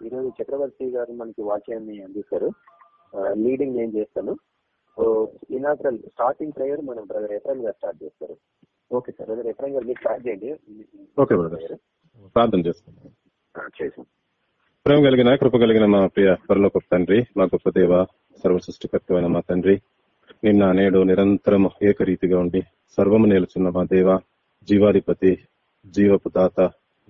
ఈరోజు చక్రవర్తి గారు మనకి వాక్యాన్ని అందిస్తారు. లీడింగ్ నేను చేస్తాను? సో ఇనాగ్రల్ స్టార్టింగ్ ప్రేయర్ మనం బ్రదర్ ఎఫ్ఐఎం గారు స్టార్ట్ చేస్తారు. Okay sir. బ్రదర్ ఎఫ్ఐఎం గారు మీరు స్టార్ట్ చేయండి. Okay brother. ప్రార్థన చేసుకుందాం చేసాం ప్రేమ కలిగిన కృప కలిగిన మా ప్రియ పరలోక తండ్రి మా గొప్ప దేవ సర్వ సృష్టికర్తమైన మా తండ్రి నిన్న నేడు నిరంతరం ఏకరీతిగా ఉండి సర్వము నిలుచున్న మా దేవ జీవాధిపతి జీవపు దాత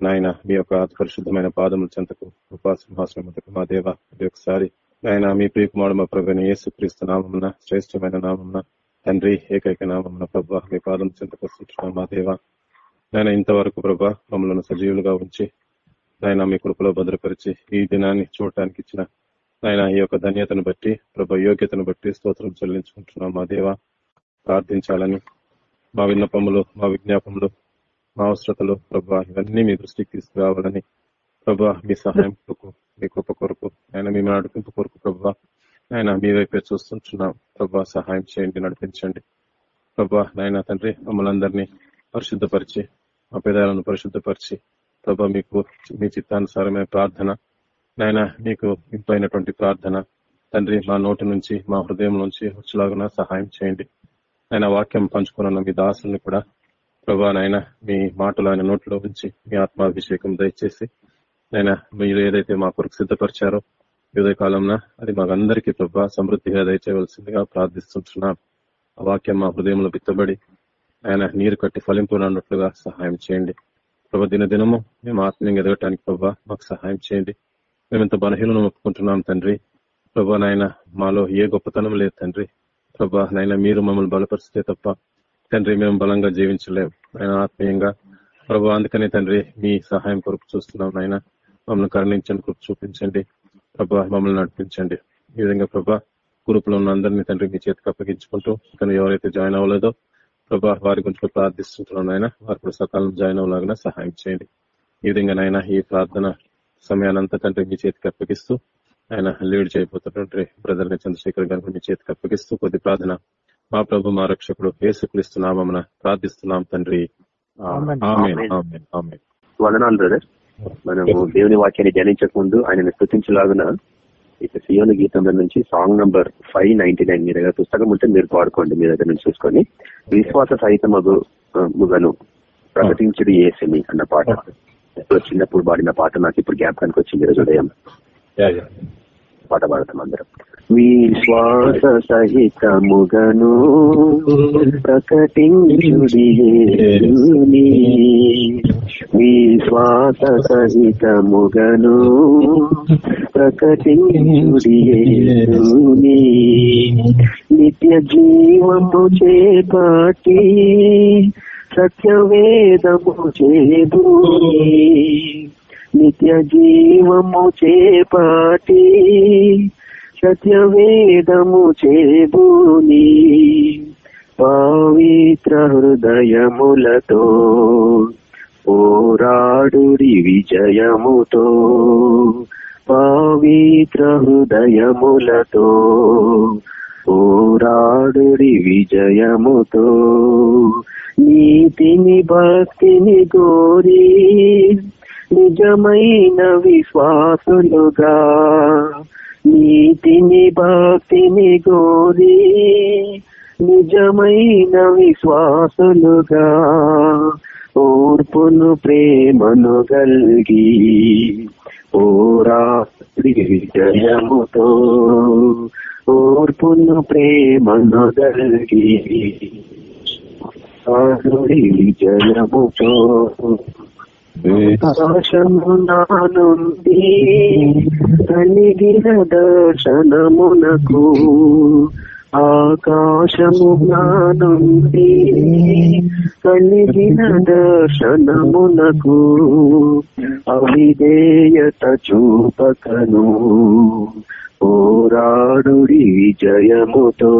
నాయన మీ యొక్క పరిశుద్ధమైన పాదముల చెంతకు కృపాసింహాసనం మా దేవ ఇది ఒకసారి. నాయన మీ ప్రియకుమారు మా ప్రభుని యేసు క్రీస్తు నామమున శ్రేష్టమైన నామమున తండ్రి ఏకైక నామమున ప్రభా మీ పాదం చెంతకు వస్తుంటున్నాం మా దేవ. నాయన ఇంతవరకు ప్రభా మమ్మల్ని సజీవులుగా ఉంచి నాయన మీ కృపలో భద్రపరిచి ఈ దినాన్ని చూడటానికి ఇచ్చిన నాయన ఈ యొక్క ధన్యతను బట్టి ప్రభ యోగ్యతను బట్టి స్తోత్రం చెల్లించుకుంటున్నాం మా దేవ. ప్రార్థించాలని మా విన్నపములు మా విజ్ఞాపములు అవసరతలు ప్రభా ఇవన్నీ మీ దృష్టికి తీసుకురావాలని. ప్రభా మీ సహాయం కొరకు మీ కృప కొరకు ఆయన మీ నడిపింపు కొరకు ప్రభా. ఆయన మీ వైపే చూస్తుంటున్నాం. ప్రభా సహాయం చేయండి నడిపించండి. ప్రభా నాయన తండ్రి మమ్మల్ని అందరినీ పరిశుద్ధపరిచి మా పేదాలను పరిశుద్ధపరిచి ప్రభా మీకు మీ చిత్తానుసారమైన ప్రార్థన. నాయన మీకు ఇంపైనటువంటి ప్రార్థన. తండ్రి మా నోటి నుంచి మా హృదయం నుంచి వచ్చేలాగా సహాయం చేయండి. ఆయన వాక్యం పంచుకున్న మీ దాసుల్ని కూడా ప్రభా నాయన మీ మాటలు ఆయన నోట్లో ఉంచి మీ ఆత్మాభిషేకం దయచేసి నాయన మీరు ఏదైతే మా కొరకు సిద్ధపరిచారో ఉదయ అది మాకందరికీ ప్రభా సమృద్ధిగా దయచేయవలసిందిగా ప్రార్థిస్తుంటున్నాం. ఆ వాక్యం మా హృదయంలో బిత్తబడి ఆయన నీరు కట్టి ఫలింపునట్లుగా సహాయం చేయండి. ప్రభా దినదినము మేము ఆత్మీయంగా ఎదగటానికి ప్రభా మాకు సహాయం చేయండి. మేము ఇంత బలహీనం ఒప్పుకుంటున్నాం తండ్రి. ప్రభా నాయన మాలో ఏ గొప్పతనం లేదు తండ్రి. ప్రభా నాయన మీరు మమ్మల్ని బలపరిస్తే తప్ప తండ్రి మేము బలంగా జీవించలేం. ఆయన ఆత్మీయంగా ప్రభా అందుకని తండ్రి మీ సహాయం కొరకు చూస్తున్నాం నాయన. మమ్మల్ని కరుణించండి కృప చూపించండి. ప్రభా మమ్మల్ని నడిపించండి. ఈ విధంగా ప్రభా గ్రూప్లో ఉన్న అందరినీ తండ్రి మీ చేతికి అప్పగించుకుంటూ కానీ ఎవరైతే జాయిన్ అవ్వలేదో ప్రభా వారి గురించి ప్రార్థిస్తుంటున్నాను ఆయన వారు కూడా సకాలం జాయిన్ అవ్వలాగా సహాయం చేయండి. ఈ విధంగా నాయన ఈ ప్రార్థన సమయానంతా తండ్రి మీ చేతికి అప్పగిస్తూ ఆయన లీడ్ చేయబోతున్నటువంటి బ్రదర్ చంద్రశేఖర్ గారు మీ చేతికి అప్పగిస్తూ కొద్ది ప్రార్థన మా ప్రభు మా రక్షకుడు ఏసుక్రీస్తున్నామన ప్రార్థిస్తున్నాం తండ్రి. ఆమేన్, ఆమేన్, ఆమేన్. వందనాలు బ్రదర్. మనము దేవుని వాక్యాన్ని ధ్యానించక ముందు ఆయన స్థుతించలాగున ఇక సియోని గీతంలో నుంచి song number five ninety nine మీ దగ్గర పుస్తకం ఉంటే మీరు పాడుకోండి మీ దగ్గర నుంచి చూసుకొని. విశ్వాస సహిత మగు ముగను ప్రకటించుడు ఏసిని అన్న పాట. ఎప్పుడో చిన్నప్పుడు పాడిన పాట నాకు ఇప్పుడు జ్ఞాపకానికి వచ్చింది ఈరోజు ఉదయం. Yeah, yeah. పాట పాడతాం అందరం. విశ్వాస సహితముగను ప్రకటించుడి. విశ్వాస సహితముగను ప్రకటించుడి. నిత్య జీవము చేపాటి సత్యవేదము చేదు. నిత్య జీవము చేపాటి చేపట్టి సత్యవేదము చేబూని పవిత్ర హృదయములతో పోరాడుడి విజయముతో పవిత్ర హృదయములతో పోరాడుడి విజయముతో నీతిని భక్తిని గోరి నిజమైన విశ్వాసులుగా నీతిని భక్తిని గోరి నిజమైన విశ్వాసులుగా ఓర్పును ప్రేమను కలిగి ఓరాత్రి విజయముతో ఓర్పును ప్రేమను కలిగి ఆరుడి విజయముతో ఆకాశము కలిగిన దర్శనమునకు ఆకాశము నా కలిగిన దర్శనమునకు అవిధేయత చూపకను. పోరాడుడి విజయముతో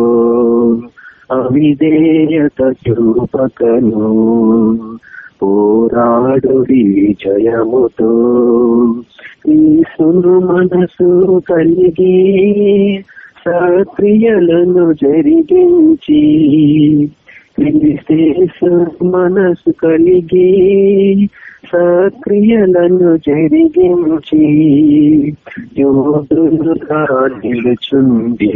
అవిధేయత చూపకను. పోరాడు విజయముతో క్రీస్తును మనసు కలిగి సక్రియలను జరిగించి క్రీస్తేసు మనసు కలిగి సక్రియలను జరిగించి యోధులుగా నిలుచుండి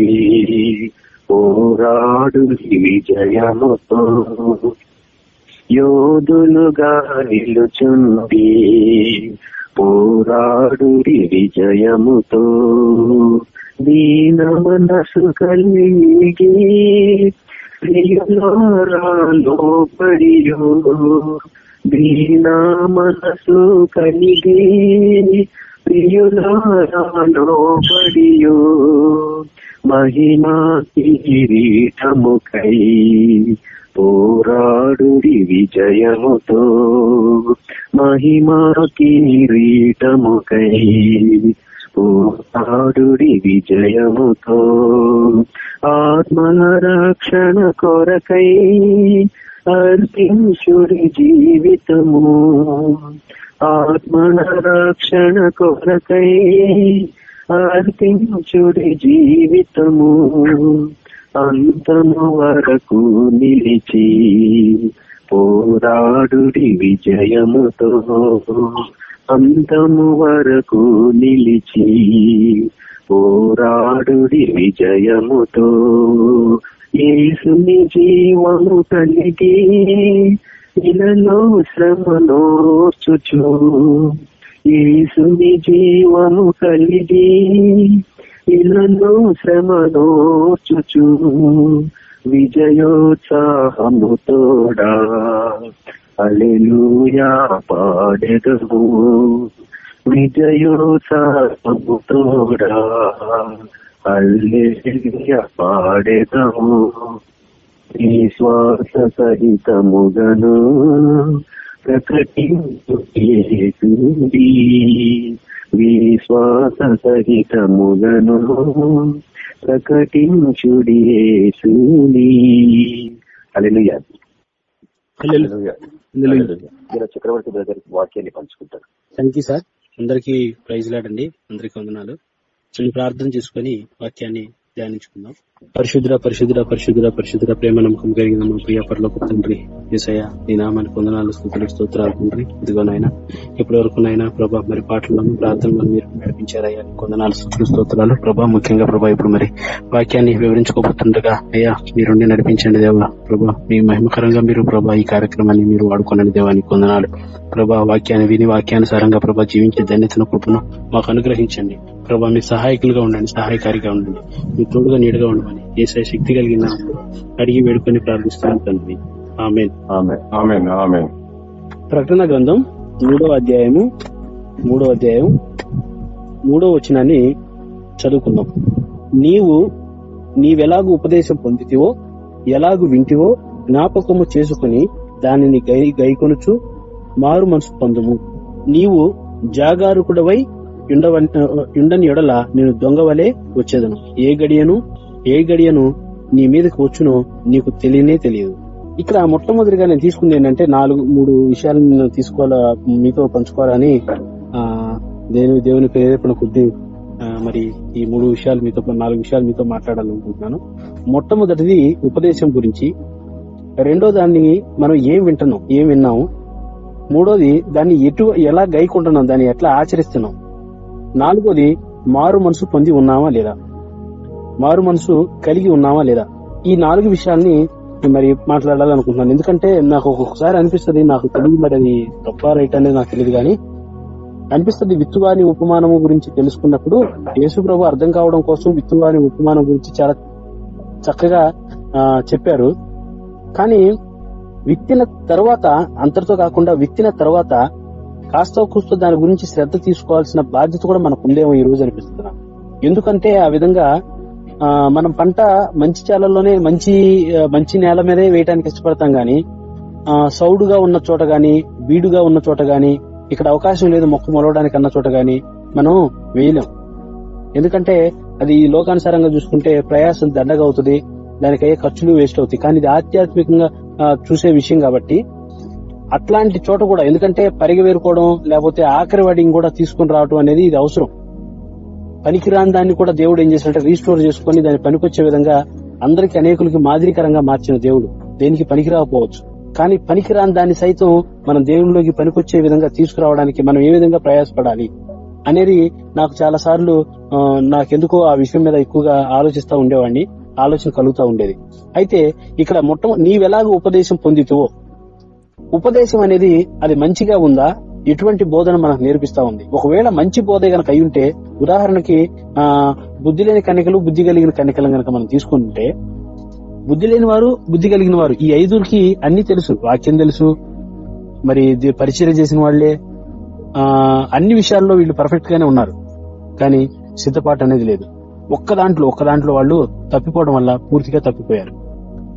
పోరాడు విజయముతో యోధులుగా నిలుచుండి పోరాడు విజయముతో. దీన మనసు కలిగి ప్రియులారాలోపడియో దీన మనసు కలిగి ప్రియులారాలోపడియో మహిమా కిరీటముకై పోరాడుడి విజయముతో మహిమా కిరీటముకై పోరాడుడి విజయముతో ఆత్మల రక్షణ కొరకై అర్పించుడి జీవితము. ఆత్మల రక్షణ కొరకై అర్పించుడి జీవితము. అంతము వరకు నిలిచి పోరాడుడి విజయముతో. అంతము వరకు నిలిచి పోరాడుడి విజయముతో. ఏసుని జీవము కలిగి ఇలలో శ్రమనోర్చుచు ఏసుని జీవము కలిగి ఇలలో శ్రమనోర్చుచు విజయోత్సాహము తోడా అలెలుయా పాడెదము విజయోత్సాహము తోడా అల్లెలుయా పాడెదము శ్వాస సహితముగను ప్రకటించు విశ్వాస సహితముగను ప్రకటించుడి యేసుని. హల్లెలూయా. హల్లెలూయా. హల్లెలూయా. చక్రవర్తి బ్రదర్ వాక్యాన్ని పంచుకుంటారు. థ్యాంక్ యూ సార్ అందరికి ప్రైజ్ లాడండి. అందరికి వందనాలు. చిన్న ప్రార్థన చేసుకుని వాక్యాన్ని ధ్యానించుకుందాం. పరిశుద్ర పరిశుద్ర పరిశుద్ర పరిశుద్ధ ప్రేమ నమ్మకం కలిగిన మా ప్రియ పరలోక తండ్రి ఏసయ్య నీ నామానికి వందనాలు స్థుతులు స్తోత్రాలు తండ్రి. ఇదిగోనైనా ఇప్పటి వరకు నైనా ప్రభా మరి పాటలను ప్రార్థనలను మీరు నడిపించారయ్యా నీకు వందనాలు స్థుతులు స్తోత్రాలు. ప్రభా ముఖ్యంగా ప్రభా ఇప్పుడు మరి వాక్యాన్ని వివరించుకోబోతుండగా అయ్యా మీరుండి నడిపించండి దేవా. ప్రభా మీ మహిమకరంగా మీరు ప్రభా ఈ కార్యక్రమాన్ని మీరు వాడుకోనండి దేవా కొందనాలు వందనాలు. ప్రభా వాక్యాన్ని విని వాక్యానుసారంగా ప్రభా జీవించే ధన్యతను కృపను మాకు అనుగ్రహించండి. ప్రభా మీ సహాయకులుగా ఉండండి సహాయకారిగా ఉండండి. మీ తోడుగా నీడుగా ఉండమని ఏసే శక్తి కలిగిన అడిగి వేడుకొని ప్రార్థిస్తున్నాను తండ్రి. ఆమెన్. ప్రకటన గ్రంథం మూడో అధ్యాయము మూడో అధ్యాయం మూడో వచనాన్ని చదువుకుందాం. నీవు నీవెలాగు ఉపదేశం పొందితివో ఎలాగు వింటివో జ్ఞాపకము చేసుకుని దానిని గై గైకొనుచు మారు మనసు పొందుము. నీవు జాగారుకుడవై ఉండవన్- ఉండని ఎడల నేను దొంగవలే వచ్చేదను. ఏ గడియను ఏ గడియను నీ మీదకి వచ్చునో నీకు తెలియనే తెలియదు. ఇక్కడ మొట్టమొదటిగా నేను తీసుకుంది ఏంటంటే నాలుగు మూడు విషయాలను నేను తీసుకోవాలా మీతో పంచుకోవాలని ఆ దేవుని దేవుని ప్రేరేపణ కొద్ది మరి ఈ మూడు విషయాలు మీతో నాలుగు విషయాలు మీతో మాట్లాడాలనుకుంటున్నాను. మొట్టమొదటిది ఉపదేశం గురించి. రెండో దాన్ని మనం ఏం వింటున్నాం ఏం విన్నాము. మూడోది దాన్ని ఎటు ఎలా గైకుంటున్నాం దాన్ని ఎట్లా ఆచరిస్తున్నాం. నాలుగోది మారు మనసు పొంది ఉన్నామా లేదా. మారు మనసు కలిగి ఉన్నామా లేదా? ఈ నాలుగు విషయాల్ని మరి మాట్లాడాలనుకుంటున్నాను. ఎందుకంటే నాకు ఒక్కొక్కసారి అనిపిస్తుంది నాకు తెలియదు మరి అది తప్ప రైట్ అనేది నాకు తెలియదు కానీ అనిపిస్తుంది విత్తువాని ఉపమానము గురించి తెలుసుకున్నప్పుడు యేసు ప్రభు అర్థం కావడం కోసం విత్తువాని ఉపమానం గురించి చాలా చక్కగా ఆ, చెప్పారు. కానీ విత్తిన తర్వాత అంతటితో కాకుండా విత్తిన తర్వాత కాస్త కూస్తో దాని గురించి శ్రద్ధ తీసుకోవాల్సిన బాధ్యత కూడా మనకు ఉందేమో ఈ రోజు అనిపిస్తున్నా ఎందుకంటే ఆ విధంగా మనం పంట మంచి చేలల్లోనే మంచి మంచి నేల మీదే వేయడానికి ఇష్టపడతాం గాని సౌడుగా ఉన్న చోట గాని బీడుగా ఉన్న చోట గాని ఇక్కడ అవకాశం లేదు మొక్క మొలవడానికి అన్న చోట గాని మనం వేయలేం. ఎందుకంటే అది లోకానుసారంగా చూసుకుంటే ప్రయాసం దండగా అవుతుంది దానికి అయ్యే ఖర్చులు వేస్ట్ అవుతాయి. కానీ ఇది ఆధ్యాత్మికంగా చూసే విషయం కాబట్టి అట్లాంటి చోట కూడా ఎందుకంటే పరిగె వేరుకోవడం లేకపోతే ఆఖరి వాడిని కూడా తీసుకొని రావడం అనేది ఇది అవసరం. పనికిరాని దాన్ని కూడా దేవుడు ఏం చేసినట్టే రీస్టోర్ చేసుకుని దాన్ని పనికొచ్చే విధంగా అందరికి అనేకులకి మాదిరికరంగా మార్చిన దేవుడు. దేనికి పనికిరాకపోవచ్చు. కానీ పనికిరాని దాన్ని సైతం మనం దేవునిలోకి పనికొచ్చే విధంగా తీసుకురావడానికి మనం ఏ విధంగా ప్రయాసపడాలి అనేది నాకు చాలా సార్లు నాకెందుకో ఆ విషయం మీద ఎక్కువగా ఆలోచిస్తా ఉండేవాడిని ఆలోచన కలుగుతూ ఉండేది. అయితే ఇక్కడ మొట్టమొదటి నీవెలాగ ఉపదేశం పొందితువో? ఉపదేశం అనేది అది మంచిగా ఉందా? ఎటువంటి బోధన మనకు నేర్పిస్తా ఉంది. ఒకవేళ మంచి బోధ గనక అయి ఉంటే ఉదాహరణకి ఆ బుద్ధి లేని కన్నికలు బుద్ధి కలిగిన కనికలను గనక మనం తీసుకుంటే బుద్ధి లేని వారు బుద్ధి కలిగిన వారు. ఈ ఐదుకి అన్ని తెలుసు. వాక్యం తెలుసు. మరి ఇది పరిచయం చేసిన వాళ్ళే ఆ అన్ని విషయాల్లో వీళ్ళు పర్ఫెక్ట్ గానే ఉన్నారు. కానీ సిద్ధపాటు అనేది లేదు. ఒక్క దాంట్లో ఒక్క దాంట్లో వాళ్ళు తప్పిపోవడం వల్ల పూర్తిగా తప్పిపోయారు.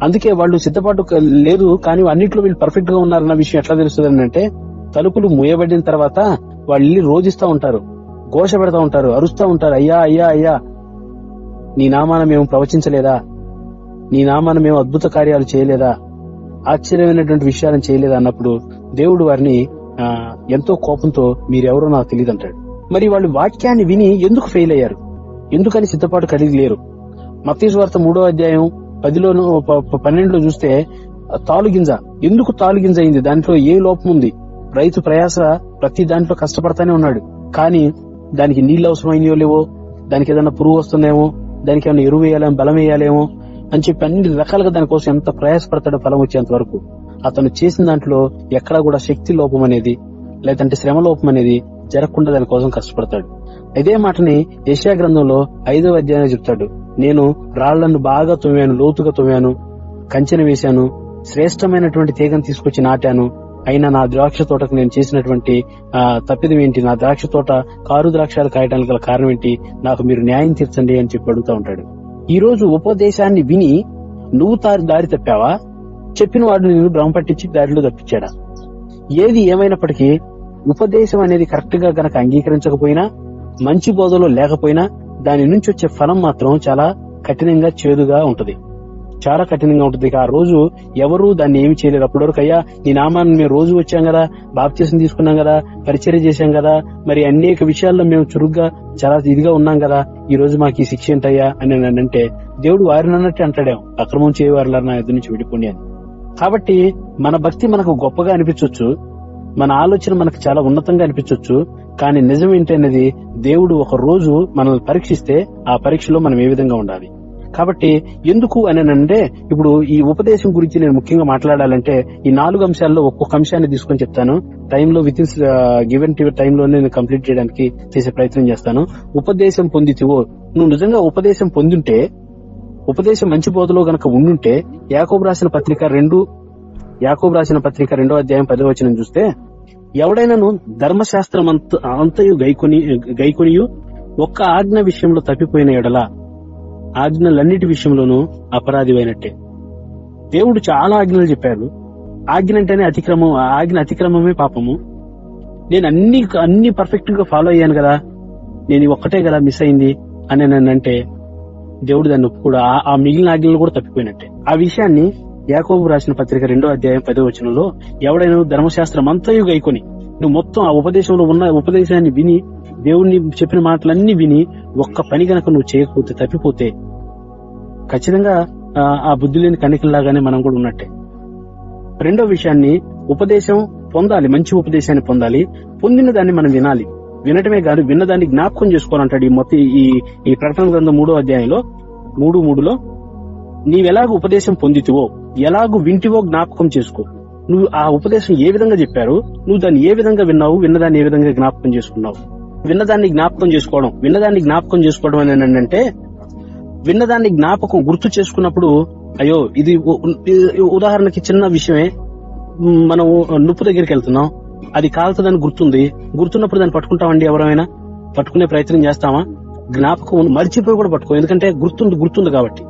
అందుకే వాళ్ళు సిద్ధపాటు లేదు కానీ అన్నిట్లో వీళ్ళు పర్ఫెక్ట్గా ఉన్నారన్న విషయం ఎట్లా తెలుస్తుంది అంటే తలుపులు మూయబడిన తర్వాత వాళ్ళు రోజిస్తూ ఉంటారు ఘోష పెడతా ఉంటారు అరుస్తూ ఉంటారు అయ్యా అయ్యా అయ్యా నీ నామాన మేము ప్రవచించలేదా? నీ నామాన మేము అద్భుత కార్యాలు చేయలేదా? ఆశ్చర్యమైనటువంటి విషయాలను చేయలేదా అన్నప్పుడు దేవుడు వారిని ఎంతో కోపంతో మీరెవరో నాకు తెలియదు అంటాడు మరి వాళ్ళు వాక్యాన్ని విని ఎందుకు ఫెయిల్ అయ్యారు? ఎందుకని సిద్ధపాటు కలిగి లేరు? మత్తీసు వార్త మూడో అధ్యాయం పదిలోను ప- పన్నెండులో చూస్తే తాలుగింజ ఎందుకు తాలుగింజ అయింది? దాంట్లో ఏ లోపం ఉంది? రైతు ప్రయాస ప్రతి దాంట్లో కష్టపడతానే ఉన్నాడు. కానీ దానికి నీళ్ళు అవసరమైనయో లేవో దానికి ఏదైనా పురుగు వస్తుందేమో దానికి ఏమైనా ఎరువు వేయాలేమో బలం వేయాలేమో అని చెప్పి అన్ని రకాలుగా దానికోసం ఎంత ప్రయాసపడతాడో ఫలం వచ్చేంత వరకు. అతను చేసిన దాంట్లో ఎక్కడా కూడా శక్తి లోపం అనేది లేదంటే శ్రమ లోపం అనేది జరగకుండా దానికోసం కష్టపడతాడు. ఇదే మాటని యశా గ్రంథంలో ఐదవ అధ్యాయంలో చెప్తాడు. నేను రాళ్ళను బాగా తొమ్మాను లోతుగా తొమ్మాను కంచెన వేశాను శ్రేష్టమైనటువంటి తీగను తీసుకొచ్చి నాటాను అయినా నా ద్రాక్ష తోటకు నేను చేసినటువంటి తప్పిదం ఏంటి? నా ద్రాక్ష తోట కారు ద్రాక్షాలు కాయడానికి గల కారణం ఏంటి? నాకు మీరు న్యాయం తీర్చండి అని చెప్పి అడుగుతా ఉంటాడు. ఈ రోజు ఉపదేశాన్ని విని నువ్వు తారి దారి తప్పావా? చెప్పిన వాడు నేను భ్రమ పట్టించి దారిలో తప్పించాడా? ఏది ఏమైనప్పటికీ ఉపదేశం అనేది కరెక్ట్గా గనక అంగీకరించకపోయినా మంచి బోధలో లేకపోయినా దాని నుంచి వచ్చే ఫలం మాత్రం చాలా కఠినంగా చేదుగా ఉంటది. చాలా కఠినంగా ఉంటుంది. ఆ రోజు ఎవరు దాన్ని ఏమి చేయలేరు. అప్పటి వరకు అయ్యా నీ నామాన్ని మేము రోజు వచ్చాం కదా బాప్తీసం తీసుకున్నాం కదా పరిచర్య చేశాం కదా మరి అనేక విషయాల్లో మేము చురుగ్గా చాలా ఇదిగా ఉన్నాం కదా ఈ రోజు మాకు ఈ శిక్ష ఏంటయ్యా అని అంటే దేవుడు వారిని అన్నట్టు అంటాడే అక్రమం చేయవారు నా ఎదురు నుంచి విడిపోండి అని. కాబట్టి మన భక్తి మనకు గొప్పగా అనిపించవచ్చు మన ఆలోచన మనకు చాలా ఉన్నతంగా అనిపించవచ్చు కానీ నిజం ఏంటనేది దేవుడు ఒక రోజు మనల్ని పరీక్షిస్తే ఆ పరీక్షలో మనం ఏ విధంగా ఉండాలి? కాబట్టి ఎందుకు అని అంటే ఇప్పుడు ఈ ఉపదేశం గురించి నేను ముఖ్యంగా మాట్లాడాలంటే ఈ నాలుగు అంశాల్లో ఒక్కొక్క అంశాన్ని తీసుకొని చెప్తాను. టైంలో విత్ ఇన్ గివెన్ టైంలోనే నేను కంప్లీట్ చేయడానికి చేసే ప్రయత్నం చేస్తాను. ఉపదేశం పొందితివో నువ్వు నిజంగా ఉపదేశం పొందుంటే ఉపదేశం మంచి బోధలో గనక ఉండుంటే యాకోబు రాసిన పత్రిక రెండు యాకోబు రాసిన పత్రిక రెండో అధ్యాయం పదో వచనం చూస్తే ఎవడైనాను ధర్మశాస్త్రం అంత అంతయు గైకొని గైకొనియు ఒక్క ఆజ్ఞ విషయంలో తప్పిపోయిన ఎడల ఆజ్ఞలన్నిటి విషయంలోనూ అపరాధివైనట్టే. దేవుడు చాలా ఆజ్ఞలు చెప్పారు. ఆజ్ఞ అంటేనే అతిక్రమం ఆ ఆజ్ఞ అతిక్రమమే పాపము. నేను అన్ని అన్ని పర్ఫెక్ట్గా ఫాలో అయ్యాను కదా నేను ఒక్కటే కదా మిస్ అయింది అని నన్ను అంటే దేవుడు దాన్ని కూడా ఆ మిగిలిన ఆజ్ఞలు కూడా తప్పిపోయినట్టే. ఆ విషయాన్ని యాకోబు రాసిన పత్రిక రెండో అధ్యాయం పదో వచనంలో ఎవడైనా ధర్మశాస్త్రం అంతయు గైకొని నువ్వు మొత్తం ఆ ఉపదేశంలో ఉన్న ఉపదేశాన్ని విని దేవుణ్ణి చెప్పిన మాటలన్నీ విని ఒక్క పని గనక నువ్వు చేయకపోతే తప్పిపోతే ఖచ్చితంగా ఆ, బుద్ధి లేని కణికల్లాగానే మనం కూడా ఉన్నట్టే. రెండో విషయాన్ని ఉపదేశం పొందాలి మంచి ఉపదేశాన్ని పొందాలి. పొందిన దాన్ని మనం వినాలి. వినటమే కాదు విన్నదాన్ని జ్ఞాపకం చేసుకోవాలంటాడు ఈ మొత్తం ఈ ఈ ప్రకటన గ్రంథం మూడో అధ్యాయంలో మూడు మూడులో నీవెలాగ ఉపదేశం పొందితివో ఎలాగూ వింటివో జ్ఞాపకం చేసుకో. నువ్వు ఆ ఉపదేశం ఏ విధంగా చెప్పారు నువ్వు దాన్ని ఏ విధంగా విన్నావు విన్నదాన్ని ఏ విధంగా జ్ఞాపకం చేసుకున్నావు? విన్నదాన్ని జ్ఞాపకం చేసుకోవడం. విన్నదాన్ని జ్ఞాపకం చేసుకోవడం అని ఏంటంటే విన్నదాన్ని జ్ఞాపకం గుర్తు చేసుకున్నప్పుడు అయ్యో ఇది ఉదాహరణకి చిన్న విషయమే. మనం నుప్పు దగ్గరికి వెళ్తున్నాం. అది కాలుతుందని గుర్తుంది. గుర్తున్నప్పుడు దాన్ని పట్టుకుంటామండి ఎవరైనా పట్టుకునే ప్రయత్నం చేస్తామా? జ్ఞాపకం మర్చిపోయి కూడా పట్టుకో. ఎందుకంటే గుర్తుంది గుర్తుంది కాబట్టి.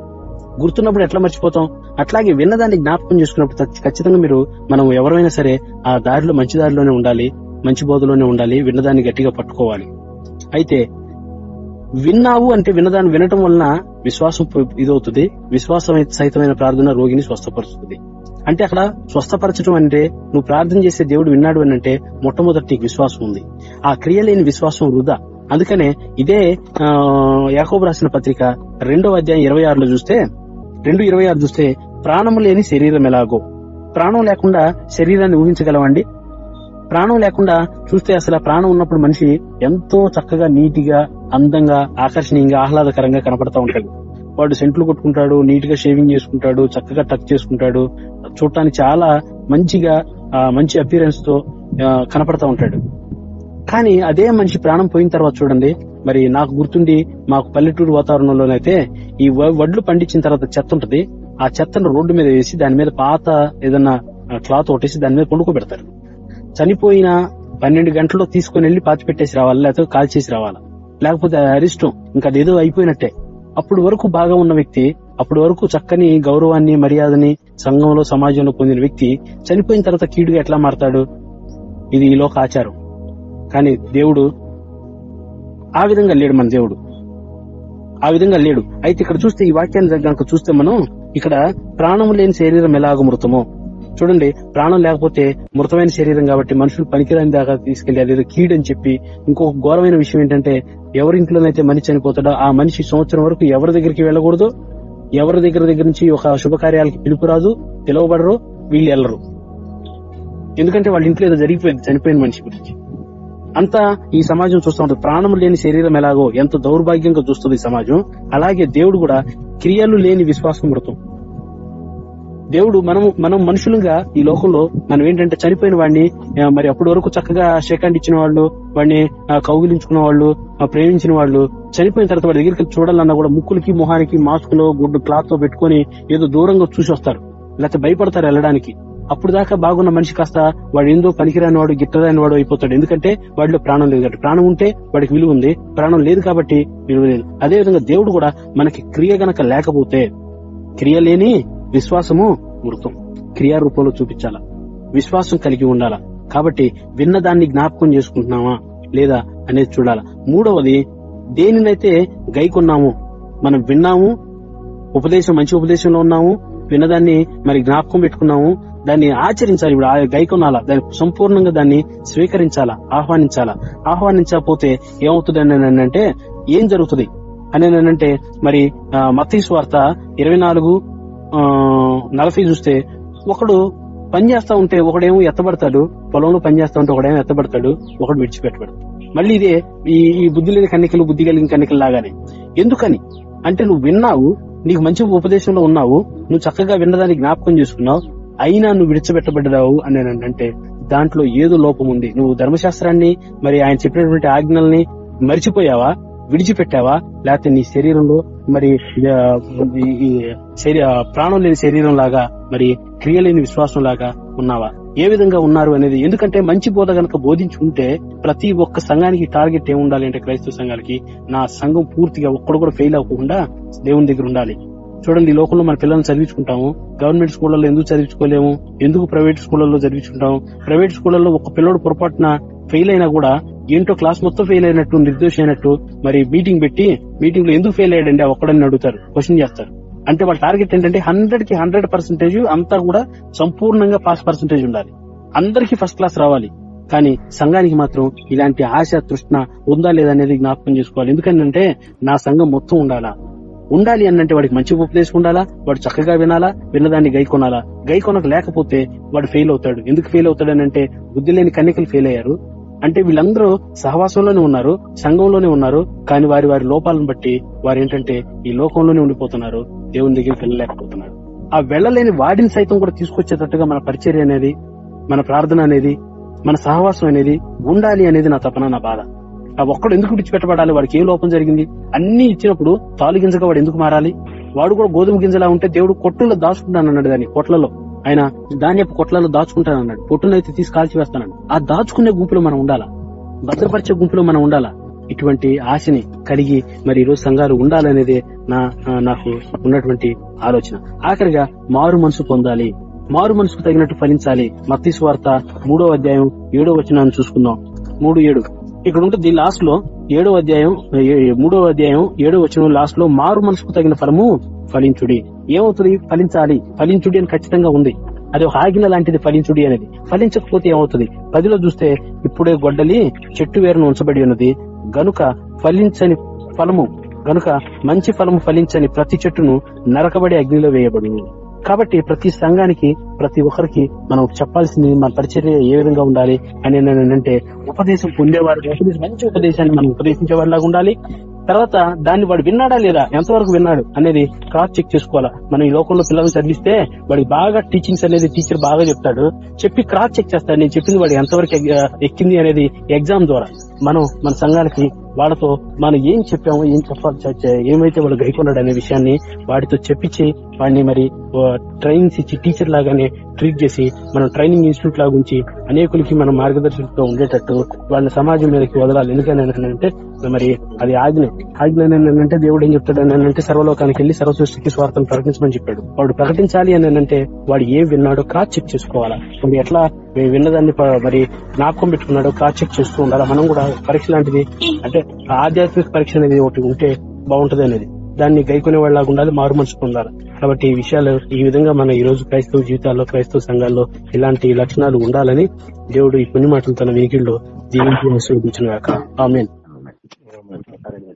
గుర్తున్నప్పుడు ఎట్లా మర్చిపోతాం? అట్లాగే విన్నదాన్ని జ్ఞాపకం చేసుకున్నప్పుడు ఖచ్చితంగా మీరు మనం ఎవరైనా సరే ఆ దారిలో మంచి దారిలోనే ఉండాలి. మంచి బోధలోనే ఉండాలి విన్నదాన్ని గట్టిగా పట్టుకోవాలి. అయితే విన్నావు అంటే విన్నదాన్ని వినటం వలన విశ్వాసం ఇదవుతుంది. విశ్వాసం సహితమైన ప్రార్థన రోగిని స్వస్థపరుస్తుంది. అంటే అక్కడ స్వస్థపరచడం అంటే నువ్వు ప్రార్థన చేసే దేవుడు విన్నాడు అని అంటే మొట్టమొదటి నీకు విశ్వాసం ఉంది. ఆ క్రియ లేని విశ్వాసం వృధా. అందుకనే ఇదే ఆ, యాకోబు రాసిన పత్రిక రెండో అధ్యాయం ఇరవై ఆరులో చూస్తే రెండు ఇరవై ఆరు చూస్తే ప్రాణము లేని శరీరం ఎలాగో? ప్రాణం లేకుండా శరీరాన్ని ఊహించగలవండి ప్రాణం లేకుండా చూస్తే అసలు ఆ ప్రాణం ఉన్నప్పుడు మనిషి ఎంతో చక్కగా నీటిగా అందంగా ఆకర్షణీయంగా ఆహ్లాదకరంగా కనపడతా ఉంటాడు. వాడు సెంట్లు కొట్టుకుంటాడు నీట్గా షేవింగ్ చేసుకుంటాడు చక్కగా టక్ చేసుకుంటాడు. చూడటానికి చాలా మంచిగా మంచి అపీరెన్స్తో కనపడతా ఉంటాడు. కానీ అదే మనిషి ప్రాణం పోయిన తర్వాత చూడండి మరి నాకు గుర్తుండి మాకు పల్లెటూరు వాతావరణంలోనైతే ఈ వ- వడ్లు పండించిన తర్వాత చెత్త ఉంటది. ఆ చెత్తను రోడ్డు మీద వేసి దాని మీద పాత ఏదన్నా క్లాత్ ఒకటేసి దాని మీద పండుకోబెడతారు. చనిపోయిన పన్నెండు గంటల్లో తీసుకుని వెళ్ళి పాతిపెట్టేసి రావాలి లేకపోతే కాల్చేసి రావాలా. లేకపోతే అరిష్టం ఇంకా అదేదో అయిపోయినట్టే. అప్పుడు వరకు బాగా ఉన్న వ్యక్తి అప్పటి వరకు చక్కని గౌరవాన్ని మర్యాదని సంఘంలో సమాజంలో పొందిన వ్యక్తి చనిపోయిన తర్వాత కీడుగా ఎట్లా మారతాడు? ఇది ఈ లోక ఆచారం. కానీ దేవుడు ఆ విధంగా లేడు మన దేవుడు. ఆ విధంగా లేడు. అయితే ఇక్కడ చూస్తే ఈ వాక్యాన్ని కనుక చూస్తే మనం ఇక్కడ ప్రాణం లేని శరీరం ఎలాగ మృతమో చూడండి ప్రాణం లేకపోతే మృతమైన శరీరం కాబట్టి మనుషులు పనికిరాని దాకా తీసుకెళ్ళి అదేదో కీడని చెప్పి ఇంకొక ఘోరమైన విషయం ఏంటంటే ఎవరి ఇంట్లోనైతే మనిషి చనిపోతాడో ఆ మనిషి సంవత్సరం వరకు ఎవరి దగ్గరికి వెళ్ళకూడదు. ఎవరి దగ్గర దగ్గర నుంచి ఒక శుభకార్యాలకి పిలుపు రాదు పిలువబడరు వీళ్ళు వెళ్ళరు ఎందుకంటే వాళ్ళ ఇంట్లో ఏదో జరిగిపోయింది చనిపోయిన మనిషి గురించి. అంతా ఈ సమాజం చూస్తూ ఉంటుంది ప్రాణం లేని శరీరం ఎలాగో ఎంత దౌర్భాగ్యంగా చూస్తుంది ఈ సమాజం. అలాగే దేవుడు కూడా క్రియలు లేని విశ్వాసం మృతం దేవుడు మనము మనం మనుషులుగా ఈ లోకంలో మనం ఏంటంటే చనిపోయిన వాడిని మరి అప్పటి వరకు చక్కగా షేకాండ్ ఇచ్చిన వాళ్ళు వాడిని కౌగిలించుకున్న వాళ్ళు ప్రేమించిన వాళ్ళు చనిపోయిన తర్వాత వాడి దగ్గరికి చూడాలన్నా కూడా ముక్కులకి మొహానికి మాస్కులో గుడ్డు క్లాత్తో పెట్టుకొని ఏదో దూరంగా చూసి వస్తారు. లేకపోతే భయపడతారు వెళ్ళడానికి. అప్పుడు దాకా బాగున్న మనిషి కాస్త వాడు ఏందో పనికిరాని వాడు గిట్టరాని వాడు అయిపోతాడు. ఎందుకంటే వాడిలో ప్రాణం లేదు కాబట్టి. ప్రాణం ఉంటే వాడికి విలువ ఉంది. ప్రాణం లేదు కాబట్టి విలువ లేదు. అదే విధంగా దేవుడు కూడా మనకి క్రియ గనక లేకపోతే క్రియ లేని విశ్వాసము మృతం. క్రియారూపంలో చూపించాలా? విశ్వాసం కలిగి ఉండాలా? కాబట్టి విన్నదాన్ని జ్ఞాపకం చేసుకుంటున్నామా లేదా అనేది చూడాలా? మూడవది దేనినైతే గైకొన్నాము మనం విన్నాము ఉపదేశం మంచి ఉపదేశంలో ఉన్నాము విన్నదాన్ని మరి జ్ఞాపకం పెట్టుకున్నాము దాన్ని ఆచరించాలి ఇప్పుడు గైకొనాలా దాన్ని సంపూర్ణంగా దాన్ని స్వీకరించాలా? ఆహ్వానించాలా? ఆహ్వానించకపోతే ఏమవుతుంది అని అంటే ఏం జరుగుతుంది? అని అంటే మరి మతీశ్వార్త వార్త ఇరవై నాలుగు నలభై చూస్తే ఒకడు పని చేస్తా ఉంటే ఒకడేమో ఎత్తబడతాడు పొలంలో పని చేస్తా ఉంటే ఒకడేమో ఎత్తబడతాడు ఒకడు విడిచిపెట్టబడతాడు. మళ్ళీ ఇదే ఈ ఈ బుద్ధి లేని కన్నికలు బుద్ధి కలిగిన కన్నికలు లాగానే. ఎందుకని? అంటే నువ్వు విన్నావు నీకు మంచి ఉపదేశంలో ఉన్నావు నువ్వు చక్కగా విన్నదాన్ని జ్ఞాపకం చేసుకున్నావు అయినా నువ్వు విడిచిపెట్టబడ్డావు అని అంటే దాంట్లో ఏదో లోపం ఉంది. నువ్వు ధర్మశాస్త్రాన్ని మరి ఆయన చెప్పినటువంటి ఆజ్ఞల్ని మర్చిపోయావా? విడిచిపెట్టావా? లేకపోతే నీ శరీరంలో మరి ఈ- శరీ- ప్రాణం లేని శరీరం లాగా మరి క్రియ లేని విశ్వాసం లాగా ఉన్నావా? ఏ విధంగా ఉన్నారు అనేది? ఎందుకంటే మంచి బోధ గనక బోధించి ఉంటే ప్రతి ఒక్క సంఘానికి టార్గెట్ ఏమి ఉండాలి అంటే క్రైస్తవ సంఘాలకి? నా సంఘం పూర్తిగా ఒక్కడు కూడా ఫెయిల్ అవ్వకుండా దేవుని దగ్గర ఉండాలి. చూడండి ఈ లోకంలో మన పిల్లల్ని చదివించుకుంటాము. గవర్నమెంట్ స్కూళ్ళలో ఎందుకు చదివించుకోలేము? ఎందుకు ప్రైవేట్ స్కూళ్ళలో చదివించుకుంటాము? ప్రైవేట్ స్కూళ్ళలో ఒక పిల్లోడు పొరపాటున ఫెయిల్ అయినా కూడా ఏంటో క్లాస్ మొత్తం ఫెయిల్ అయినట్టు నిర్దోషి అయినట్టు మరి మీటింగ్ పెట్టి మీటింగ్లో ఎందుకు ఫెయిల్ అయ్యాడండి? ఒక్కడని అడుగుతారు క్వశ్చన్ చేస్తారు. అంటే వాళ్ళ టార్గెట్ ఏంటంటే హండ్రెడ్కి హండ్రెడ్ పర్సెంటేజ్ అంతా కూడా సంపూర్ణంగా పాస్ పర్సెంటేజ్ ఉండాలి. అందరికీ ఫస్ట్ క్లాస్ రావాలి. కానీ సంఘానికి మాత్రం ఇలాంటి ఆశ తృష్ణ ఉందా లేదా అనేది జ్ఞాపకం చేసుకోవాలి. ఎందుకంటే నా సంఘం మొత్తం ఉండాలా? ఉండాలి అన్నంటే వాడికి మంచి ఉపదేశం ఉండాలా? వాడు చక్కగా వినాలా? విన్నదాన్ని గై కొనాలా? గై కొనక లేకపోతే వాడు ఫెయిల్ అవుతాడు. ఎందుకు ఫెయిల్ అవుతాడు అని అంటే బుద్ధి లేని కన్యకలు ఫెయిల్ అయ్యారు. అంటే వీళ్ళందరూ సహవాసంలోనే ఉన్నారు సంఘంలోనే ఉన్నారు కానీ వారి వారి లోపాలను బట్టి వారు ఏంటంటే ఈ లోకంలోనే ఉండిపోతున్నారు దేవుని దగ్గరికి వెళ్ళలేకపోతున్నారు. ఆ వెళ్ళలేని వాడిని సైతం కూడా తీసుకొచ్చేటట్టుగా మన పరిచర్య అనేది మన ప్రార్థన అనేది మన సహవాసం అనేది ఉండాలి అనేది నా తపన నా బాధ. ఆ ఒక్కడు ఎందుకు విడిచిపెట్టబడాలి? వాడికి ఏ లోపం జరిగింది? అన్ని ఇచ్చినప్పుడు తాలు గింజగా వాడు ఎందుకు మారాలి? వాడు కూడా గోధుమ గింజలా ఉంటే దేవుడు కొట్టులో దాచుకుంటాను అన్నాడు దాన్ని కొట్లలో. ఆయన ధాన్యపు కొట్లలో దాచుకుంటాను అన్నాడు పొట్టునైతే తీసి కాల్చి వేస్తానన్నాడు. ఆ దాచుకునే గుంపులో మనం ఉండాలా? భద్రపరిచే గుంపులో మనం ఉండాలా? ఇటువంటి ఆశని కలిగి మరి ఈ రోజు సంఘాలు ఉండాలనేదే నా నాకు ఉన్నటువంటి ఆలోచన. ఆఖరిగా మారు మనసు పొందాలి. మారు మనసుకు తగినట్టు ఫలించాలి. మత్తి స్వార్త మూడో అధ్యాయం ఏడో వచనాన్ని చూసుకుందాం. మూడు ఏడు. ఇక్కడ ఉంటుంది లాస్ట్లో ఏడో అధ్యాయం మూడో అధ్యాయం ఏడో వచనం లాస్ట్లో మారు మనసుకు తగిన ఫలము ఫలించుడి. ఏమవుతుంది ఫలించాలి? ఫలించుడి అని ఖచ్చితంగా ఉంది. అది ఒక ఆజ్ఞ లాంటిది ఫలించుడి అనేది. ఫలించకపోతే ఏమవుతుంది? పదిలో చూస్తే ఇప్పుడే గొడ్డలి చెట్టు వేరును ఉంచబడి ఉన్నది. గనుక ఫలించని ఫలము గనుక మంచి ఫలము ఫలించని ప్రతి చెట్టును నరకబడి అగ్నిలో వేయబడు. కాబట్టి ప్రతి సంఘానికి ప్రతి ఒక్కరికి మనం చెప్పాల్సింది మన పరిచర్య ఏ విధంగా ఉండాలి? అని అంటే ఉపదేశం పొందేవారు మంచి ఉపదేశాన్ని మనం ఉపదేశించే వారిలాగా ఉండాలి. తర్వాత దాన్ని వాడు విన్నాడా లేదా? ఎంతవరకు విన్నాడు అనేది క్రాస్ చెక్ చేసుకోవాలా. మనం ఈ లోకంలో పిల్లల్ని చదివిస్తే వాడికి బాగా టీచింగ్స్ అనేది టీచర్ బాగా చెప్తాడు. చెప్పి క్రాస్ చెక్ చేస్తాడు. నేను చెప్పింది వాడు ఎంతవరకు ఎగ్- ఎక్కింది అనేది ఎగ్జామ్ ద్వారా. మనం మన సంఘాలకి వాళ్ళతో మనం ఏం చెప్పామో ఏం చెప్పాలి ఏమైతే వాళ్ళు గైకొన్నాడు అనే విషయాన్ని వాడితో చెప్పించి వాడిని మరి ట్రైనింగ్స్ ఇచ్చి టీచర్ లాగానే ట్రీట్ చేసి మనం ట్రైనింగ్ ఇన్స్టిట్యూట్ లాగా ఉంచి అనేకులకి మనం మార్గదర్శకులతో ఉండేటట్టు వాళ్ళని సమాజం మీదకి వదలాలి. ఎందుకని అంటే మరి అది ఆజ్ఞ. ఆజ్ఞ అంటే దేవుడు ఏం చెప్తాడు అని అంటే సర్వలోకానికి వెళ్ళి సర్వసృష్టికి స్వార్థం ప్రకటించమని చెప్పాడు. వాడు ప్రకటించాలి అని అంటే వాడు ఏం విన్నాడో క్రాస్ చెక్ చేసుకోవాలా వాడు ఎట్లా మేము విన్నదాన్ని మరి జ్ఞాపకం పెట్టుకున్నాడు కాచెక్ చెక్ చేస్తూ ఉండాలి. మనం కూడా పరీక్ష లాంటిది అంటే ఆధ్యాత్మిక పరీక్ష అనేది ఒకటి ఉంటే బాగుంటది అనేది. దాన్ని గైకొనే వాళ్ళగా ఉండాలి మారు మనసు పొందాలి కాబట్టి ఈ విషయాలు ఈ విధంగా మన ఈ రోజు క్రైస్తవ జీవితాల్లో క్రైస్తవ సంఘాల్లో ఇలాంటి లక్షణాలు ఉండాలని దేవుడు ఈ పుణ్య మాటలు తన వెహికల్లో దీవించి ఆశీర్వదించిన గాక. Amen.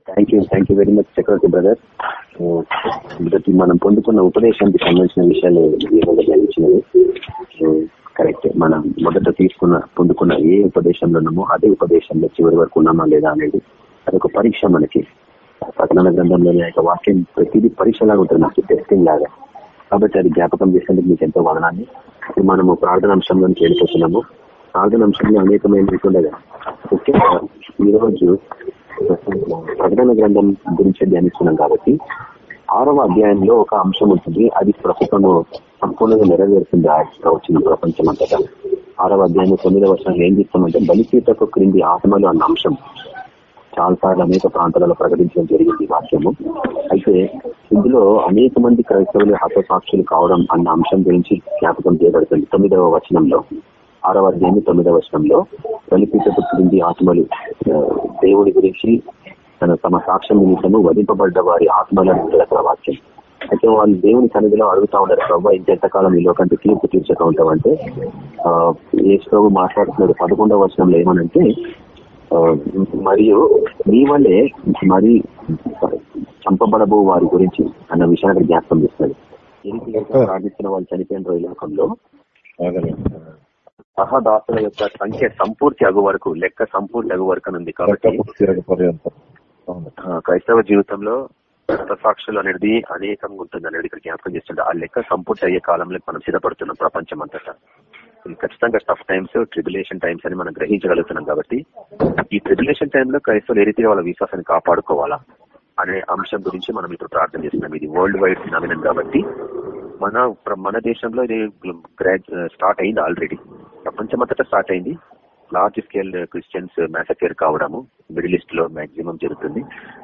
Thank you thank you very much Chakravarthi brother మొదటి మనం పొందుకున్న ఉపదేశానికి సంబంధించిన విషయాలు ఈ రోజు ధ్యానించినవి కరెక్ట్ మనం మొదట తీసుకున్న పొందుకున్న ఏ ఉపదేశంలో ఉన్నామో అదే ఉపదేశంలో చివరి వరకు ఉన్నామా లేదా అనేది అదొక పరీక్ష మనకి. పట్టణ గ్రంథంలోని యొక్క వాక్యం ప్రతిదీ పరీక్ష లాగా ఉంటుంది నాకు టెస్టింగ్ లాగా. కాబట్టి అది జ్ఞాపకం చేసేందుకు మీకు ఎంతో వదనాన్ని. ఇప్పుడు మనము ప్రార్థన అంశంలోకి వెళ్ళిపోతున్నాము. ప్రార్థన అంశంలో అనేకమైన ఉండగా ముఖ్యంగా ఈ రోజు ప్రకటన గ్రంథం గురించి ధ్యానిస్తున్నాం కాబట్టి ఆరవ అధ్యాయంలో ఒక అంశం ఉంటుంది. అది ప్రస్తుతము సంపూర్ణంగా నెరవేరుతుంది ఆ వచ్చిన ప్రపంచం అంతటా ఆరవ అధ్యాయం తొమ్మిదవ వర్షాలు ఏం చేస్తామంటే బలిపీతకు క్రింది ఆత్మలు అన్న అంశం. చాలా సార్లు అనేక ప్రాంతాలలో ప్రకటించడం జరిగింది వాక్యము. అయితే ఇందులో అనేక మంది క్రైస్తవులు హతసాక్షులు కావడం అన్న అంశం గురించి జ్ఞాపకం చేయబడుతుంది. తొమ్మిదవ వచనంలో ఆరవ అధ్యాయం తొమ్మిదవ వచనంలో బలిపీతకు క్రింది ఆత్మలు దేవుడి గురించి తన తమ సాక్ష్యం నిమిత్తము వధింపబడ్డ వారి ఆత్మలను అక్కడ వాక్యం అయితే వాళ్ళు దేవుని సన్నిధిలో అడుగుతా ఉన్నారు ప్రభావ ఇంకెంతకాలం ఈ లోకంటే తీర్పు తీర్చక ఉంటామంటే ఆ, యేసు ప్రభు మాట్లాడుతున్నాడు. పదకొండవ వచనంలో ఏమనంటే మరియు నీ వల్లే మరి చంపబడబో వారి గురించి అన్న విషయాన్ని జ్ఞాపకం చేస్తున్నాడు. ప్రార్థిస్తున్న వాళ్ళు చనిపోయిన ఈ లోకంలో. సహదాసుల యొక్క సంఖ్య సంపూర్తి అగు వరకు లెక్క సంపూర్తి అగు వరకు అని ఉంది కాబట్టి క్రైస్తవ జీవితంలో సాక్షులు అనేది అనేకంగా ఉంటుంది అనేది ఇక్కడ జ్ఞాపకం చేస్తుంటే ఆ లెక్క సంపూర్తి అయ్యే కాలంలో మనం సిద్ధపడుతున్నాం ప్రపంచం అంతటా. ఖచ్చితంగా టఫ్ టైమ్స్ ట్రిబులేషన్ టైమ్స్ అని మనం గ్రహించగలుగుతున్నాం కాబట్టి ఈ ట్రిబులేషన్ టైంలో క్రైస్తవులు ఏ రీతిగా వాళ్ళ విశ్వాసాన్ని కాపాడుకోవాలా అనే అంశం గురించి మనం ఇప్పుడు ప్రార్థన చేస్తున్నాం. ఇది వరల్డ్ వైడ్ ఫినామినన్ కాబట్టి మన మన దేశంలో ఇది స్టార్ట్ అయింది ఆల్రెడీ ప్రపంచమంతటా స్టార్ట్ అయింది. లార్జ్ స్కేల్ క్రిస్టియన్స్ మ్యాసకేర్ కావడము మిడిల్ ఈస్ట్లో మాక్సిమం జరుగుతుంది.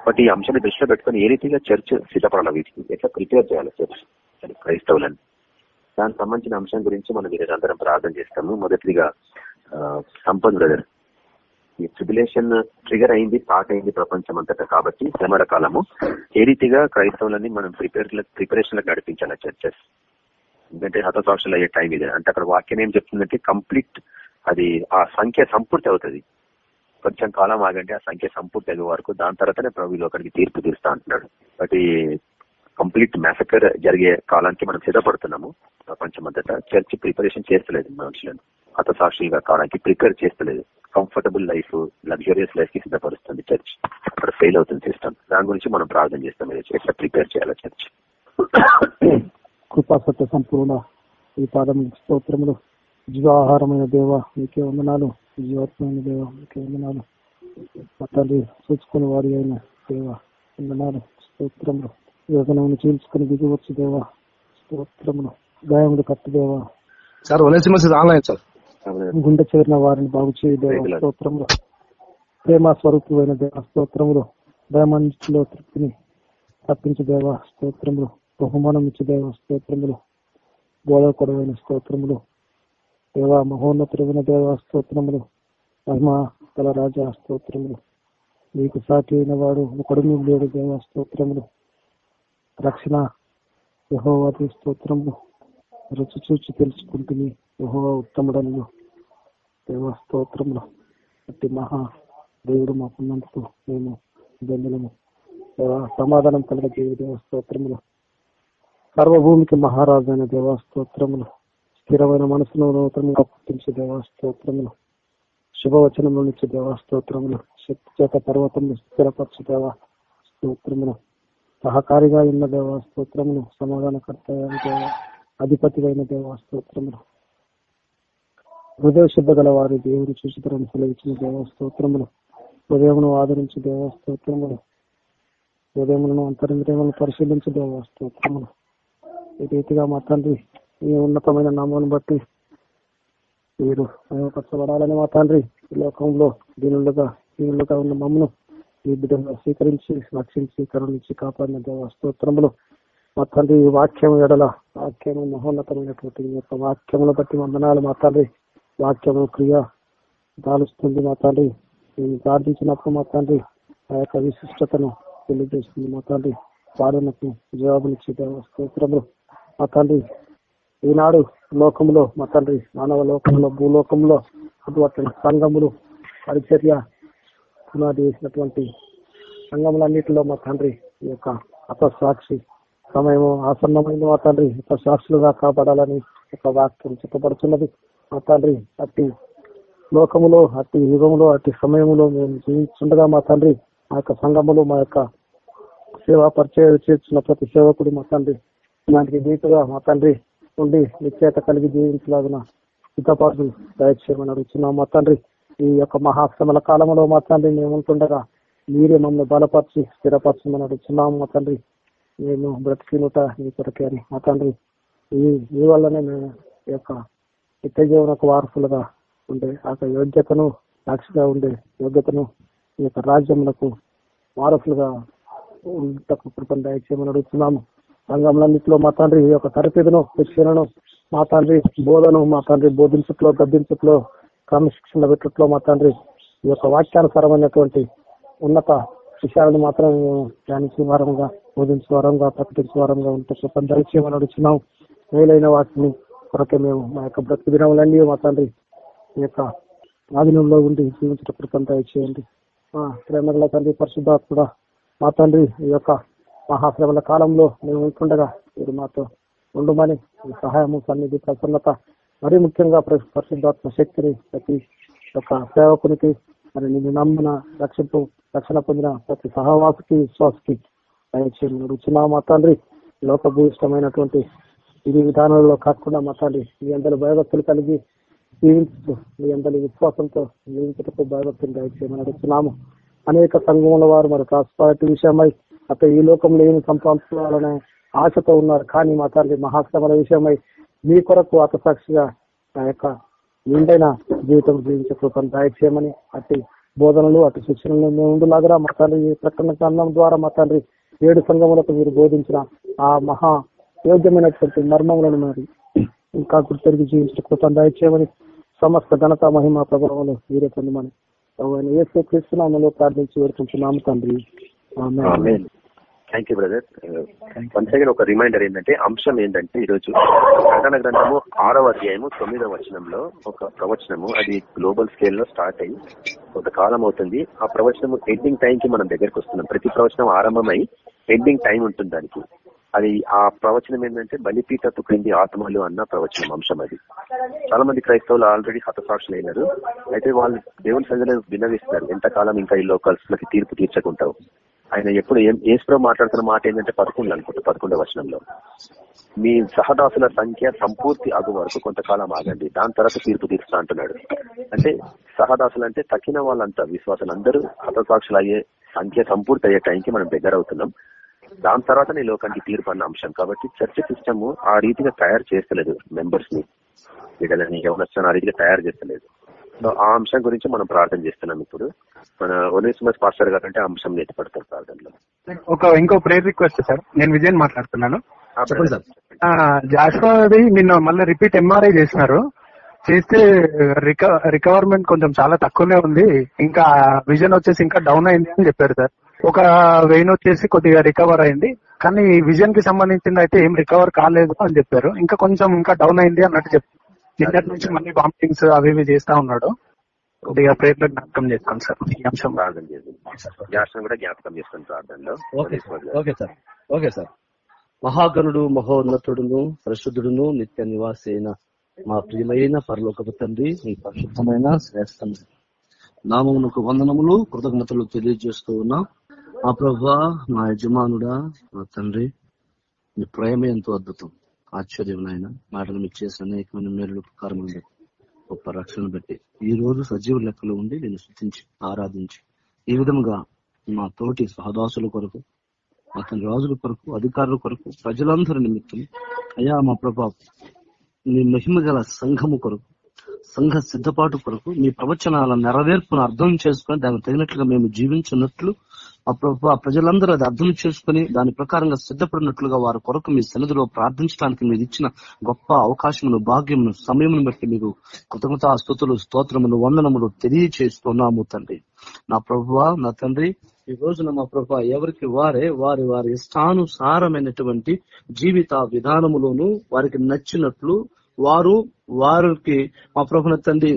బట్ ఈ అంశాన్ని దృష్టిలో పెట్టుకుని ఏ రీతిగా చర్చ్ సిద్ధపడాలి వీటికి? ఎట్లా ప్రిపేర్ చేయాలి చర్చ్ క్రైస్తవులని. దానికి సంబంధించిన అంశం గురించి మనం వీరందరం ప్రార్థన చేస్తాము. మొదటిగా సంపన్ బ్రదర్. ఈ ట్రిబులేషన్ ట్రిగర్ అయింది స్టార్ట్ అయింది ప్రపంచం అంతటా కాబట్టి శ్రమల కాలము. ఏ రీతిగా క్రైస్తవులని మనం ప్రిపేర్ ప్రిపరేషన్లకు నడిపించాలి చర్చెస్ ఎందుకంటే హతసాక్షులు అయ్యే టైం ఇది. అంటే అక్కడ వాక్యం ఏం చెప్తుందంటే కంప్లీట్ అది ఆ సంఖ్య సంపూర్తి అవుతుంది. కొంచెం కాలం ఆగంటే ఆ సంఖ్య సంపూర్తి అయ్యే వరకు దాని తర్వాతనే ప్రభు లోకానికి తీర్పు తీరుస్తా అంటున్నాడు. బట్ కంప్లీట్ మెసకర్ జరిగే కాలానికి మనం సిద్ధపడుతున్నాము. ప్రపంచమంతటా చర్చ్ ప్రిపరేషన్ చేస్తలేదు మనుషులను. హతసాక్షులుగా కావడానికి ప్రిపేర్ చేస్తలేదు. కంఫర్టబుల్ లైఫ్ లగ్జరియస్ లైఫ్కి సిద్ధపరుస్తుంది చర్చ్ అక్కడ ఫెయిల్ అవుతుంది సిస్టమ్ దాని గురించి మనం ప్రార్థన చేస్తాం. ఎట్లా ప్రిపేర్ చేయాలి చర్చ్ కృపా సత్య సంపూర్ణ ఈ పాదం స్తోత్రములు. జీవాహారమైన దేవ మీకే వందనాలు. జీవాత్మైన దేవ మీకే వందనాలు. మా తండ్రి చూసుకుని వారి అయిన దేవ వందనాలు. స్తోత్రములు. యోగనమును చీల్చుకుని దిగవచ్చు దేవ. స్తోత్రములు. గాయములు కట్టు దేవ. Sir online sir. గుండె చేరిన వారిని బాగు చేయి దేవ. స్తోత్రములు. ప్రేమ స్వరూపమైన దేవ స్తోత్రములు. దయమనిలో తృప్తిని తప్పించు దేవ స్తోత్రములు. బహుమానం ఇచ్చు దేవ స్తోత్రములు. బోధకుడమైన స్తోత్రములు. దేవ మహోన్నతుడైన దేవ స్తోత్రములు. మహిమ రాజా స్తోత్రములు. నీకు సాటి అయిన వాడు ఒకడు లేడు దేవ స్తోత్రములు. రక్షణ యహోవాది స్తోత్రములు. రుచి చూచి తెలుసుకుంటుంది యహోవా ఉత్తముడను దేవ స్తోత్రములు. అట్టి మహా దేవుడు మాకున్నందుకు మేము బంధులము సమాధానం కలిగే దేవ స్తోత్రములు. సర్వభూమికి మహారాజు అయిన దేవాస్తోత్రములు స్థిరమైన మనసును నూతనంగా పుట్టించే దేవాస్తోత్రములు శుభవచనంలో నుంచి దేవాస్తోత్రములు శక్తి చేత పర్వతం స్థిరపరచు దేవా స్తోత్రములు. సహకారిగా ఉన్న దేవాస్తోత్రములు సమాధానకర్త అయిన దేవా అధిపతి అయిన హృదయ శుద్ధ గల వారి దేవుని చూసితరని సెలవిచ్చిన దేవస్తోత్రములు ఉదయమును ఆదరించి దేవస్తోత్రములు ఉదయములను అంతరింద్రియములను పరిశీలించి దేవస్తోత్రములు ఈ రీతిగా మా తండ్రి ఈ ఉన్నతమైన నామాన్ని బట్టి మీరు మహిమపరచబడాలని మా తండ్రి ఈ లోకంలో దీనులుగా దీనులుగా ఉన్న మమ్మను ఈ బిడ్డగా స్వీకరించి రక్షించి కరుణించి కాపాడిన దేవ స్తోత్రములు. మా తండ్రి ఈ వాక్యం ఎడల వాక్యము మహోన్నతమైనటువంటి ఈ యొక్క వాక్యమును బట్టి వందనాలు మా తండ్రి. వాక్యము క్రియ దాలుస్తుంది మా తండ్రి. నేను ప్రార్థించినప్పుడు మా తండ్రి ఆ యొక్క విశిష్టతను తెలియజేస్తుంది మా తండ్రి. వాడనకు జవాబునిచ్చే దేవ స్తోత్రములు మా తండ్రి. ఈనాడు లోకంలో మా తండ్రి మానవ లోకంలో భూలోకంలో అటువంటి సంఘములు పరిచర్య పునాది వేసినటువంటి సంఘములన్నింటిలో మా తండ్రి ఈ యొక్క అపసాక్షి సమయము ఆసన్నమైన మా తండ్రి సాక్షులుగా కాపాడాలని ఒక వాక్యం చెప్పబడుతున్నది. మా తండ్రి అట్టి లోకములో అట్టి యుగములో అట్టి సమయములో మేము జీవించుండగా మా తండ్రి మా యొక్క సంఘములు మా యొక్క సేవా పరిచయం చేస్తున్న ప్రతి సేవకుడు మా తండ్రి. దానికి దీటుగా మా తండ్రి ఉండి నిశ్చేత కలిగి జీవించలాగిన సిద్ధపాటు దయచేయమని అడుగుతున్నాం మా తండ్రి ఈ యొక్క మహాశ్రమల కాలంలో మా తండ్రి మేము ఉంటుండగా మీరే మమ్మల్ని బలపరిచి స్థిరపరచమని అడుగుతున్నాం మా తండ్రి మేము బ్రతికినుట మీ కొరకే అని. మా తండ్రి ఈ మీ వల్లనే మేము ఈ యొక్క నిత్య జీవనకు వారసులుగా ఉండే ఆ యొక్క యోగ్యతను సాక్షిగా ఉండే యోగ్యతను ఈ యొక్క రాజ్యములకు వారసులుగా ఉంటకు కృపను దయచేయమని అడుగుతున్నాము సంఘంలన్నింటిలో మా తండ్రి ఈ యొక్క తరపేదను శిక్షణను మా తండ్రి బోధను మా తండ్రి బోధించట్లో గద్దించట్లో క్రమశిక్షణ పెట్టుట్లో మా తండ్రి ఈ యొక్క వాక్యానుసారమైనటువంటి ఉన్నత విషయాలను మాత్రం మేము ధ్యానించే వారంగా బోధించే వారంగా ప్రకటించే వారంగా ఉంటే కృపను దయచేయమని అడుగుతున్నాం మేలైన వాటిని కొరకే మేము మా యొక్క బ్రతుకు దినములన్నీ మా తండ్రి ఈ యొక్క ఆధీనంలో ఉండి జీవించేటప్పుడు కొంత దయచేయండి. మా ప్రేమగల తండ్రి కూడా మా తండ్రి ఈ యొక్క మహాశ్రమల కాలంలో మేము ఉంటుండగా మీరు మాతో ఉండమని సహాయము సన్నిధి ప్రసన్నత మరి ముఖ్యంగా పరిశుద్ధాత్మ శక్తిని ప్రతి యొక్క సేవకునికి మరి నిన్ను నమ్మిన రక్షింపు రక్షణ పొందిన ప్రతి సహవాసికి విశ్వాసకి రుచినా మా తండ్రి లోకభూయిష్టమైనటువంటి ఇది విధానాలలో కాకుండా మా తండ్రి మీ అందరి భయభక్తులు కలిగి జీవించు మీ అందరి విశ్వాసంతో జీవించటకు భయభక్తులు దయచేయమని అడుగుతున్నాము అనేక సంఘముల వారు మరి ప్రాస్పారిటీ విషయమై అక్కడ ఈ లోకంలో ఏమి సంపాదించాలనే ఆశతో ఉన్నారు. కానీ మా తండ్రి మహాశ్రమల విషయమై మీ కొరకు అతసాక్షిగా ఆ యొక్క నిండైన జీవితం జీవించే కృపను దయచేయమని అట్టి బోధనలు అటు శిక్షణలు మేము మా తండ్రి ఈ ప్రకటన కారణం ద్వారా మా తండ్రి ఏడు సంఘములకు మీరు బోధించిన ఆ మహా యోగ్యమైనటువంటి మర్మములను మరి ఇంకా గుర్తెరిగి జీవించిన కృపను దయచేయమని సమస్త ఘనత మహిమ ప్రభావాలు మీరే పొందమని ఏసు యేసు క్రీస్తునామలో ప్రార్థించి వేడుకుంటున్నాము తండ్రి. Thank you brother one second ఒక రిమైండర్ ఏంటంటే అంశం ఏంటంటే ఈరోజు ప్రకటన గ్రంథము ఆరవ అధ్యాయము తొమ్మిదవ వచనంలో ఒక ప్రవచనము. అది గ్లోబల్ స్కేల్లో స్టార్ట్ అయ్యి కొంతకాలం అవుతుంది. ఆ ప్రవచనము ఎండింగ్ టైం కి మనం దగ్గరకు వస్తున్నాం. ప్రతి ప్రవచనం ఆరంభమై ఎండింగ్ టైం ఉంటుంది దానికి. అది ఆ ప్రవచనం ఏంటంటే బలిపీఠపు క్రింది ఆత్మలు అన్న ప్రవచనం అంశం అది. చాలా మంది క్రైస్తవులు ఆల్రెడీ హతసాక్షులు అయినారు అయితే వాళ్ళు దేవుని సంఘటన విన్నవిస్తారు ఎంతకాలం ఇంకా ఈ లోకల్స్లకి తీర్పు తీర్చకుంటావు? ఆయన ఎప్పుడు ఏం ఏసుప్రభు మాట్లాడుతున్న మాట ఏంటంటే పదకొండు అనుకుంటా పదకొండవ వచనంలో. మీ సహదాసుల సంఖ్య సంపూర్తి అగు వరకు కొంతకాలం ఆగండి దాని తర్వాత తీర్పు తీరుస్తా అంటున్నాడు. అంటే సహదాసులు అంటే తక్కిన వాళ్ళంతా విశ్వాసులు అందరూ హతసాక్షులు అయ్యే సంఖ్య సంపూర్తి అయ్యే టైంకి మనం దగ్గర అవుతున్నాం. దాని తర్వాత నీ లోకానికి తీర్పు అన్న అంశం. కాబట్టి చర్చ సిస్టమ్ ఆ రీతిగా తయారు చేస్తలేదు మెంబర్స్ని ఎవరు ఎవరొచ్చిన ఆ రీతిగా తయారు చేస్తలేదు. ఆ అంశం గురించి మనం ప్రార్థన చేస్తున్నాం ఇప్పుడు. మన ఒనేసిమస్ పాస్టర్ గారు అంటే అంశం ఎత్తిపడతారు ప్రార్థనలో. ఒక ఇంకో ప్రేయర్ రిక్వెస్ట్ సార్ నేను విజయన్ మాట్లాడుతున్నాను. జాషువాది నిన్న మళ్ళీ రిపీట్ ఎంఆర్ఐ చేసినారు. చేస్తే రిక- రికవర్మెంట్ కొంచెం చాలా తక్కువనే ఉంది. ఇంకా విజన్ వచ్చేసి ఇంకా డౌన్ అయింది అని చెప్పారు సార్ ఒక వెయిన్ వచ్చేసి కొద్దిగా రికవర్ అయింది. కానీ విజన్కి సంబంధించింది అయితే ఏం రికవర్ కాలేదు అని చెప్పారు. ఇంకా కొంచెం ఇంకా డౌన్ అయింది అన్నట్టు చెప్పారు నిన్నటి నుంచి మళ్ళీ వామిటింగ్స్ అవి ఇవి చేస్తా ఉన్నాడు. కొద్దిగా ప్రయత్నం జ్ఞాపకం చేసుకోండి సార్ ఈ అంశం. ప్రార్థన జాస్టన్ కూడా జ్ఞాపకం చేసుకుని ప్రార్థనలో. Okay sir. Okay sir. Okay sir. మహాగణుడు మహోన్నతుడును పరిశుద్ధుడును నిత్య నివాసి అయిన మా ప్రియమైన పరలోకపు తండ్రి మీ పరిశుద్ధమైన శ్రేష్టమైన నామమునకు వందనములు కృతజ్ఞతలు తెలియజేస్తూ ఉన్నా మా ప్రభా మా యజమానుడా మా తండ్రి. మీ ప్రేమ ఎంతో అద్భుతం. ఆశ్చర్యం నాయన మాటలు మీకు చేసిన అనేకమైన మేలు ఉపకారములు బట్టి గొప్ప రక్షణ బట్టి ఈ రోజు సజీవ లెక్కలో ఉండి నేను శృతించి ఆరాధించి ఈ విధంగా మా తోటి సహదాసుల కొరకు అతని రాజుల కొరకు అధికారుల కొరకు ప్రజలందరి నిమిత్తం అయ్యా మా ప్రభా మీ మహిమ గల సంఘము కొరకు సంఘ సిద్ధపాటు కొరకు మీ ప్రవచనాల నెరవేర్పును అర్థం చేసుకొని దానికి తగినట్లుగా మేము జీవించినట్లు ఆ ప్రభు ఆ ప్రజలందరూ అది అర్థం చేసుకుని దాని ప్రకారంగా సిద్ధపడినట్లుగా వారి కొరకు మీ సన్నిధిలో ప్రార్థించడానికి మీరు ఇచ్చిన గొప్ప అవకాశమును భాగ్యమును సమయమును బట్టి మీరు కృతజ్ఞత స్థుతులు స్తోత్రములు వందనములు తెలియచేస్తున్నాము తండ్రి. నా ప్రభువ నా తండ్రి ఈ రోజున మా ప్రభు ఎవరికి వారే వారి వారి ఇష్టానుసారమైనటువంటి జీవిత విధానములోను వారికి నచ్చినట్లు వారు వారికి మా ప్రభుత్వ తండ్రి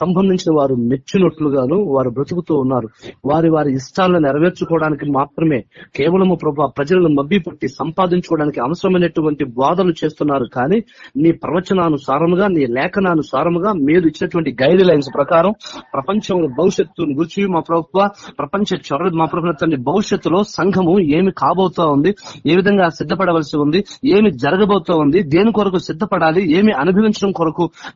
సంబంధించిన వారు మెచ్చినట్లుగాను వారు బ్రతుకుతూ ఉన్నారు. వారి వారి ఇష్టాలను నెరవేర్చుకోవడానికి మాత్రమే కేవలము ప్రభు ప్రజలను మబ్బి పట్టి సంపాదించుకోవడానికి అవసరమైనటువంటి బాధలు చేస్తున్నారు. కానీ నీ ప్రవచనానుసారముగా నీ లేఖనానుసారముగా మీరు ఇచ్చినటువంటి గైడ్ లైన్స్ ప్రకారం ప్రపంచంలో భవిష్యత్తును గురించి మా ప్రభుత్వ ప్రపంచ చొర మా ప్రభుత్వ తండ్రి భవిష్యత్తులో సంఘము ఏమి కాబోతా ఉంది ఏ విధంగా సిద్ధపడవలసి ఉంది ఏమి జరగబోతా ఉంది దేని కొరకు సిద్ధపడాలి ఏమి అనుభవించడం కొరకు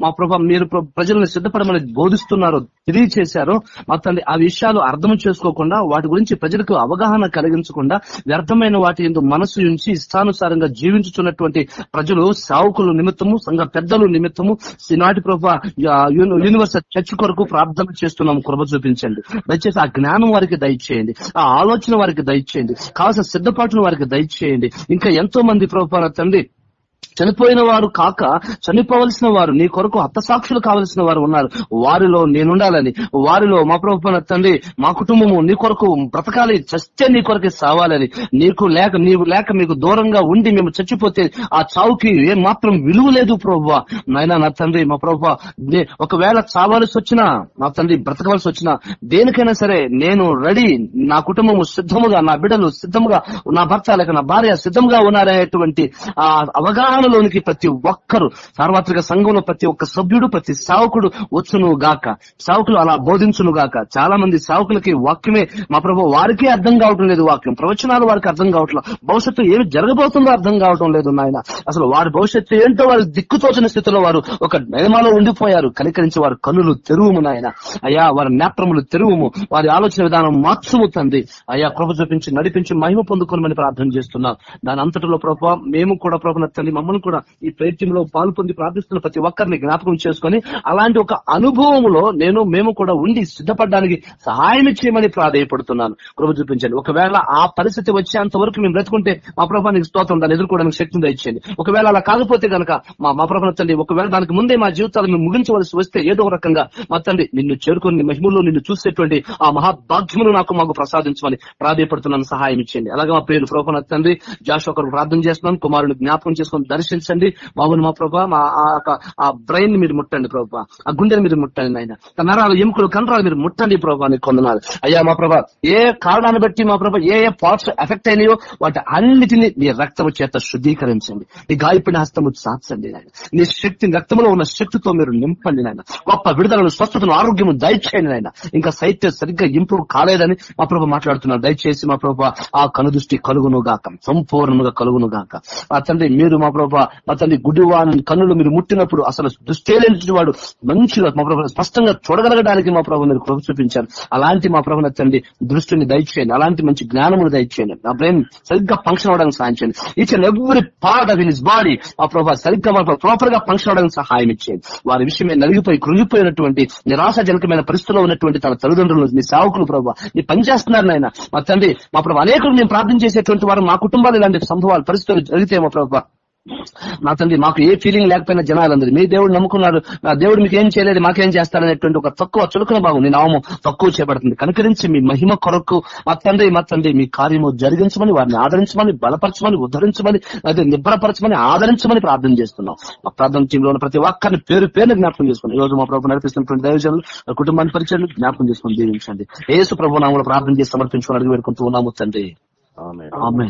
మా ప్రభా మీరు ప్రజలను సిద్ధపడమని బోధిస్తున్నారో తెలియచేశారు. మా తండ్రి ఆ విషయాలు అర్థం చేసుకోకుండా వాటి గురించి ప్రజలకు అవగాహన కలిగించకుండా వ్యర్థమైన వాటి ఎందుకు మనసు ఉంచి ఇష్టానుసారంగా జీవించుతున్నటువంటి ప్రజలు సావుకుల నిమిత్తము సంఘ పెద్దలు నిమిత్తము ఈనాటి ప్రభా యూనివర్సల్ చర్చ్ కొరకు ప్రార్థన చేస్తున్నాము. కృప చూపించండి. దయచేసి ఆ జ్ఞానం వారికి దయచేయండి. ఆ ఆలోచన వారికి దయచేయండి. కావాల్సిన సిద్ధపాటును వారికి దయచేయండి. ఇంకా ఎంతో మంది ప్రభా తండ్రి చనిపోయిన వారు కాక చనిపోవలసిన వారు నీ కొరకు హతసాక్షులు కావలసిన వారు ఉన్నారు. వారిలో నేనుండాలని వారిలో మా ప్రభుత్వ తండ్రి మా కుటుంబము నీ కొరకు బ్రతకాలి చస్తే నీ కొరకే సావాలని. నీకు లేక నీవు లేక మీకు దూరంగా ఉండి మేము చచ్చిపోతే ఆ చావుకి ఏ మాత్రం విలువ లేదు ప్రభు నాయన నా తండ్రి మా ప్రభు ఒకవేళ చావాల్సి వచ్చినా నా తండ్రి బ్రతకవలసి వచ్చినా దేనికైనా సరే నేను రెడీ నా కుటుంబము సిద్ధముగా నా బిడ్డలు సిద్ధముగా నా భర్త లేక నా భార్య సిద్ధంగా ఉన్నారనేటువంటి ఆ అవగాహన సంఘాలలోనికి ప్రతి ఒక్కరు సార్వత్రిక సంఘంలో ప్రతి ఒక్క సభ్యుడు ప్రతి సావకుడు వచ్చును గాక సావకులు అలా బోధించును గాక చాలా మంది సావకులకి వాక్యమే మా ప్రభు వారికే అర్థం కావటం లేదు వాక్యం. ప్రవచనాలు వారికి అర్థం కావట్లేదు భవిష్యత్తు ఏమి జరగబోతుందో అర్థం కావటం లేదు నాయన. అసలు వారి భవిష్యత్తు ఏంటో వారు దిక్కుతోచిన స్థితిలో వారు ఒక నియమాలో ఉండిపోయారు. కనికరించి వారి కన్నులు తెరువుము నాయన. అయ్యా వారి నేత్రములు తెరువుము. వారి ఆలోచన విధానం మార్చుము తండ్రి. అయ్యా కృప చూపించి నడిపించి మహిమ పొందుకోనమని ప్రార్థన చేస్తున్నాం. దాని అంతటిలో ప్రభావ మేము కూడా ప్రభు తల్లి మమ్మల్ని కూడా ఈ ప్రయత్నంలో పాలు పొంది ప్రార్థిస్తున్న ప్రతి ఒక్కరిని జ్ఞాపకం చేసుకొని అలాంటి ఒక అనుభవంలో నేను మేము కూడా ఉండి సిద్ధపడడానికి సహాయం చేయమని ప్రాధాయపడుతున్నాను. కృప చూపించండి. ఒకవేళ ఆ పరిస్థితి వచ్చేంత వరకు మేము బ్రతుకుంటే మా ప్రభానికి స్తోత్రం దాన్ని ఎదుర్కోవడానికి శక్తిని దయచేయండి ఒకవేళ అలా కాకపోతే గనక మా మా ప్రభావ తండ్రి ఒకవేళ దానికి ముందే మా జీవితాలు మేము ముగించవలసి వస్తే ఏదో ఒక రకంగా మా తండ్రి నిన్ను చేరుకొని మహిమల్లో మహిమలో నిన్ను చూసేటువంటి ఆ మహాభాగ్యమును నాకు మాకు ప్రసాదించమని ప్రాధాయపడుతున్నాను. సహాయం ఇచ్చేయండి. అలాగే మా పేరు ప్రభావ తండ్రి జాష్ ఒకరు ప్రార్థన చేస్తున్నాను. కుమారుని జ్ఞాపకం చేసుకుని దర్శించండి బాబుని మా ప్రభా మా ఆ బ్రెయిన్ మీరు ముట్టండి ప్రభా. ఆ గుండెని మీరు ముట్టండి ఆయన నరాలు ఎముకలు కండరాలు మీరు ముట్టండి ప్రభా నీకు కొందనాలు అయ్యా మా ప్రభా ఏ కారణాన్ని బట్టి మా ప్రభా ఏ ఏ పార్ట్స్ ఎఫెక్ట్ అయినాయో వాటి అన్నిటిని నీ రక్తము చేత శుద్ధీకరించండి. నీ గాయపడిన హస్తము సాచండి నాయన. నీ శక్తి రక్తంలో ఉన్న శక్తితో మీరు నింపండి నాయన. గొప్ప విడుదలను స్వస్థతను ఆరోగ్యము దయచేయండి నాయన. ఇంకా సైత్యం సరిగ్గా ఇంప్రూవ్ కాలేదని మా ప్రభు మాట్లాడుతున్నారు. దయచేసి మా ప్రభు ఆ కనుదృష్టి కలుగును గాక సంపూర్ణంగా కలుగును గాక ఆ తండ్రి మీరు మా ప్రభు ప్రభా తండ్రి గుడివాన కన్నులు మీరు ముట్టినప్పుడు అసలు దుష్టేలేని వాడు మంచిగా మా ప్రభు స్పష్టంగా చూడగలగడానికి మా ప్రభు మీరు కృప చూపించారు. అలాంటి మా ప్రభు తండ్రి దృష్టిని దయచేయండి అలాంటి మంచి జ్ఞానమును దయచేయండి. నా బ్రెయిన్ సరిగ్గా ఫంక్షన్ అవడానికి సహాయం చేయండి. Each and every part of in body మా ప్రభా సరిగ్గా మా ప్రాపర్గా ఫంక్షన్ అవడానికి సహాయం ఇచ్చేయండి. వారి విషయమే నలిగిపోయి కృంగిపోయినటువంటి నిరాశాజనకమైన పరిస్థితిలో ఉన్నటువంటి తన తల్లిదండ్రులు మీ సేవకులు ప్రభావ నీ పనిచేస్తున్నారు నాయన. మా తండ్రి మా ప్రభు అనేకులు మేము ప్రార్థన చేసేటువంటి వారు మా కుటుంబాలు ఇలాంటి సంభవాలు పరిస్థితులు జరిగితే మా ప్రభావ నా తండ్రి మాకు ఏ ఫీలింగ్ లేకపోయినా జనాలందరూ మీ దేవుడు నమ్ముకున్నారు నా దేవుడు మీకు ఏం చేయలేదు మాకేం చేస్తారనేటువంటి ఒక తక్కువ చులకన భావం నీ నామం తక్కువ చేయబడుతుంది కనుకరించి మీ మహిమ కొరకు మా తండ్రి మా తండ్రి మీ కార్యము జరిగించమని వారిని ఆదరించమని బలపరచమని ఉద్ధరించమని అదే నిబ్బరపరచమని ఆదరించమని ప్రార్థన చేస్తున్నాం. మా ప్రార్థన టీంలో ఉన్న ప్రతి ఒక్కరిని పేరు పేరు జ్ఞాపకం చేసుకుని ఈ రోజు మా ప్రభు నడిపిస్తున్నటువంటి దైవజనులు కుటుంబాన్ని పరిచయం జ్ఞాపకం చేసుకుని దీవించండి. యేసు ప్రభు నామలో ప్రార్థన చేసి సమర్పించుకుని అడిగి వేడుకుంటూ ఉన్నాము తండ్రి. ఆమె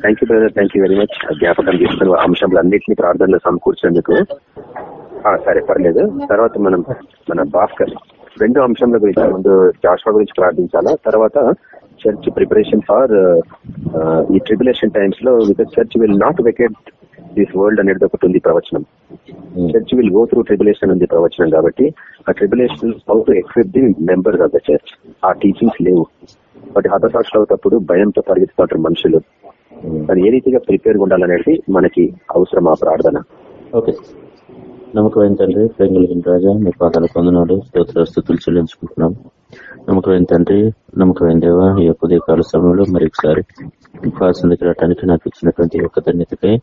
thank you brother thank you very much జ్ఞాపకం తీసుకున్న అంశాలన్నింటినీ ప్రార్థనలో సమకూర్చేందుకు. సరే పర్లేదు. తర్వాత మనం మన భాస్కర్. రెండు అంశంల గురించి ముందు జాషువా గురించి ప్రార్థించాలా? తర్వాత చర్చ్ ప్రిపరేషన్ ఫర్ ఈ ట్రిబులేషన్ టైమ్స్లో with church will not vacate this world అనేది ఒకటి ఉంది ప్రవచనం. Church will go through tribulation ఉంది ప్రవచనం కాబట్టి ఆ tribulation how to accept the members of the church ఆ టీచింగ్స్ లేవు. వాటి హతసాక్షులు అవుతప్పుడు భయంతో పరిగెత్తుతారు మనుషులు. అది ఏ రీతిగా ప్రిపేర్ ఉండాలనేది మనకి అవసరం ఆ ప్రార్థన? ఓకే. నమ్మకమైన తండ్రి ప్రేంగులగిన రాజా మీ పాదాల పొందనాలు స్తోత్ర స్థుతులు చెల్లించుకుంటున్నాం. నమ్మకమైన తండ్రి నమ్మకమైన దేవ ఈ యొక్క ఉదయకాల సమయంలో మరి ఒకసారి కాల్సిందికి రావడానికి నాకు ఇచ్చినటువంటి యొక్క ధన్యతకై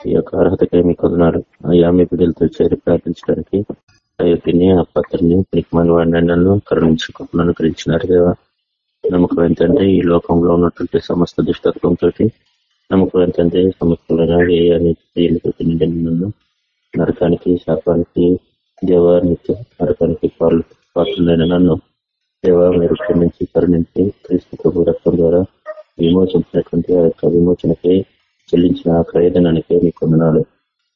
ఈ యొక్క అర్హతకై మీ కొందనాలు అయ్యా మీ బిడ్డలతో చేరి ప్రార్థించడానికి అయ్యని ఆ పత్రిని పినికిమాల వాడిని నన్ను కరుణించుకుంటున్నాను గ్రహించినారు దేవా. నమ్మకం ఏంటంటే ఈ లోకంలో ఉన్నటువంటి సమస్త దుష్టత్వంతో నమ్మకం ఏంటంటే సమస్యలుగా వ్యయాన్ని నన్ను నరకానికి శాపానికి దేవ నిత్య నరకానికి పాలు పాత్రులైన నన్ను దేవ మీరు క్షమించి కరుణించి క్రీస్తు ప్రభు రక్తం ద్వారా విమోచించినటువంటి ఆ యొక్క విమోచనకే చెల్లించిన ఆ ప్రయోజనానికే మీ కొందనాలు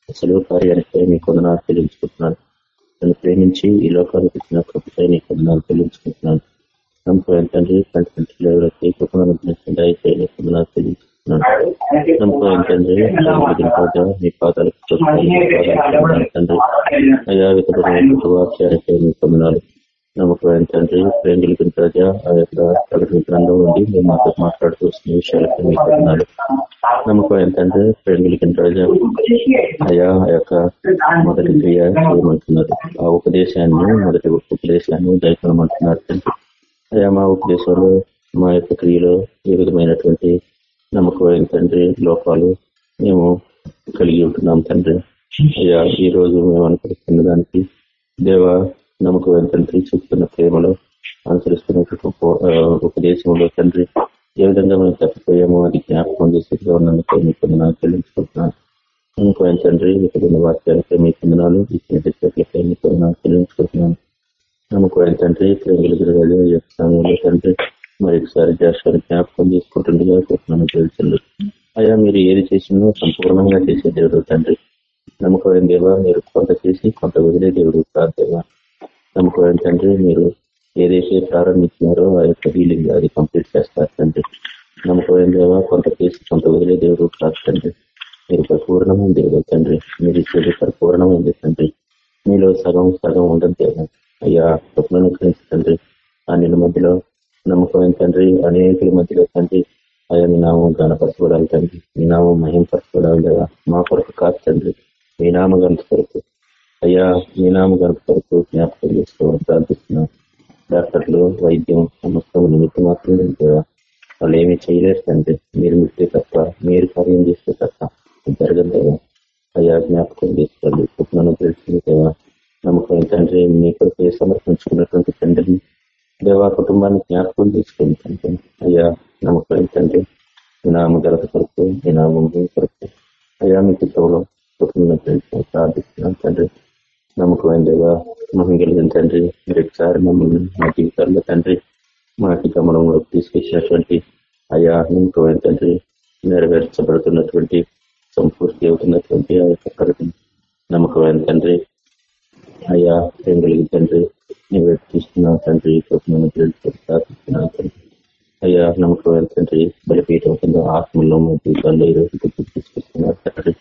సెలవు కార్యానికే మీ కొందనాలు చెల్లించుకుంటున్నాను నన్ను ప్రేమించి ఈ లోకానికి ఇచ్చిన కృపకై నీ కొందనాలు చెల్లించుకుంటున్నాను నమ్మకం తండ్రి కంటి ఎవరైతే నమ్మకం ఏంటంటే మీ తండ్రి అయ్యా విధమైన నమ్మకం ఏంటంటే ఆ యొక్క ప్రకటన గ్రంథం ఉండి మేము మాతో మాట్లాడుతూ వస్తున్న నమ్మకం ఏంటంటే ప్రేమ కలిగిన ప్రజ ఆ యొక్క మొదటి క్రియ చేయమంటున్నారు ఆ ఉపదేశాన్ని మొదటి ఉపదేశాన్ని దయకొనమంటున్నారు అయ్యా మా ఉపదేశంలో మా యొక్క క్రియలో ఏ విధమైనటువంటి నమ్మకమైన తండ్రి లోపాలు మేము కలిగి ఉంటున్నాం తండ్రి. అయ్యా ఈ రోజు మేము అనుసరిస్తున్న దానికి దేవ నమ్మకమైన తండ్రి చూపుతున్న ప్రేమలో అనుసరిస్తున్న ఉపదేశంలో తండ్రి ఏ విధంగా మేము తప్పిపోయామో అది జ్ఞాపకం చేసేట్టుగా ఉన్నందుకు మీ పొందనాలు చెల్లించుకుంటున్నాను. నమ్మకమైన తండ్రి ఇక్కడ వాక్యాలపై మీ పొందనాలు ఇచ్చిన మీ పొందనాలు చెల్లించుకుంటున్నాను. నమ్మకం ఏంటంటే తండ్రి ప్రేమలు తండ్రి మరి ఒకసారి జాషువాని జ్ఞాపకం చేసుకుంటుండగా నన్ను తెలుసు అయ్యా మీరు ఏది చేసినా సంపూర్ణంగా చేసే దేవుడు తండ్రి. నమ్మకమైన దేవా మీరు కొంత చేసి కొంత వదిలే దేవుడు ప్రార్థన నమ్మకమైన తండ్రి మీరు ఏదైతే ప్రారంభించినారో ఆ యొక్క హీలింగ్ అది కంప్లీట్ చేస్తారు తండ్రి. నమ్మకమైన దేవా కొంత చేసి కొంత వదిలే దేవుడు ప్రార్థండి మీరు పరిపూర్ణమైన దేవుడు తండ్రి. మీరు ఇచ్చేది పరిపూర్ణమైంది తండ్రి. మీలో సగం సగం ఉండదు దేవా. అయ్యా స్వప్నం తండ్రి. ఆ నిన్న మధ్యలో నమ్మకమైన తండ్రి అనేకుల మధ్యలో తండ్రి. అయ్యా మీ నామం గణపరచుకోవడానికి తండ్రి. మీ నామం మహింపరచుకోవడాలి లేదా మా కొరకు కాదు తండ్రి. మీ నామ గంట కొరకు. అయ్యా మీ నామ గంట కొరకు జ్ఞాపకం చేసుకోవడం ప్రార్థిస్తున్నాం. డాక్టర్లు వైద్యం సమస్తం నిమిత్తం మాత్రమే కదా. వాళ్ళు ఏమీ చేయలేరు తండ్రి. మీరు మిట్టే తప్ప మీరు కార్యం చేస్తే తప్ప. జరగదు అయ్యా జ్ఞాపకం చేసుకోండి. కుటుంబం తెలిసింది దేవా నమ్మకం తండ్రి మీ కొరకు సమర్పించుకున్నటువంటి తండ్రిని దేవా కుటుంబాన్ని జ్ఞాపకం తీసుకుంటాను అయ్యా నమ్మకం ఏంటంటే మీ నామ గలత కొరకు మీ నామం కొరకు. అయ్యా మీ చిత్తంలో కుటుంబం ప్రార్థిస్తున్నాం తండ్రి. నమ్మకమైన దేవా మహం కలిగిన తండ్రి మీరు ఒకసారి మమ్మల్ని మా జీవితాల్లో తండ్రి మాటి గమనంలోకి తీసుకొచ్చినటువంటి అయ్యా నమ్మకమైన తండ్రి నెరవేర్చబడుతున్నటువంటి సంపూర్తి అవుతున్నటువంటి ఆ యొక్క ప్రకటన. నమ్మకమైన తండ్రి అయ్యా ఏం కలిగి తండ్రి నీవు తీసుకున్నావు తండ్రి కృపణను ప్రార్థిస్తున్నావు తండ్రి. అయ్యా నమ్మకం తండ్రి బలిపీఠం కింద ఆత్మలో మా జీవితాల్లో ఈరోజు తీసుకొస్తున్నారు తండ్రి.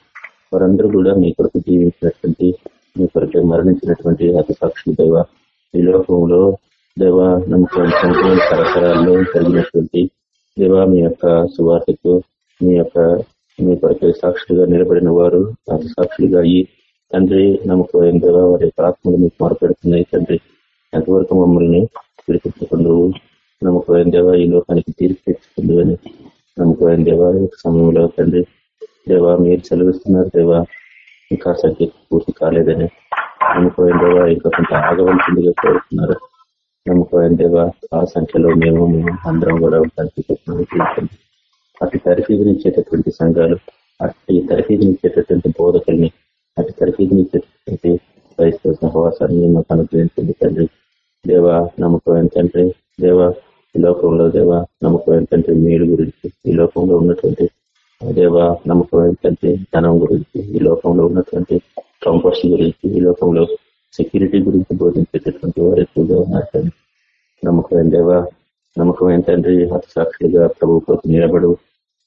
వారందరూ కూడా మీ కొరకు జీవించినటువంటి మీ కొరకు మరణించినటువంటి అతి సాక్షి దేవ ఈ లోకంలో దేవ నమ్మకం తరతరాల్లో జరిగినటువంటి దేవ మీ యొక్క సువార్తకు మీ యొక్క మీ కొరకు సాక్షులుగా నిలబడిన వారు అతి సాక్షులుగా అయ్యి తండ్రి నమ్మకం దేవ వారి ఆత్మలు మీకు మొరపెడుతున్నాయి తండ్రి. ఎంతవరకు మమ్మల్ని విడిపించకుండా నమ్మకం దేవ ఈ లోకానికి తీర్పు తెచ్చుకుంది అని నమ్మకం దేవ సమయంలో తండ్రి దేవా మీరు చదివిస్తున్నారు దేవా ఇంకా సంఖ్య పూర్తి కాలేదని. నమ్మకం దేవా ఇంకా కొంత ఆగవలసిందిగా కోరుతున్నారు. నమ్మకమైన దేవా ఆ సంఖ్యలో మేము మేము అందరం కూడా కనిపించుకుంటున్నాం అటు తరఫీదునిచ్చేటటువంటి సంఘాలు అటు తరఫీదునిచ్చేటటువంటి బోధకుల్ని అటు తరఫీదునిచ్చేటటువంటి క్రైస్తవ సహవాసాన్ని మాకు తండ్రి దేవ నమ్మకం ఏంటంటే దేవ ఈ లోకంలో దేవ నమ్మకం ఏంటంటే మీరు గురించి ఈ లోకంలో ఉన్నటువంటి దేవా నమ్మకం ఏంటంటే ధనం గురించి ఈ లోకంలో ఉన్నటువంటి కంఫర్ట్స్ గురించి ఈ లోకంలో సెక్యూరిటీ గురించి బోధించేటటువంటి వారు ఎక్కువగా ఉన్నారు తండ్రి నమ్మకం దేవా నమ్మకం ఏంటంటే హతసాక్షులుగా ప్రభు నిలబడు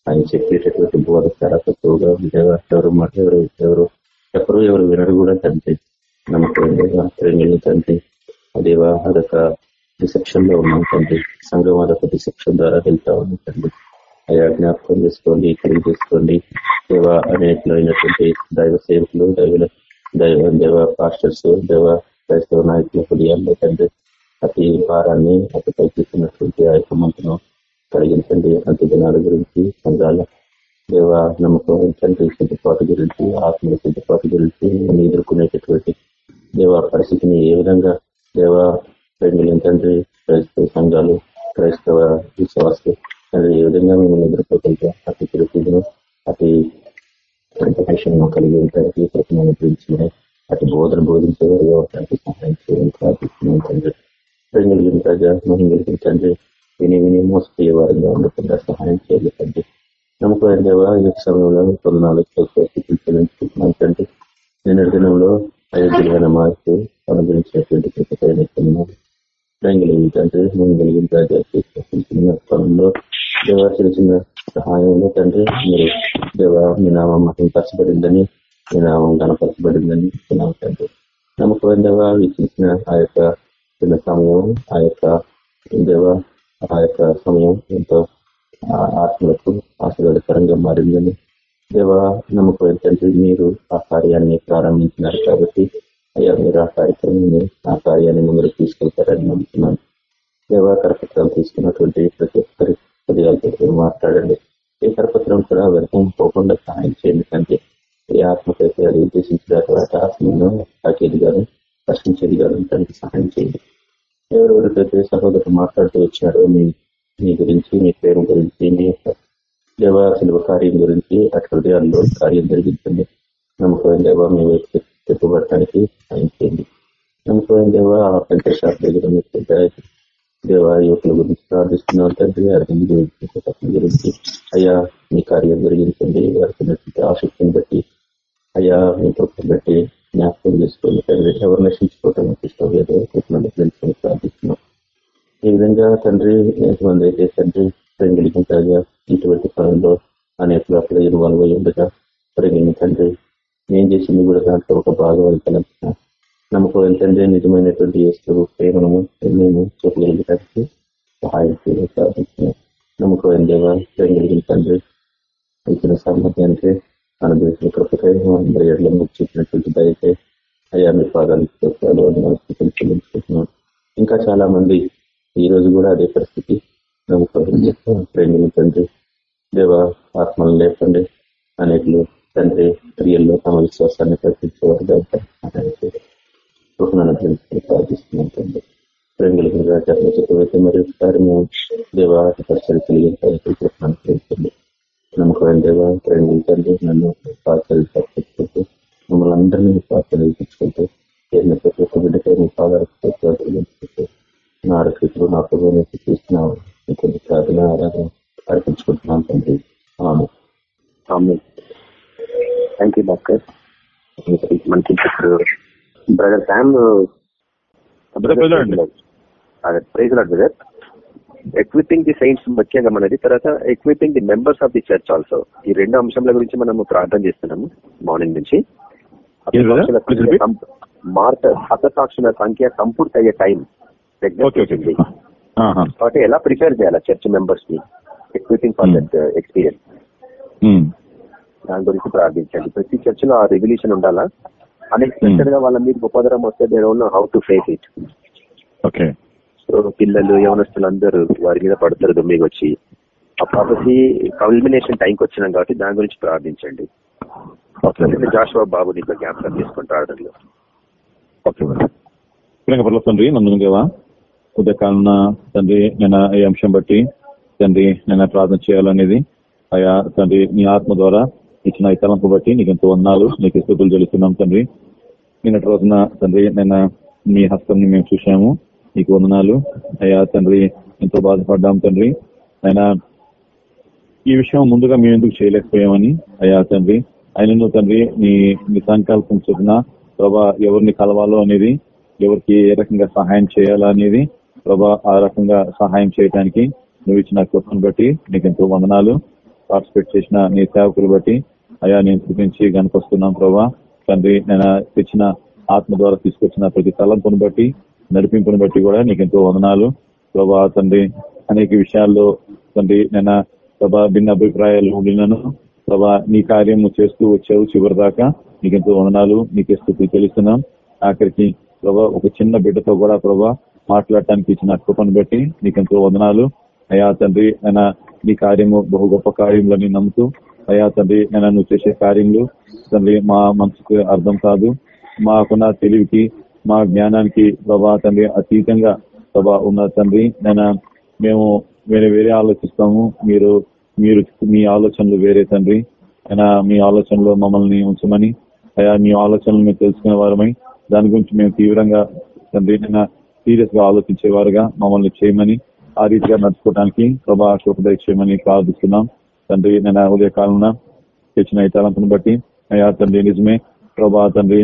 ఆయన చెప్పేటటువంటి బోధ చాలా తక్కువగా ఉంది దేవా ఎవరు ఎవరు ఎవరు ఎవరు ఎవరు వినరు కూడా తండ్రి. నమ్మకం దేవా తండ్రి. అదేవా అదొక డిసెప్షన్లో ఉన్నాం తండ్రి. సంఘం అదొక డిసెప్షన్ ద్వారా వెళ్తా ఉన్నాం తండ్రి. అయ్యా జ్ఞాపకం చేసుకోండి కలిగి చేసుకోండి. దేవ అనేకమైనటువంటి దైవ సేవకులు దైవ దైవ దేవ పాస్టర్స్ దేవ క్రైస్తవ నాయకుల హృదయాల్లో తండ్రి అతి భారాన్ని అతి పైకి ఆ యొక్క మంత్రం కలిగించండి అంత్య దినాల గురించి సంఘాల దేవ నమ్మకం తండ్రి సిద్ధపాటు గురించి ఆత్మల సిద్ధపాటు గురించి ఎదుర్కొనేటటువంటి దేవ పరిస్థితిని ఏ విధంగా దేవ తండ్రి క్రైస్తవ సంఘాలు క్రైస్తవ విశ్వాసాలు తండ్రి ఏ విధంగా మిమ్మల్ని ఎదుర్కోగలిగా అతి తిరుగుతును అతి ఇన్ఫర్మేషన్ కలిగి ఉంటానికి ప్రతిమను గురించి అటు బోధన బోధించేవారు సహాయం చేయడం ప్రార్థిస్తున్నాం తండ్రి. ప్రజలు ప్రజా మహిళలు తండ్రి విని విని మోసపోయే వారిగా ఉండకుండా సహాయం చేయాలి తండ్రి. నమ్మకం దేవా ఈ సమయంలో కొన్ని నాలుగు చెల్లించుకుంటున్నాం నిన్న దినంలో అయోగ్యమైన మార్పు అనుభవించినటువంటి కృపకైన తండ్రి తండ్రి మేము కలిగిన రాజా పనుల్లో దేవ చేసిన సహాయంలో తండ్రి మీరు దేవ మీ నామం మహింపరచబడిందని మీ నామం గణపరచబడిందని విన్నాం తండ్రి. నమ్మకమైన దేవ వీక్షించిన ఆ యొక్క చిన్న సమయం ఆ యొక్క దేవ ఆ యొక్క సమయం ఎంతో ఆత్మలకు ఆశీర్వాదకరంగా మారిందని దేవ నమ్మకం ఏంటంటే మీరు ఆ కార్యాన్ని ప్రారంభించినారు కాబట్టి అయ్యా మీరు ఆ కార్యక్రమాన్ని ఆ కార్యాన్ని మీరు తీసుకెళ్తారని నమ్ముతున్నాను. దేవా కరపత్రాలు తీసుకున్నటువంటి ప్రతి ఒక్కరి హృదయాలతో మాట్లాడండి. ఈ కరపత్రం కూడా వ్యర్థం పోకుండా సహాయం చేయండి అంటే ఏ ఆత్మకైతే అది ఉద్దేశించిన తర్వాత ఆత్మను తాకేది కానీ ప్రశ్నించేది కానీ దానికి సహాయం చేయండి. ఎవరెవరికైతే సహోదరులు మాట్లాడుతూ వచ్చినారో మీ మీ గురించి మీ పేరు గురించి మీ యొక్క దేవ కార్యం గురించి అటు హృదయాల్లో కార్యం జరిగించండి. నమ్మకం దేవ మీ వైపు చెప్పబడటానికి సహాయం చేయండి. నమ్మకం దేవ పెద్ద షాప్ దగ్గర దేవ యువకుల గురించి ప్రార్థిస్తున్నాం తండ్రి అర్థం గురించి గురించి. అయ్యా మీ కార్యం జరిగించండి. వారికి ఆసక్తిని బట్టి అయ్యా మీ తృప్తిని బట్టి జ్ఞాపకం చేసుకోండి తండ్రి ఎవరు నశించుకోవటం ఇష్టం లేదో తెలుసుకొని ప్రార్థిస్తున్నాం. ఈ విధంగా తండ్రి ఎంతమంది అయితే తండ్రి ప్రేమిలిగించగా ఇటువంటి పనుల్లో అనేక అక్కడ ఇన్వాల్వ్ అయ్యి ఉండగా ప్రేమిని తండ్రి నేను చేసింది కూడా దాంట్లో ఒక భాగం అయితే నమ్మకం ఏంటంటే నిజమైనటువంటి ఏస్తూ ప్రేమను మేము చూపగలిగడానికి సహాయం చేయాలి ప్రార్థిస్తున్నాం నమ్మకం ఏందేవా ప్రేమ తండ్రి ఇచ్చిన సామర్థ్యానికి అనుభవించిన కృపకై అందరి ఎడ్ల చూసినటువంటి దయతే అయ్యా మీ పాదాలు చెల్లించుకుంటున్నాం. ఇంకా చాలా మంది ఈ రోజు కూడా అదే పరిస్థితి. నమ్మకం ప్రేమిని తండ్రి దేవ ఆత్మలు లేకండి అనేకలు తండ్రి క్రియల్లో తమ విశ్వాసాన్ని ప్రకటించేవారు కృపణను ప్రార్థిస్తున్నాం తండ్రి. ప్రేమిలిగిన రాజ్యాన్ని మరి ఒకసారి మేము దేవాటి పరిస్థితి కలిగించాలి కృపణను నమ్మకం దేవ ప్రేమిలు తండ్రి నన్ను పాత్రలు తప్పించుకుంటూ మమ్మల్ని అందరినీ పాత్రలు ఇప్పించుకుంటూ చేరిన ప్రతి ఒక్క బిడ్డకై మీ పాదాలకు నా ఆరోగ్యతలు నా ప్రభుత్వం చూస్తున్నావు. కొన్ని ప్రార్థన ఆరాధన అర్పించుకుంటున్నాం తండ్రి. ఆమె థ్యాంక్ యూ డాక్టర్ మనకి ఇప్పుడు brother Sam praise lord brother equipping the saints ముఖ్యంగా మనది తర్వాత equipping the members of the church also ఈ రెండు అంశాల గురించి మనము ప్రార్థన చేస్తున్నాము మార్నింగ్ నుంచి. మార్త హతసాక్షుల సంఖ్య సంపూర్తి అయ్యే టైం కాబట్టి ఎలా ప్రిపేర్ చేయాలి చర్చ్ మెంబర్స్ని? ఎక్విపింగ్ ఫర్ దట్ ఎక్స్పీరియన్స్ దాని గురించి ప్రార్థించండి. ప్రతి చర్చ్లో ఆ రెగ్యులేషన్ ఉండాలా? అన్ఎక్స్పెక్టెడ్గా వాళ్ళ మీద ఉపద్రవం వస్తే they don't know how to face it okay so పిల్లలు యవనస్తులు అందరూ వారి మీద పడతారు దొమ్మికి వచ్చి. ఆ ప్రాపసీ కల్మినేషన్ టైంకి వచ్చినాం కాబట్టి దాని గురించి ప్రార్థించండి. జాషువా బాబు నీకు జ్ఞాపకం చేసుకుని ప్రార్థనలో ఓకే తండ్రి నందును దేవా ఉదయకాలన తండ్రి నేను ఈ అంశం బట్టి తండ్రి నేను ప్రార్థన చేయాలనేది అయా తండ్రి నీ ఆత్మ ద్వారా ఇచ్చిన ఈ తలంపు బట్టి నీకు ఎంతో వందాలు నీకు స్థుతులు చెల్లిస్తున్నాం తండ్రి. నిన్నటి రోజున తండ్రి నేను మీ హస్తం మేము చూసాము నీకు వందనాలు. అయ్యా తండ్రి ఎంతో బాధపడ్డాం తండ్రి. ఆయన ఈ విషయం ముందుగా మేము ఎందుకు చేయలేకపోయామని అయ్యా తండ్రి. ఆయనను తండ్రి నీ నీ సంకల్పం చొప్పున ప్రభా ఎవరిని కలవాలో అనేది ఎవరికి ఏ రకంగా సహాయం చేయాలా అనేది ప్రభా ఆ రకంగా సహాయం చేయడానికి నువ్వు ఇచ్చిన కృపను బట్టి నీకు ఎంతో వందనాలు. పార్టిసిపేట్ చేసిన నీ సేవకులు బట్టి అయా నేను చూపించి కనిపిస్తున్నాం ప్రభా. తండ్రి నేను తెచ్చిన ఆత్మ ద్వారా తీసుకొచ్చిన ప్రతి తలంపును బట్టి నడిపింపును బట్టి కూడా నీకు ఎంతో వందనాలు. ప్రభా తండ్రి అనేక విషయాల్లో తండ్రి నేను ప్రభా భిన్న అభిప్రాయాలు ఉండినను. ప్రభా నీ కార్యం చేస్తూ వచ్చావు చివరి దాకా నీకెంతో వందనాలు. నీకే స్థితి తెలుస్తున్నాం ఆఖరికి ప్రభా ఒక చిన్న బిడ్డతో కూడా ప్రభా మాట్లాడటానికి ఇచ్చిన కృపను బట్టి నీకెంతో వందనాలు. అయా తండ్రి ఆయన నీ కార్యము బహు గొప్ప కార్యములని నమ్ముతూ అయా తండ్రి ఆయన నువ్వు చేసే కార్యములు తండ్రి మా మనసుకు అర్థం కాదు. మాకున్న తెలివికి మా జ్ఞానానికి ప్రభా తండ్రి అతీతంగా ప్రభా ఉన్న తండ్రి నేను మేము వేరే వేరే ఆలోచిస్తాము. మీరు మీరు మీ ఆలోచనలు వేరే తండ్రి. అయినా మీ ఆలోచనలో మమ్మల్ని ఉంచమని అయా మీ ఆలోచనలు మేము తెలుసుకునే వారమై దాని గురించి మేము తీవ్రంగా తండ్రి నేను సీరియస్గా ఆలోచించేవారుగా మమ్మల్ని చేయమని ఆ రీతిగా నడుచుకోవడానికి ప్రభా శుభదయ చేయమని ప్రార్థిస్తున్నాం. తండ్రి నేను ఉదయ కాలంలో తెచ్చిన ఈ తలంపును బట్టి అయా తండ్రి నిజమే ప్రభా తండ్రి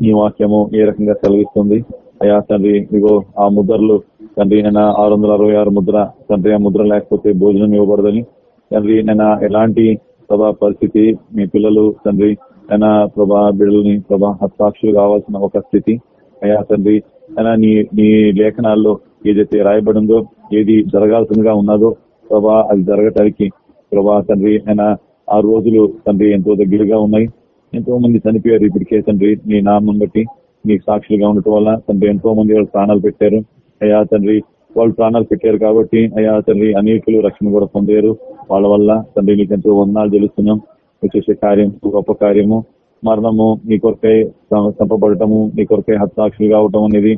ఈ వాక్యము ఏ రకంగా సెలవిస్తుంది? అయా తండ్రి ఇగో ఆ ముద్రలు తండ్రి నేను ఆరు వందల అరవై ఆరు ముద్ర తండ్రి ఆ ముద్ర లేకపోతే భోజనం ఇవ్వబడదని. తండ్రి నేను ఎలాంటి ప్రభా పరిస్థితి మీ పిల్లలు తండ్రి నేను ప్రభా బిడ్డలని ప్రభా హస్తాక్షులు కావాల్సిన ఒక స్థితి. అయా తండ్రి అయినా నీ నీ లేఖనాల్లో ఏదైతే రాయబడిందో ఏది జరగాల్సిందిగా ఉన్నదో ప్రభా అది జరగటానికి ప్రభా తండ్రి అయినా ఆ రోజులు తండ్రి ఎంతో దగ్గరగా ఉన్నాయి. ఎంతో మంది చనిపోయారు ఇప్పటికే తండ్రి నీ నామం బట్టి. నీకు సాక్షులుగా ఉండటం వల్ల తండ్రి ఎంతో మంది వాళ్ళు ప్రాణాలు పెట్టారు. అయ్యా తండ్రి వాళ్ళు ప్రాణాలు పెట్టారు కాబట్టి అయ్యా తండ్రి అనేకులు రక్షణ కూడా పొందారు. వాళ్ళ వల్ల తండ్రి నీకు ఎంతో వందనాలు తెలుస్తున్నాం నువ్వు చేసే కార్యం గొప్ప కార్యము. మరణము నీ కొరకై చంపబడటము నీ కొరకై హస్తాక్షులు కావటం అనేది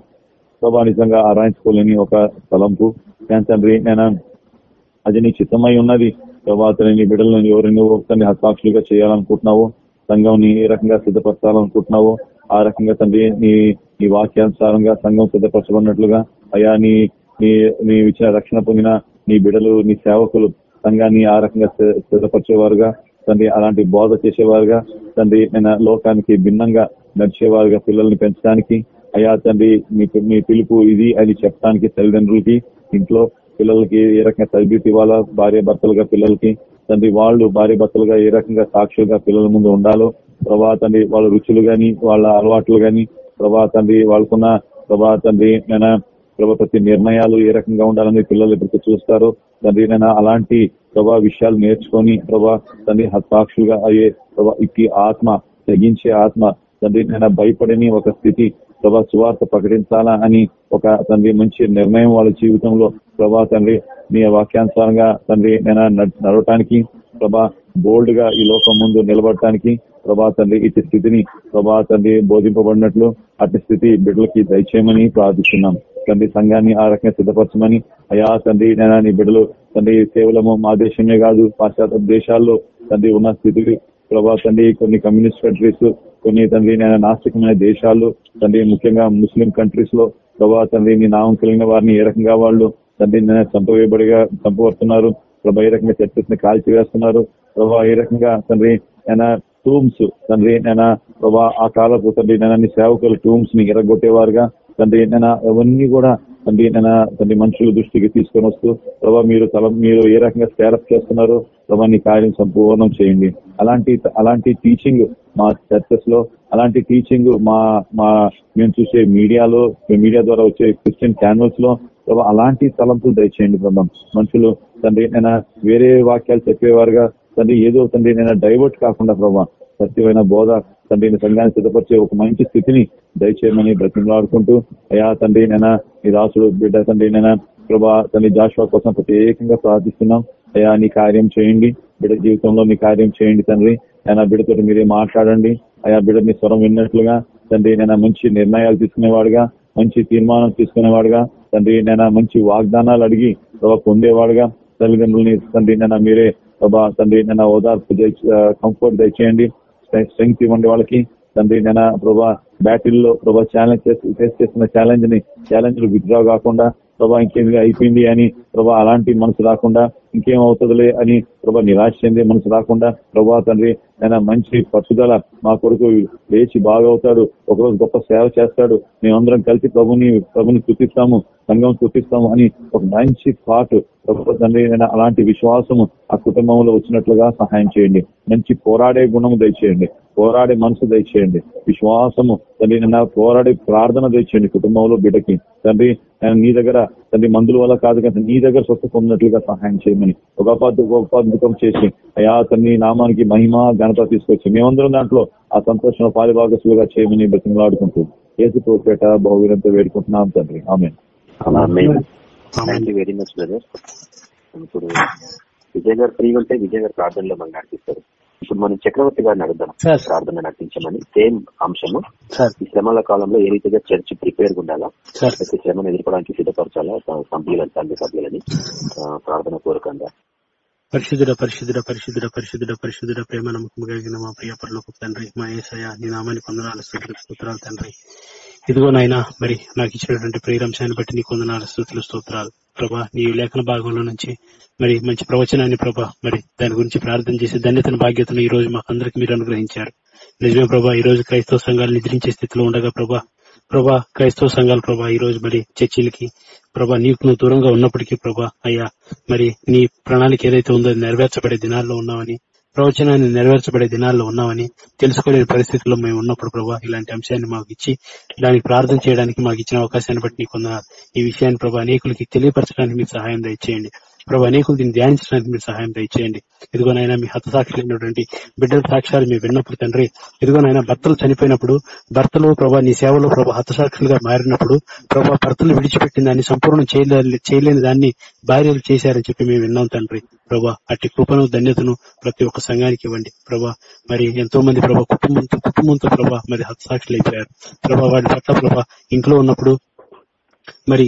ప్రభా నిజంగా ఆరాయించుకోలేని ఒక స్థలంకు నేను తండ్రి నేను అది నీ చిత్తమై ఉన్నది. ప్రభాతని నీ బిడ్డలను ఎవరిని ఒకరిని హస్తాక్షులుగా చేయాలనుకుంటున్నావు సంఘం ఏ రకంగా సిద్ధపరచాలనుకుంటున్నావో ఆ రకంగా తండ్రి నీ నీ వాక్యానుసారంగా సంఘం సిద్ధపరచబడినట్లుగా అయా నీ నీ నీవిచ్చిన రక్షణ పొందిన నీ బిడలు నీ సేవకులు సంఘాన్ని ఆ రకంగా సిద్ధపరిచేవారుగా. తండ్రి అలాంటి బోధ చేసేవారుగా. తండ్రి నేను లోకానికి భిన్నంగా నడిచేవారుగా పిల్లల్ని పెంచడానికి. అయ్యా తండ్రి మీకు మీ పిలుపు ఇది అని చెప్పడానికి తల్లిదండ్రులకి ఇంట్లో పిల్లలకి ఏ రకంగా తరబితి ఇవ్వాలా? భార్య భర్తలుగా పిల్లలకి. తండ్రి వాళ్ళు భార్య భర్తలుగా ఏ రకంగా సాక్షులుగా పిల్లల ముందు ఉండాలో? ప్రభా తండ్రి వాళ్ళ రుచులు గాని వాళ్ళ అలవాట్లు గాని ప్రభా తండ్రి వాళ్ళకున్న ప్రభా తండ్రి నేను ప్రభా ప్రతి నిర్ణయాలు ఏ రకంగా ఉండాలని పిల్లలు ఎప్పటికీ చూస్తారు తండ్రి నేను అలాంటి ప్రభా విషయాలు నేర్చుకొని ప్రభా తండ్రి హస్తాక్షులుగా అయ్యే ప్రభా ఇట్టి ఆత్మ తగ్గించే ఆత్మ తండ్రి నేను భయపడని ఒక స్థితి ప్రభా సువార్త ప్రకటించాలా అని ఒక తండ్రి మంచి నిర్ణయం వాళ్ళ జీవితంలో ప్రభా తండ్రి నీ వాక్యానుసారంగా తండ్రి నేను నడవటానికి ప్రభా బోల్డ్గా ఈ లోకం ముందు నిలబడటానికి ప్రభా తండ్రి ఇటు స్థితిని ప్రభా తండ్రి బోధింపబడినట్లు అటు స్థితి బిడ్డలకి దయచేయమని ప్రార్థిస్తున్నాం. తండ్రి సంఘాన్ని ఆ రకంగా సిద్ధపరచమని అయా తండ్రి నేను నీ బిడ్డలు తండ్రి కేవలము మా దేశమే కాదు పాశ్చాత్య దేశాల్లో తండ్రి ఉన్న స్థితికి ప్రభా తండ్రి కొన్ని కమ్యూనిస్ట్ కంట్రీస్ కొన్ని తండ్రి నేను నాస్తికమైన దేశాలు తండ్రి ముఖ్యంగా ముస్లిం కంట్రీస్లో ప్రభా తండ్రి నీ నామం కలిగిన వారిని ఏ రకంగా వాళ్ళు తండ్రి నేను చంపవేయబడిగా చంపబడుతున్నారు ప్రభా ఏ రకంగా చర్చని కాల్చి వేస్తున్నారు ప్రభా ఏ రకంగా తండ్రి నేను టూమ్స్ తండ్రి ఏంటైనా ప్రభా ఆ కాలపు తండ్రి నేను సేవకులు టూమ్స్ని ఎరగొట్టేవారుగా. తండ్రి ఏంటైనా అవన్నీ కూడా తండ్రి ఏంటైనా తండ్రి మనుషుల దృష్టికి తీసుకొని వస్తూ ప్రభా మీరు తల మీరు ఏ రకంగా స్టేరప్ చేస్తున్నారు ప్రభా నీ కార్యం సంపూర్ణం చేయండి. అలాంటి అలాంటి టీచింగ్ మా చర్చెస్లో అలాంటి టీచింగ్ మా మా మేము చూసే మీడియాలో మీడియా ద్వారా వచ్చే క్రిస్టియన్ ఛానల్స్లో ప్రభా అలాంటి తలంపులు దయచేయండి ప్రభా. మనుషులు తండ్రి ఏంటైనా వేరే వాక్యాలు చెప్పేవారుగా తండ్రి ఏదో తండ్రి నేను డైవర్ట్ కాకుండా ప్రభా సత్యమైన బోధ తండ్రి సంఘాన్ని సిద్ధపరిచే ఒక మంచి స్థితిని దయచేయమని బ్రతిమలాడుకుంటూ అయా తండ్రి నేను ఈ రాసుడు బిడ్డ తండ్రి నేను ప్రభా తండ్రి జాషువా కోసం ప్రత్యేకంగా ప్రార్థిస్తున్నాం. అయా నీ కార్యం చేయండి. బిడ్డ జీవితంలో నీ కార్యం చేయండి తండ్రి. అయినా బిడ్డతో మీరే మాట్లాడండి. అయా బిడ్డ మీ స్వరం విన్నట్లుగా తండ్రి నేను మంచి నిర్ణయాలు తీసుకునేవాడుగా మంచి తీర్మానం తీసుకునేవాడుగా తండ్రి నేను మంచి వాగ్దానాలు అడిగి ప్రభా పొందేవాడుగా తల్లిదండ్రులని తండ్రి నేను మీరే ప్రభా తండ్రి నేను ఓదార్పు కంఫర్ట్ దయచేయండి. స్ట్రెంగ్త్ ఇవ్వండి వాళ్ళకి. తండ్రి నేను ప్రభా బ్యాటిల్లో ప్రభా ఛాలెంజ్ ఫేస్ చేస్తున్న ఛాలెంజ్ని ఛాలెంజ్ విత్డ్రా కాకుండా ప్రభా ఇంకేమి అయిపోయింది అని ప్రభా అలాంటి మనసు రాకుండా ఇంకేం అవుతుందిలే అని ప్రభా నిరాశ చెంది మనసు రాకుండా ప్రభా తండ్రి ఆయన మంచి పట్టుదల మా కొడుకు లేచి బాగవుతాడు. ఒకరోజు గొప్ప సేవ చేస్తాడు. మేమందరం కలిసి ప్రభుని ప్రభుని స్థుతిస్తాము సంఘం స్థుతిస్తాము అని ఒక మంచి థాట్ ప్రభు తండ్రి అలాంటి విశ్వాసము ఆ కుటుంబంలో వచ్చినట్లుగా సహాయం చేయండి. మంచి పోరాడే గుణము దయచేయండి. పోరాడే మనసు దయచేయండి. విశ్వాసము తండ్రి నిన్న పోరాడే ప్రార్థన దయచేయండి కుటుంబంలో బిడ్డకి. తండ్రి నేను నీ దగ్గర తండ్రి మందుల వల్ల కాదు కదా నీ దగ్గర స్వస్థ పొందినట్లుగా సహాయం చేయమని. ఒక గొప్ప అద్భుతం చేసి అయా తండ్రి నామానికి మహిమ ఘనత తీసుకొచ్చి మేమందరం దాంట్లో ఆ సంతోషంలో పాలిభాగస్లుగా చేయమని బతిమలాడుకుంటూ ఏసు తోపేట బహువీరంతో వేడుకుంటున్నాం తండ్రి. ఆమె వెరీ మచ్ బ్రదర్. ఇప్పుడు విజయ్ గారు ఫ్రీ ఉంటే విజయ్ గారు ప్రార్థనలో మనం నడిపిస్తారు ఇప్పుడు మనం చక్రవర్తి గారిని అడుగుదాం. ప్రార్థన నడిపించమని సేమ్ అంశము. సార్. ఈ శ్రమల కాలంలో ఏ రీతిగా చర్చ్ ప్రిపేర్ ఉండాలా? సార్. ప్రతి శ్రమను ఎదుర్కోవడానికి సిద్ధపరచాలా? సభ్యులని తండ్రి సభ్యులని. ప్రార్థన పూర్వకంగా పరిశుద్ధుడ పరిశుద్ధుడ పరిశుద్ధుడ పరిశుద్ధుడ పరిశుద్ధుడ ప్రేమ నమ్మకం కలిగిన మా ప్రియ పరలోక తండ్రి మా ఏసయ నీ నామాన్ని స్థుతులు స్తోత్రాలు తండ్రి. ఇదిగో నాయనా మరి నాకు ఇచ్చినటువంటి ప్రేరంశాన్ని బట్టి నీ కొందనాలు స్థుతులు స్తోత్రాలు. ప్రభా నీ లేఖన భాగంలో నుంచి మరి మంచి ప్రవచనాన్ని ప్రభా మరి దాని గురించి ప్రార్థన చేసి ధన్యతను బాధ్యతను ఈ రోజు మాకందరికి మీరు అనుగ్రహించారు. నిజమే ప్రభా ఈ రోజు క్రైస్తవ సంఘాలు నిద్రించే స్థితిలో ఉండగా ప్రభా ప్రభా క్రైస్తవ సంఘాలు ప్రభా ఈ రోజు మరి చర్చిలకి ప్రభా నీకు నువ్వు దూరంగా ఉన్నప్పటికీ ప్రభా అయ్యా మరి నీ ప్రణాళిక ఏదైతే ఉందో నెరవేర్చబడే దినాల్లో ఉన్నామని ప్రవచనాన్ని నెరవేర్చబడే దినాల్లో ఉన్నామని తెలుసుకోలేని పరిస్థితుల్లో మేము ఉన్నప్పుడు ప్రభా ఇలాంటి అంశాన్ని మాకు ఇచ్చి దానికి ప్రార్థన చేయడానికి మాకు ఇచ్చిన అవకాశాన్ని బట్టి నీకు ఈ విషయాన్ని ప్రభా అనేకులకి తెలియపరచడానికి మీకు సహాయం దయచేయండి. ప్రభా అనేకులు దీన్ని ధ్యానించడానికి మీరు సహాయం దయచేయండి. ఇదిగోనైనా మీ హతసాక్షులైనటువంటి బిడ్డల సాక్ష్యాలు మీరు విన్నప్పుడు తండ్రి. ఇదిగోనైనా భర్తలు చనిపోయినప్పుడు భర్తలు ప్రభా నీ సేవలో ప్రభా హతసాక్షులుగా మారినప్పుడు ప్రభా భర్తలు విడిచిపెట్టిన దాన్ని సంపూర్ణం చేయలే చేయలేని దాన్ని భార్యలు చేశారని చెప్పి మేము విన్నాం తండ్రి. ప్రభా అట్టి కృపను ధన్యతను ప్రతి ఒక్క సంఘానికి ఇవ్వండి. ప్రభా మరి ఎంతో మంది ప్రభా కుటుంబంతో కుటుంబంతో ప్రభా మరి హతసాక్షులు అయిపోయారు. ప్రభా వాటి పట్ల ప్రభా ఇంట్లో ఉన్నప్పుడు మరి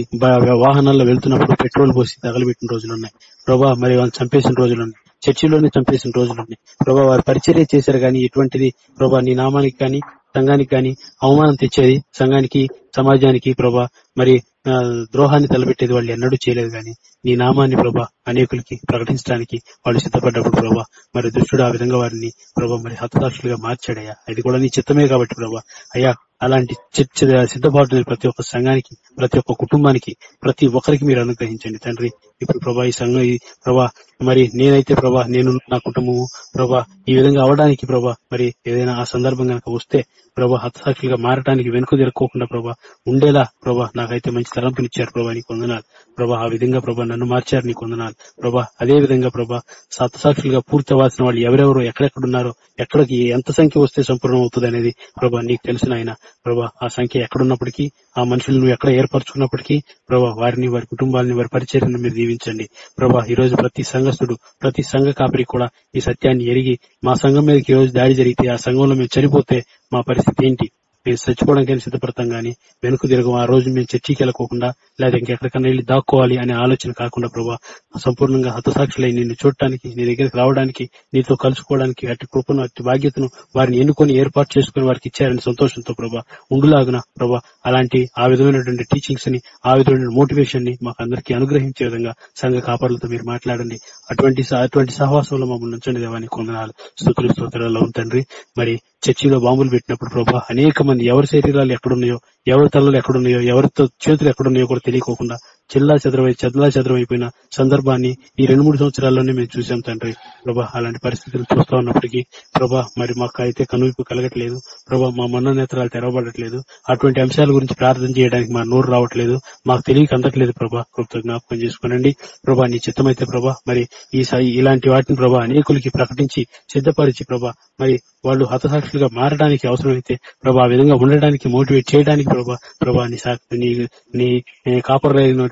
వాహనాల్లో వెళ్తున్నప్పుడు పెట్రోల్ పోసి తగలబెట్టిన రోజులు ఉన్నాయి ప్రభా మరి వాళ్ళు చంపేసిన రోజులున్నాయి. చర్చిలోనే చంపేసిన రోజులు ఉన్నాయి ప్రభా వారు పరిచర్య చేశారు కానీ ఎటువంటిది? ప్రభా నీ నామానికి కానీ సంఘానికి కానీ అవమానం తెచ్చేది? సంఘానికి సమాజానికి ప్రభా మరి ఆ, ద్రోహాన్ని తలబెట్టేది వాళ్ళు ఎన్నడూ చేయలేదు కానీ నీ నామాన్ని ప్రభా అనేకులకి ప్రకటించడానికి వాళ్ళు సిద్ధపడ్డప్పుడు ప్రభా మరి దుష్టుడు ఆ విధంగా వారిని ప్రభా మరి హతదాక్షులుగా మార్చాడయ్యా. అది కూడా నీ చిత్తమే కాబట్టి ప్రభా. అయ్యా అలాంటి చర్చ సిద్ధపాటు ప్రతి ఒక్క సంఘానికి ప్రతి ఒక్క కుటుంబానికి ప్రతి ఒక్కరికి మీరు అనుగ్రహించండి. తండ్రి ఇప్పుడు ప్రభా ఈ సంఘం ప్రభా మరి నేనైతే ప్రభా నేను నా కుటుంబము ప్రభా ఈ విధంగా అవడానికి ప్రభా మరి ఏదైనా ఆ సందర్భం కనుక వస్తే ప్రభా హతసాక్షులుగా మారడానికి వెనుక తిరుక్కోకుండా ప్రభా ఉండేలా ప్రభా నాకైతే మంచి తలంపునిచ్చారు ప్రభా నీకు వందనాలు. ప్రభా ఆ విధంగా ప్రభా నన్ను మార్చారు నీకు వందనాలు. ప్రభా అదే విధంగా ప్రభా హతసాక్షులుగా పూర్తి అవ్వాల్సిన వాళ్ళు ఎవరెవరు ఎక్కడెక్కడున్నారో ఎక్కడికి ఎంత సంఖ్య వస్తే సంపూర్ణం అవుతుంది అనేది ప్రభా నీకు తెలిసిన ఆయన ప్రభా ఆ సంఖ్య ఎక్కడున్నప్పటికీ ఆ మనుషులను నువ్వు ఎక్కడ ఏర్పరచుకున్నప్పటికీ ప్రభా వారిని వారి కుటుంబాలని వారి పరిచయం మీరు దీవించండి. ప్రభా ఈ రోజు ప్రతి సంఘస్థుడు ప్రతి సంఘ కాపరి కూడా ఈ సత్యాన్ని ఎరిగి మా సంఘం మీదకి ఈ రోజు దాడి జరిగితే ఆ సంఘంలో మేము చనిపోతే మా పరిస్థితి ఏంటి? మేము చచ్చిపోవడానికి సిద్ధపడతాం గానీ వెనుక తిరగం ఆ రోజు మేము చర్చికి వెళ్ళకోకుండా లేదా ఇంకెక్కడికన్నా వెళ్ళి దాక్కోవాలి అనే ఆలోచన కాకుండా ప్రభా సంపూర్ణంగా హతసాక్షులై నిన్ను చూడటానికి నీ దగ్గరికి రావడానికి నీతో కలుసుకోవడానికి అటు కృపను అటు బాధ్యతను వారిని ఎన్నుకొని ఏర్పాటు చేసుకుని వారికి ఇచ్చారని సంతోషంతో ప్రభా ఉండులాగున ప్రభా అలాంటి ఆ విధమైనటువంటి టీచింగ్స్ని ఆ విధమైన మోటివేషన్ని మాకు అందరికీ అనుగ్రహించే విధంగా సంఘ కాపాడులతో మీరు మాట్లాడండి. అటువంటి అటువంటి సహవాసంలో మమ్మల్ని ఉంచండి దేవానికి కొందనాలు స్థుతులు స్తోత్రాలు తండ్రి. మరి చర్చిలో బాంబులు పెట్టినప్పుడు ప్రభా అనేక మంది ఎవరి శరీరాలు ఎక్కడున్నాయో ఎవరి తలలు ఎక్కడున్నాయో ఎవరితో చేతులు ఎక్కడున్నాయో కూడా తెలియకోకుండా చెల్లా చెదరమై చెదలా చెదరమైపోయిన సందర్భాన్ని ఈ రెండు మూడు సంవత్సరాల్లోనే మేము చూసాం తండ్రి. ప్రభా అలాంటి పరిస్థితులు చూస్తా ఉన్నప్పటికీ ప్రభా మరి మాకు అయితే కనువిప్పు కలగట్లేదు. ప్రభా మా మన్న నేత్రాలు తెరవబడట్లేదు. అటువంటి అంశాల గురించి ప్రార్థన చేయడానికి మా నోరు రావట్లేదు. మాకు తెలియక అందట్లేదు ప్రభా. కృప్త జ్ఞాపకం చేసుకోనండి. ప్రభా నీ చిత్తమైతే ప్రభా మరి ఈ ఇలాంటి వాటిని ప్రభా అనేకులకి ప్రకటించి సిద్ధపరిచి ప్రభా మరి వాళ్ళు హతసాక్షులుగా మారడానికి అవసరమైతే ప్రభా ఆ విధంగా ఉండడానికి మోటివేట్ చేయడానికి ప్రభా ప్రభా నీ నీ నీ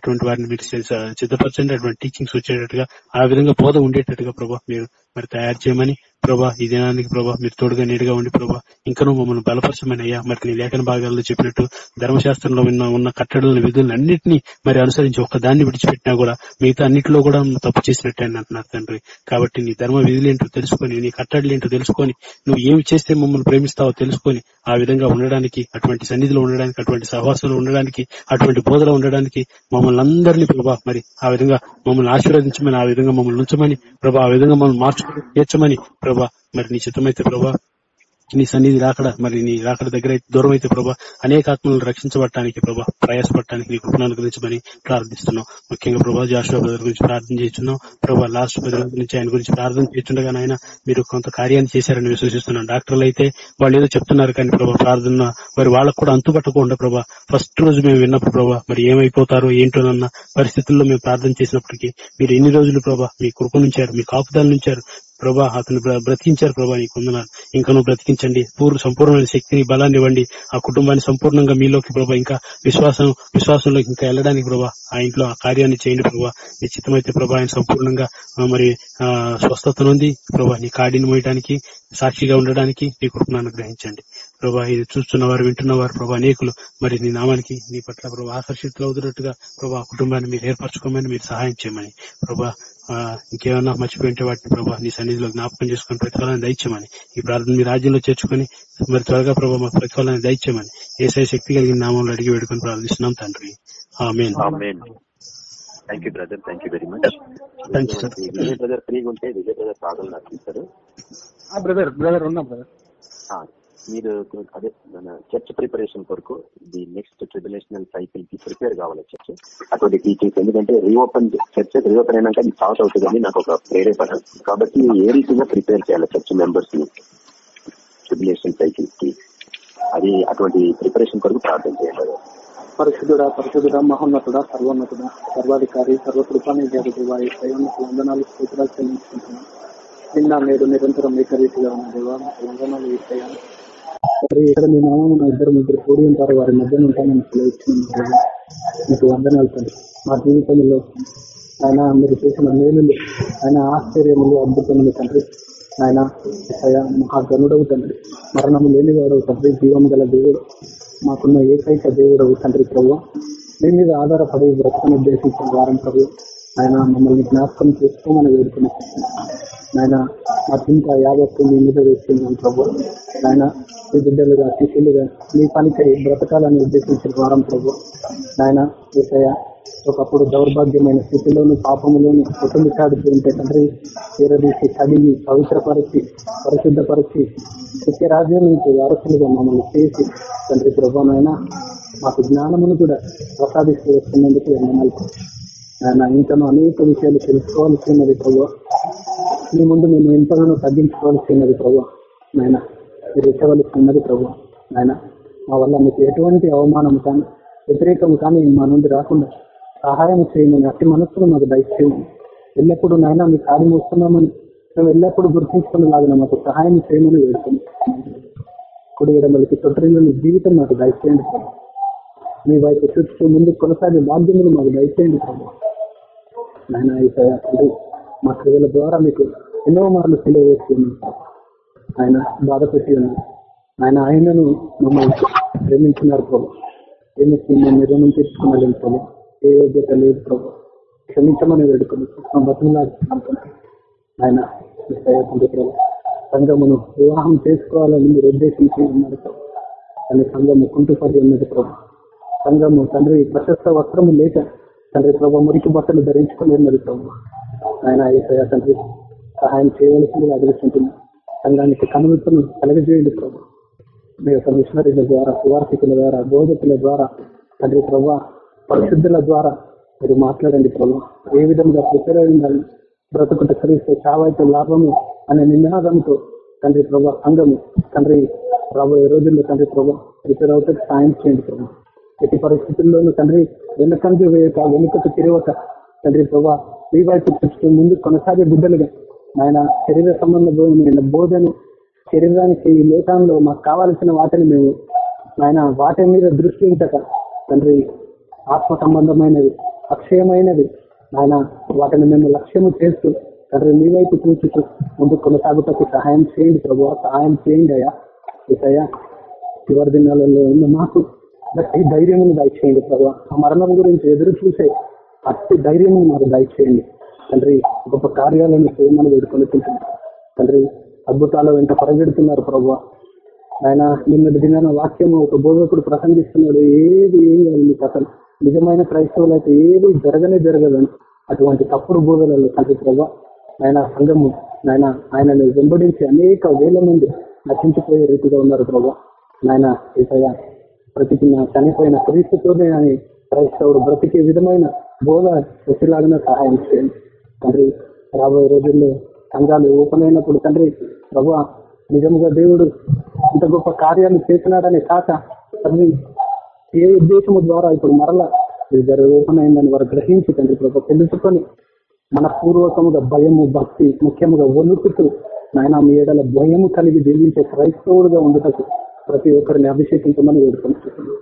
నీ వారిని మీరు సిద్ధపరచండి అటువంటి టీచింగ్స్ వచ్చేటట్టుగా ఆ విధంగా బోధ ఉండేటట్టుగా ప్రభా మీరు మరి తయారు చేయమని ప్రభా ఈ దినానికి ప్రభా మీరు తోడుగా నీడుగా ఉండి ప్రభా ఇంకనూ మమ్మల్ని బలపరచమని అయ్యా మరి నీ లేఖన భాగాల్లో చెప్పినట్టు ధర్మశాస్త్రంలో ఉన్న ఉన్న కట్టడలను విధులను అన్నింటినీ మరి అనుసరించి ఒక దాన్ని విడిచిపెట్టినా కూడా మిగతా అన్నిటిలో కూడా తప్పు చేసినట్టే అని అంటున్నారు తండ్రి. కాబట్టి నీ ధర్మ విధులేంటో తెలుసుకొని నీ కట్టడలేంటో తెలుసుకొని నువ్వు ఏమి చేస్తే మమ్మల్ని ప్రేమిస్తావో తెలుసుకొని ఆ విధంగా ఉండడానికి అటువంటి సన్నిధిలో ఉండడానికి అటువంటి సహవాసంలో ఉండడానికి అటువంటి బోధలో ఉండడానికి మమ్మల్ని అందరినీ ప్రభా మరి ఆ విధంగా మమ్మల్ని ఆశీర్వదించమని ఆ విధంగా మమ్మల్ని ఉంచమని ప్రభా ఆ విధంగా మమ్మల్ని మార్చుకుని తీర్చమని ప్రభా. మరి నీ చిత్తమైతే ప్రభా నీ సన్నిధి రాకడ మరి నీ రాకడ దగ్గర అయితే దూరం అయితే ప్రభా అనేక ఆత్మలను రక్షించబడటానికి ప్రభా ప్రయాసపడటానికి నీ కృపను అనుగ్రహించమని ప్రార్థిస్తున్నాం. ముఖ్యంగా ప్రభా జాషువా బ్రదర్ గురించి ప్రార్థన చేస్తున్నాం. ప్రభా లాస్ట్ బ్రదర్ గురించి ఆయన గురించి ప్రార్థన చేస్తుండగా ఆయన మీరు కొంత కార్యాన్ని చేశారని విశ్వసిస్తున్నాం. డాక్టర్లు అయితే వాళ్ళు ఏదో చెప్తున్నారు కానీ ప్రభా ప్రార్థన మరి వాళ్ళకు కూడా అంతుపట్టకుండా ప్రభా ఫస్ట్ రోజు మేము విన్నప్పుడు ప్రభా మరి ఏమైపోతారో ఏంటోనన్న పరిస్థితుల్లో మేము ప్రార్థన చేసినప్పటికీ మీరు ఎన్ని రోజులు ప్రభా మీ కృప నుంచారు మీ కాపుదాల నుంచారు ప్రభా అతను బ్రతికించారు ప్రభా నీకు వందనాలు ఇంకా నువ్వు బ్రతికించండి. పూర్వ సంపూర్ణమైన శక్తిని బలాన్ని ఇవ్వండి. ఆ కుటుంబాన్ని సంపూర్ణంగా మీలోకి ప్రభా ఇంకా విశ్వాసం విశ్వాసంలోకి ఇంకా వెళ్ళడానికి ప్రభా ఆ ఇంట్లో ఆ కార్యాన్ని చేయండి ప్రభా. నిశ్చితమైతే ప్రభా ఆయన సంపూర్ణంగా మరి ఆ, స్వస్థత నుండి ప్రభా నీ కాడిని మోయడానికి సాక్షిగా ఉండడానికి నీ కృపను అనుగ్రహించండి. ప్రభా ఇది చూస్తున్న వారు వింటున్న వారు ప్రభా అనేకులు మరి నీ నామానికి నీ పట్ల ప్రభా ఆకర్షితులు అవుతున్నట్టుగా ప్రభా కుటుంబాన్ని మీరు ఏర్పరచుకోమని మీరు సహాయం చేయమని. ప్రభా ఇంకేమన్నా మర్చిపోయింటే వాటిని ప్రభా నీ సన్నిధిలో జ్ఞాపకం చేసుకుని ప్రతిఫలాన్ని దయచేయమని. ఈ ప్రార్థన మీ రాజ్యంలో చేర్చుకుని మరి త్వరగా ప్రభా మాకు ప్రతిఫలాన్ని దయచేయమని ఏసై శక్తి కలిగిన నామంలో అడిగి వేడుకొని ప్రార్థిస్తున్నాం తండ్రి. Amen. Thank you brother thank you very much. Vijay brother ఫ్రీగా ఉంటే విజయ్ బ్రదర్ బ్రదర్ బ్రదర్ ఉన్నా బ్రదర్. ఆ, మీరు అదే మన చర్చ్ ప్రిపరేషన్ కొరకు ది నెక్స్ట్ ట్రిబులేషనల్ సైకిల్కి ప్రిపేర్ కావాలి చర్చ్. అటువంటి టీచింగ్స్ ఎందుకంటే రీఓపెన్ చర్చ్ రీఓపెన్ అయినాక అది స్టార్ట్ అవుతుందని నాకు ఒక ప్రేరేపణ. కాబట్టి ఏ రీతిగా ప్రిపేర్ చేయాలి చర్చ్ మెంబర్స్ని? ట్రిబులేషన్ సైకిల్కి. అది అటువంటి ప్రిపరేషన్ కొరకు ప్రార్థన చేయాలి. పరిశుద్ధుడా పరిశుద్ధుడా మహోన్నతుడా సర్వోన్నతుడ సర్వాధికారి సర్వకృపాని దేవదేవా ఈ వందనాలు స్తోత్రాలు చెల్లించుకుంటున్నాం. నిన్న నేడు నిరంతరం ఏకరీతిగా ఉన్న దేవా వందనాలు ఈ మరి ఇక్కడ మీ నామమున ఇద్దరు ముగ్గురు కూడి ఉంటారు వారి మధ్యన ఉంటామని తెలియజేస్తున్నాను మీకు వందనాలు తండ్రి. మా జీవితంలో ఆయన మీరు చేసిన మేలులు ఆయన ఆశ్చర్యములు అద్భుతములు తండ్రి. ఆయన మహాగనుడవు తండ్రి. మరణము లేనివాడవు తండ్రి. జీవం గల దేవుడు. మాకున్న ఏకైక దేవుడవు తండ్రి ప్రభు మీ మీద ఆధారపడి బ్రతకను ఉద్దేశించిన వారం ప్రభు. ఆయన మమ్మల్ని జ్ఞాపకం చేసుకోమని వేడుకుని ఆయన మా చింత యావత్తు మీ మీద వేస్తున్నాం ప్రభు. ఆయన మీ బిడ్డలుగా శిష్యులుగా మీ పనికై బ్రతకాలని ఉద్దేశించిన వారం ప్రభు. నాయన ఏసయ్య ఒకప్పుడు దౌర్భాగ్యమైన స్థితిలోను పాపములోను కుటుంబికాడుతూ ఉంటే తండ్రి తీరదీసి కడిగి పవిత్రపరిచి పరిశుద్ధపరిచి సత్యరాజ్యం నుంచి వారసులుగా మమ్మల్ని చేసి తండ్రి ప్రభానైనా మాకు జ్ఞానమును కూడా ప్రసాదిస్తూ వస్తున్నందుకు వందనాలు ఆయన ఇంకనూ అనేక విషయాలు తెలుసుకోవాల్సినది ప్రభు. మీ ముందు మేము ఎంతగానో ఉన్నది ప్రభు. నాయన మీరు ఉన్నది ప్రభు. ఆయన మా వల్ల మీకు ఎటువంటి అవమానం కానీ వ్యతిరేకం కానీ మా నుండి రాకుండా సహాయం చేయమని అతి మనస్సును మాకు దయచేయండి ఎల్లప్పుడూ నాయన మీ కాడి మూస్తున్నామని మేము ఎల్లప్పుడూ గుర్తించుకునేలాగా మాకు సహాయం చేయమని వేడుకున్నాం కుడి ఎడమలకి తొట్టరిల్లని జీవితం మాకు దయచేయండి మీ వైపు చూస్తూ ముందు కొనసాగే బాధ్యతలు మాకు దయచేయండి నాయన ఈ మా క్రియల ద్వారా మీకు ఎన్నో మార్లు తెలియజేస్తున్నాం. ఆయన బాధపెట్టి ఉన్నారు ఆయన ఆయనను మమ్మల్ని ప్రేమించినారు ప్రభు. ప్రేమించి మేము రుణం తీర్చుకున్నలేము ప్రభు? ఏ యోగ్యత లేదు ప్రభు. క్షమించమని వేడుకొని బతుకులాడుతున్నాం ఆయన ప్రభు. సంఘమును వివాహం చేసుకోవాలని మీరు ఉద్దేశించి ఉన్నారు ప్రభు. కానీ సంఘము కుంటుపడి ఉన్నది ప్రభు. సంఘము తండ్రి ప్రశస్త వస్త్రము లేక తండ్రి ప్రభు మురికి బట్టలు ధరించుకుని ఉన్నది ప్రభు. ఆయన ఏసయ్య తండ్రి సహాయం చేయవలసిందిగా అడుగుతుంటుంది సంఘానికి కనువిప్పును కలగజేయండి ప్రభు. మీ యొక్క మిషనరీల ద్వారా సువార్థికుల ద్వారా బోధకుల ద్వారా తండ్రి ప్రభా పరిశుద్ధుల ద్వారా మీరు మాట్లాడండి ప్రభు. ఏ విధంగా ప్రిపేర్ అయి ఉండాలి? చావైతే లాభము అనే నినాదంతో తండ్రి ప్రభా సంఘము తండ్రి రాబోయే రోజుల్లో తండ్రి ప్రభా ప్రిపేర్ అవుతే సాయం చేయండి ప్రభు. ప్రతి పరిస్థితుల్లోనూ తండ్రి వెనుకంజ వేయక వెనుకకు తిరగక తండ్రి ప్రభా మీ వైపు ముందు కొనసాగే బిడ్డలుగా ఆయన శరీర సంబంధమైన బోధను శరీరానికి ఈ లోకంలో మాకు కావాల్సిన వాటిని మేము ఆయన వాటి మీద దృష్టి ఉంచక తండ్రి ఆత్మ సంబంధమైనది అక్షయమైనది. ఆయన వాటిని మేము లక్ష్యము చేస్తూ తండ్రి మీ వైపు చూచుతూ ముందు కొనసాగుటకు సహాయం చేయండి ప్రభు. సహాయం చేయండి అయ్యా. ఇసయ్యా చివరి దినాలలో ఉన్న మాకు గట్టి ధైర్యమును దయచేయండి ప్రభు. ఆ మరణం గురించి ఎదురు చూసే అట్టి ధైర్యము మాకు దయచేయండి. తండ్రి గొప్ప కార్యాలను చేయమని వేడుకొని తండ్రి అద్భుతాలు వెంట పరగెడుతున్నారు ప్రభు. ఆయన నిన్నటి దినాన వాక్యము ఒక బోధకుడు ప్రసంగిస్తున్నాడు. ఏది ఏం కాదు మీకు అసలు నిజమైన క్రైస్తవులు అయితే ఏది జరగనే జరగదని అటువంటి తప్పుడు బోధనలు తండ్రి ప్రభా ఆయన సంఘము నాయన ఆయనను వెంబడించి అనేక వేల మంది నశించిపోయే రీతిగా ఉన్నారు ప్రభా. నాయన ఏసయ్య బ్రతికిన చనిపోయిన క్రీస్తుతోనే అని క్రైస్తవుడు బ్రతికే విధమైన బోధ వచ్చేలాగా సహాయం చేయండి. తండ్రి రాబోయే రోజుల్లో సంఘాలు ఓపెన్ అయినప్పుడు తండ్రి ప్రభు నిజంగా దేవుడు ఇంత గొప్ప కార్యాలు చేసినాడని కాక తండ్రి ఏ ఉద్దేశము ద్వారా ఇప్పుడు మరలా ఇద్దరు ఓపెన్ అయిందని వారు గ్రహించి తండ్రి ప్రభు తెలుసుకొని మన పూర్వకముగా భయము భక్తి ముఖ్యముగా వణుకుతూ నాయన మీ ఏడల భయము కలిగి జీవించే క్రైస్తవుడుగా ఉండటకు ప్రతి ఒక్కరిని అభిషేకించమని వేడుకుంటున్నాను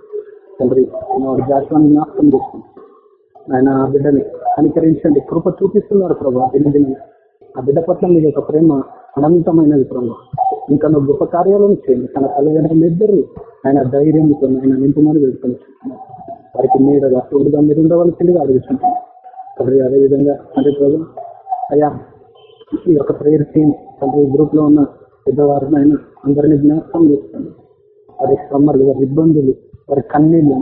తండ్రి వాడు జ్ఞాపకం చేసుకుంటాం ఆయన ఆ బిడ్డని కనికరించండి కృప చూపిస్తున్నారు ప్రభా. దినదిన ఆ బిడ్డ పట్ల మీద ఒక ప్రేమ అనంతమైనది ప్రభా. ఇంకా నువ్వు గొప్ప కార్యాలను చేయండి. తన తల్లిదండ్రులు ఇద్దరు ఆయన ధైర్యంతో ఆయన నింపుమని వేడుకొని వారికి నీడగా తోడుగా మీరు ఉండవలసిందిగా అడుగుతుంటాం తండ్రి అదేవిధంగా అదే ప్రభు అయ్యా ఈ యొక్క ప్రేయర్ టీమ్ తండ్రి గ్రూప్లో ఉన్న పెద్దవారిని ఆయన అందరినీ జ్ఞాపకం చేస్తాను. వారి శ్రమలు వారి ఇబ్బందులు వారి కన్నీళ్ళు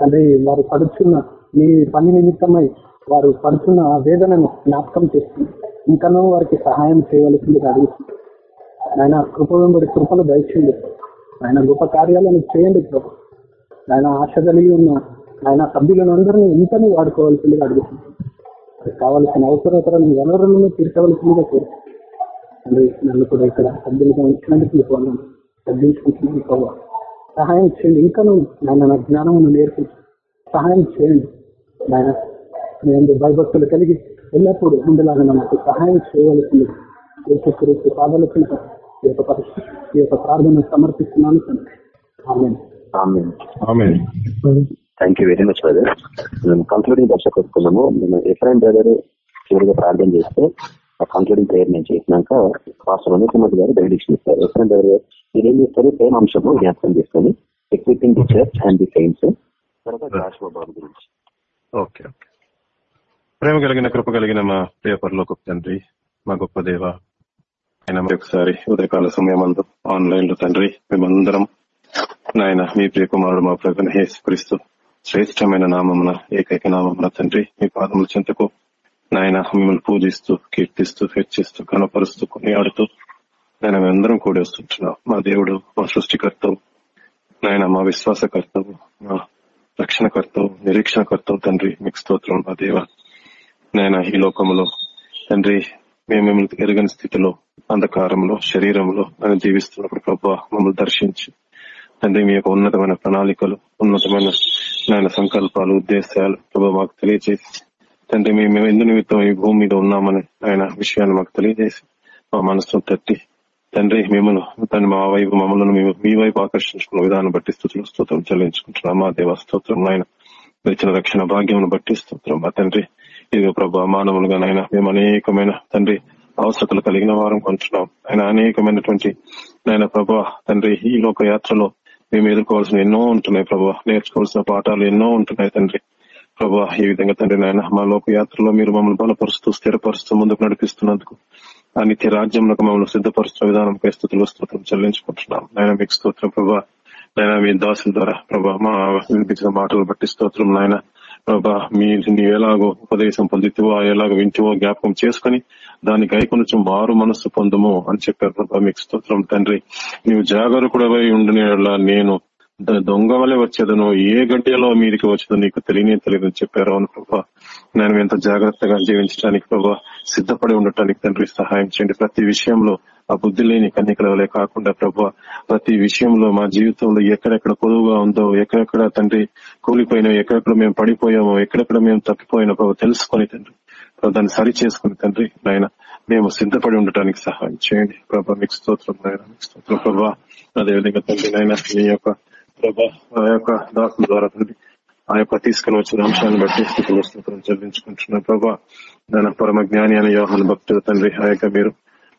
తండ్రి వారు పడుచున్న మీ పని నిమిత్తమై వారు పడుతున్న ఆ వేదనను జ్ఞాపకం చేస్తుంది ఇంకనూ వారికి సహాయం చేయవలసిందిగా అడుగుతుంది ఆయన కృప వెంబడి కృపను దయచేయండి. ఆయన గొప్ప కార్యాలను చేయండి ప్రభు. ఆయన ఆశ కలిగి ఉన్న ఆయన సభ్యులను అందరినీ ఇంతని వాడుకోవాల్సిందిగా అడుగుతుంది కావలసిన అవసరతలను వనరులను తీర్చవలసిందిగా కోరుతుంది నన్ను కూడా ఇక్కడ సభ్యులుగా ఉంచినందుకు మీకు తగ్గించుకుంటున్నాను ప్రభావ సహాయం చేయండి. ఇంకనూ నన్ను నా జ్ఞానమును నేర్పించు. సహాయం చేయండి. నాయన నేను భయభక్తులు కలిగి ఎల్లప్పుడూ ఉండేలాగా నాకు సహాయం చేయవలసింది. యేసుక్రీస్తు పాదాల కింద ఈ యొక్క పరిస్థితి ఈ యొక్క ప్రార్థన సమర్పిస్తున్నాను thank you very much brother మేము కంక్లూడింగ్ దశ కొడుకున్నాము మేము ఎఫ్రైన్ బ్రదర్ చివరిగా ప్రార్థన చేస్తే ఆ కంక్లూడింగ్ ప్రేయర్ నేను చేసినాక పాస్టర్ రమేష్ కుమార్ గారు బెనిడిక్షన్ ఇస్తారు. ఎఫ్రైన్ బ్రదర్ మీరు ఏం చేస్తారు? సేమ్ అంశము జ్ఞాపకం చేసుకొని equipping the church and the saints తర్వాత గురించి. Okay okay. ప్రేమ కలిగిన కృప కలిగిన మా పేపర్లో గొప్ప తండ్రి మా గొప్ప దేవ ఆయన ఒకసారి ఉదయకాల సమయం అందు ఆన్లైన్లో తండ్రి మేమందరం నాయన మీ ప్రియ కుమారుడు మా ప్రభు హేసుక్రీస్తు శ్రేష్టమైన నామమున ఏకైక నామమున తండ్రి మీ పాదముల చెంతకు నాయన మిమ్మల్ని పూజిస్తూ కీర్తిస్తూ హెచ్చిస్తూ కనపరుస్తూ కొనియాడుతూ నాయన మేమందరం కూడి వస్తుంటున్నాం. మా దేవుడు మా సృష్టికర్తవు నాయన మా విశ్వాసకర్తవు మా రక్షణకర్తవు నిరీక్షణకర్తవు తండ్రి మీకు స్తోత్రం మా దేవ. నాయన ఈ లోకంలో తండ్రి మేము మిమ్మల్ని ఎరగని స్థితిలో అంధకారంలో శరీరంలో నేను జీవిస్తున్నప్పుడు ప్రభావ మమ్మల్ని దర్శించి. తండ్రి మీ యొక్క ఉన్నతమైన ప్రణాళికలు ఉన్నతమైన నాయన సంకల్పాలు ఉద్దేశాలు ప్రభావ మాకు తెలియజేసి తండ్రి మేము ఎందు నిమిత్తం ఈ భూమి మీద ఉన్నామని ఆయన విషయాన్ని మాకు తెలియజేసి మా మనసును తట్టి తండ్రి మిమ్మల్ని తండ్రి మా వైపు మమ్మల్ని మేము మీ వైపు ఆకర్షించుకున్న విధానం బట్టి స్థుతులు స్తోత్రం చెల్లించుకుంటున్నాం. మా దేవ స్తోత్రం నాయన ఇచ్చిన రక్షణ భాగ్యమును బట్టి స్తోత్రం. మా తండ్రి ఇది ప్రభా మానవులుగా నాయన మేము అనేకమైన తండ్రి అవసరతలు కలిగిన వారం కొంటున్నాం. ఆయన అనేకమైనటువంటి నాయన ప్రభా తండ్రి ఈ లోక యాత్రలో మేము ఎదుర్కోవాల్సిన ఎన్నో ఉంటున్నాయి ప్రభా. నేర్చుకోవాల్సిన పాఠాలు ఎన్నో ఉంటున్నాయి తండ్రి. ప్రభా ఈ విధంగా తండ్రి నాయన మా లోక యాత్రలో మీరు మమ్మల్ని బలపరుస్తూ స్థిరపరుస్తూ ముందుకు నడిపిస్తున్నందుకు ఆ నిత్య రాజ్యంలో మమ్మల్ని సిద్ధపరుస్తున్న విధానం స్థుతులు స్తోత్రం చెల్లించుకుంటున్నాం. నాయన మీకు స్తోత్రం ప్రభా. నాయన మీ దాసుల ద్వారా ప్రభా మా వినిపించిన మాటలు బట్టి స్తోత్రం నాయన. ప్రభా మీ నీవు ఎలాగో ఉపదేశం పొందితివో ఎలాగో వింటివో జ్ఞాపకం చేసుకుని దానికి ఐకొనొచ్చు మారు మనస్సు పొందము అని చెప్పారు ప్రభా. మీకు స్తోత్రం తండ్రి. నీవు జాగరూకుడవై ఉండని నేను దొంగ వలె వచ్చేదను ఏ గడ్డలో మీదకి వచ్చేదో నీకు తెలియనే తెలియదు చెప్పారు అవును ప్రభా. నేను ఎంత జాగ్రత్తగా జీవించడానికి ప్రభా సిద్ధపడి ఉండటానికి తండ్రి సహాయం చేయండి. ప్రతి విషయంలో ఆ బుద్ధి లేని కన్నికల వలె కాకుండా ప్రభా ప్రతి విషయంలో మా జీవితంలో ఎక్కడెక్కడ కొలువుగా ఉందో ఎక్కడెక్కడ తండ్రి కూలిపోయినా ఎక్కడెక్కడ మేము పడిపోయామో ఎక్కడెక్కడ మేము తప్పిపోయినా ప్రభావ తెలుసుకొని తండ్రి. దాన్ని సరి చేసుకుని తండ్రి నాయన మేము సిద్ధపడి ఉండటానికి సహాయం చేయండి. ప్రభా మీకు స్తోత్రం నాయన మీకు స్తోత్రం ప్రభా. అదేవిధంగా తండ్రి నాయన మీ యొక్క ప్రభా ఆ యొక్క దాసుల ద్వారా తండ్రి ఆ యొక్క తీసుకుని వచ్చిన అంశాన్ని బట్టి స్థితిలో స్తోత్రం చెల్లించుకుంటున్నాం ప్రభా. ఆయన పరమ జ్ఞాని అనే యోహాను భక్తుడు తండ్రి ఆ యొక్క మీరు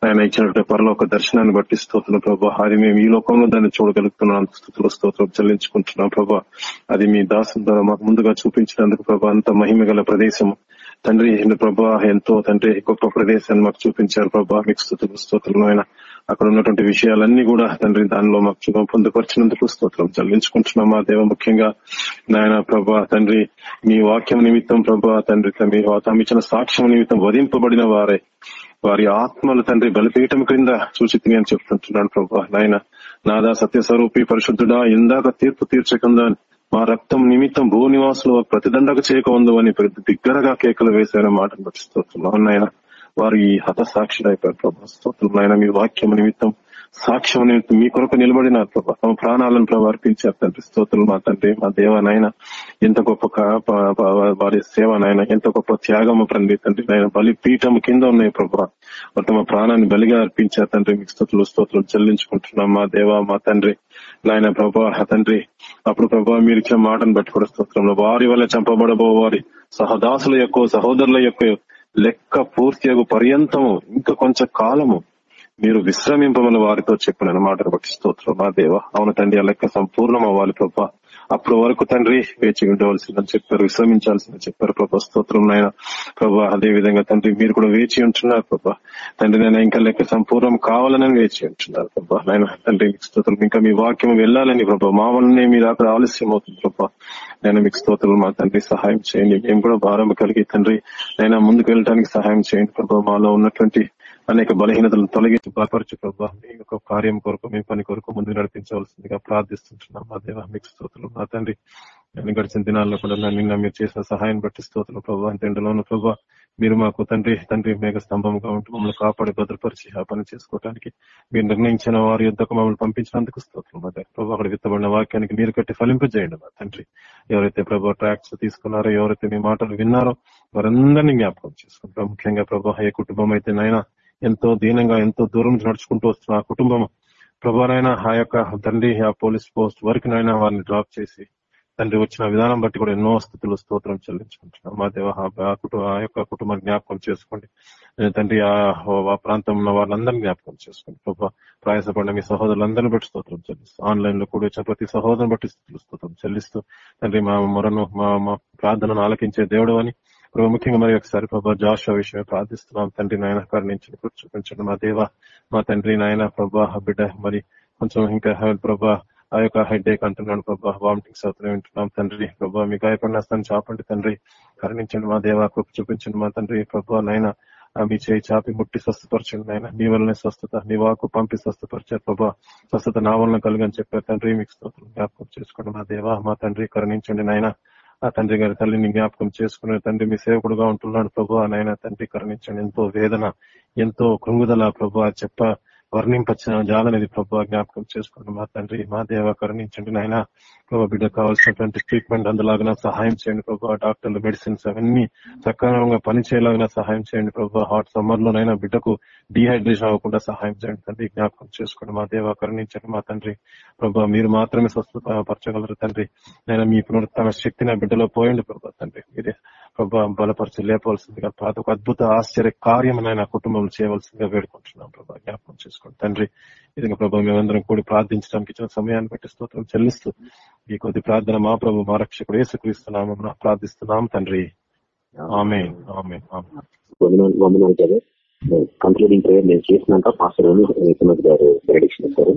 ఆయన ఇచ్చినటువంటి పరలోక దర్శనాన్ని బట్టి స్తోత్రం ప్రభా. అది మేము ఈ లోకంలో దాన్ని చూడగలుగుతున్నాం. స్థుతుల స్తోత్రం చెల్లించుకుంటున్నాం ప్రభా. అది మీ దాసం ద్వారా మాకు ముందుగా చూపించినందుకు ప్రభా అంత మహిమ గల ప్రదేశం తండ్రి ప్రభా ఎంతో తండ్రి గొప్ప ప్రదేశాన్ని మాకు చూపించారు ప్రభా. మీకు స్థుతులు స్తోత్రం ఆయన అక్కడ ఉన్నటువంటి విషయాలన్నీ కూడా తండ్రి దానిలో మాకు పొందుపరిచినందుకు స్తోత్రం. చెల్లించుకుంటున్నాం మా దేవ ముఖ్యంగా నాయన ప్రభా తండ్రి మీ వాక్యం నిమిత్తం ప్రభా తండ్రి మీ తాము సాక్ష్యం నిమిత్తం వధింపబడిన వారే. వారి ఆత్మలు తండ్రి బలిపీఠం క్రింద సూచితిని అని చెప్తుంటున్నాను ప్రభా. నాయన నాదా సత్యస్వరూపి పరిశుద్ధుడా ఇందాక తీర్పు తీర్చకుండా మా రక్తం నిమిత్తం భూ నివాసులు ప్రతిదండక చేయక అని ప్రతి దగ్గరగా కేకలు వేశారని మాటను బట్టి స్తోత్రం నాయన. వారు ఈ హతసాక్షులు అయిపోయారు ప్రభా. స్తోత్రం నాయన మీ వాక్యం నిమిత్తం సాక్ష్యం నిమిత్తం మీ కొరకు నిలబడినారు ప్రభా. తమ ప్రాణాలను ప్రభా అర్పించారు తండ్రి. స్తోత్రులు మా తండ్రి మా దేవనైనా ఎంత గొప్ప వారి సేవ నాయన ఎంత గొప్ప త్యాగము తండ్రి తండ్రి నాయన. బలి పీఠం కింద ఉన్నాయి ప్రభా. తమ ప్రాణాన్ని బలిగా అర్పించారు తండ్రి. మీకు స్థుతులు స్తోత్రులు చెల్లించుకుంటున్నాం మా దేవ మా తండ్రి. నాయన ప్రభా తండ్రి. అప్పుడు ప్రభా మీరు ఇచ్చిన మాటను బట్టి కూడా స్తోత్రంలో వారి వల్ల చంపబడబో వారి సహదాసుల యొక్క సహోదరుల యొక్క లెక్క పూర్తి పర్యంతము ఇంకా కొంచెం కాలము మీరు విశ్రమింపమని వారితో చెప్పిన మాటను బట్టి స్తోత్రం. మా దేవ అవును తండ్రి ఆ లెక్క సంపూర్ణం అవ్వాలి ప్రభా. అప్పటి వరకు తండ్రి వేచి ఉండవలసిందని చెప్పారు విశ్రమించాల్సిందని చెప్పారు. ప్రభా స్తోత్రం నాయన. ప్రభా అదే విధంగా తండ్రి మీరు కూడా వేచి ఉంటున్నారు ప్రభా. తండ్రి నేను ఇంకా లెక్క సంపూర్ణం కావాలని వేచి ఉంటున్నారు ప్రభా. నాయన తండ్రి మీకు స్తోత్రం. ఇంకా మీ వాక్యం వెళ్ళాలని ప్రభా. మా వల్లనే మీరు అక్కడ ఆలస్యం అవుతుంది ప్రభా. నేను మీకు స్తోత్రం. మా తండ్రి సహాయం చేయండి. మేము కూడా భారం కలిగి తండ్రి నైనా ముందుకు వెళ్ళడానికి సహాయం చేయండి ప్రభా. మాలో ఉన్నటువంటి అనేక బలహీనతలను తొలగించి బలపరచు ప్రభావ మీ యొక్క కార్యం కొరకు మీ పని కొరకు ముందుకు నడిపించవలసిందిగా ప్రార్థిస్తుంటున్నాం. మా దేవ మీకు స్తోత్రులు నా తండ్రి నేను గడిచిన దినాల్లో కూడా నన్ను నిన్న మీరు చేసిన సహాయం బట్టి స్తోత్రులు ప్రభావ ఎంతలోను ప్రభావ మీరు మాకు తండ్రి తండ్రి మేఘ స్తంభంగా ఉంటూ మమ్మల్ని కాపాడి భద్రపరిచి ఆ పని చేసుకోవడానికి మీరు నిర్ణయించిన వారి యుద్ధకు మమ్మల్ని పంపించినందుకు స్తోత్రం. మా దగ్గర ప్రభావ అక్కడ విత్తబడిన వాక్యానికి మీరు కట్టి ఫలింపజేయండి మా తండ్రి ఎవరైతే ప్రభావ ట్రాక్స్ తీసుకున్నారో ఎవరైతే మీ మాటలు విన్నారో వారందరినీ జ్ఞాపకం చేసుకుంటాం. ముఖ్యంగా ప్రభావ ఏ కుటుంబం అయితే నైనా ఎంతో దీనంగా ఎంతో దూరం నడుచుకుంటూ వస్తున్న ఆ కుటుంబం ప్రభానైనా ఆ యొక్క తండ్రి ఆ పోలీస్ పోస్ట్ వరకు నైనా వారిని డ్రాప్ చేసి తండ్రి వచ్చిన విధానం బట్టి కూడా ఎన్నో స్థితులు స్తోత్రం చెల్లించుకుంటున్నాం. మా దేవ ఆ కుటుంబ ఆ యొక్క కుటుంబాన్ని జ్ఞాపకం చేసుకోండి. నేను తండ్రి ఆ ప్రాంతంలో ఉన్న వాళ్ళందరినీ జ్ఞాపకం చేసుకోండి. ప్రభావ ప్రయాసపడిన మీ సహోదరులందరినీ బట్టి స్తోత్రం చెల్లిస్తూ ఆన్లైన్లో కూడా వచ్చిన ప్రతి సహోదరుని బట్టి స్థితులు స్తోత్రం చెల్లిస్తూ తండ్రి మా మొరను మా మా ప్రార్థనను ఆలకించే దేవుడు అని ప్రభు ముఖ్యంగా మరి ఒకసారి ప్రభా జాషువా విషయమే ప్రార్థిస్తున్నాం. తండ్రి నాయన కరుణించండి కృప చూపించండి మా దేవ మా తండ్రి నాయన ప్రభా బిడ్డ మరి కొంచెం ఇంకా ప్రభా ఆ యొక్క హెడ్ ఏక్ అంటున్నాడు ప్రభా వామిటింగ్స్ అవుతున్నాయి వింటున్నాం తండ్రి ప్రభా. మీ గాయపడిన స్థానం చాపండి తండ్రి. కరుణించండి మా దేవ కృప చూపించండి మా తండ్రి ప్రభా నైనా మీ చేయి చాపి ముట్టి స్వస్థపరచండి నాయన. నీ వల్లనే స్వస్థత నీ వాకు పంపి స్వస్థపరిచారు ప్రభా. స్వస్థత నా వలన కలుగని చెప్పారు తండ్రి. మీకు స్తోత్రం జ్ఞాపకం చేసుకోండి మా దేవ మా తండ్రి కరుణించండి నాయన. ఆ తండ్రి గారి తల్లిని జ్ఞాపకం చేసుకునే తండ్రి మీ సేవకుడుగా ఉంటున్నాడు ప్రభు. నాయన తండ్రి కరుణించండి. ఎంతో వేదన ఎంతో కృంగుదల ప్రభు. చెప్ప వర్ణింపచ్చిన జాలనేది ప్రభు జ్ఞాపకం చేసుకోండి మా తండ్రి మా దేవ కరుణించండి నాయన. ప్రభు బిడ్డ కావాల్సినటువంటి ట్రీట్మెంట్ అందులాగా సహాయం చేయండి ప్రభు. డాక్టర్లు మెడిసిన్స్ అవన్నీ సక్రమంగా పనిచేయలాగా సహాయం చేయండి ప్రభు. హాట్ సమ్మర్ లోనైనా బిడ్డకు డిహైడ్రేషన్ అవ్వకుండా సహాయం చేయండి తండ్రి. జ్ఞాపకం చేసుకోండి మా దేవ కరుణించండి మా తండ్రి. ప్రభు మీరు మాత్రమే స్వస్థపరచగలరు తండ్రి. నేను మీ పునరుత్న శక్తి నా బిడ్డలో పోయండి ప్రభు తండ్రి. మీరే ప్రభా బలపరిచి లేపవలసిందిగా పాత ఒక అద్భుత ఆశ్చర్య కార్యం నా కుటుంబంలో చేయవలసిందిగా వేడుకుంటున్నాం ప్రభా. జ్ఞాపకం చేసుకోండి. తండ్రి విధంగా ప్రభావ మేమందరం కూడి ప్రార్థించడానికి ఇచ్చిన సమయాన్ని బట్టి స్తోత్రం చెల్లిస్తూ ఈ కొద్ది ప్రార్థన మా ప్రభు మా రక్షకుడు ఏసుక్రీస్తున్నాము ప్రార్థిస్తున్నాం తండ్రి. ఆమె ఆమె కంక్లూడింగ్ ప్రేయర్ నేను చేసినాక పాస్టర్ గారు ప్రెడిక్షన్ ఇస్తారు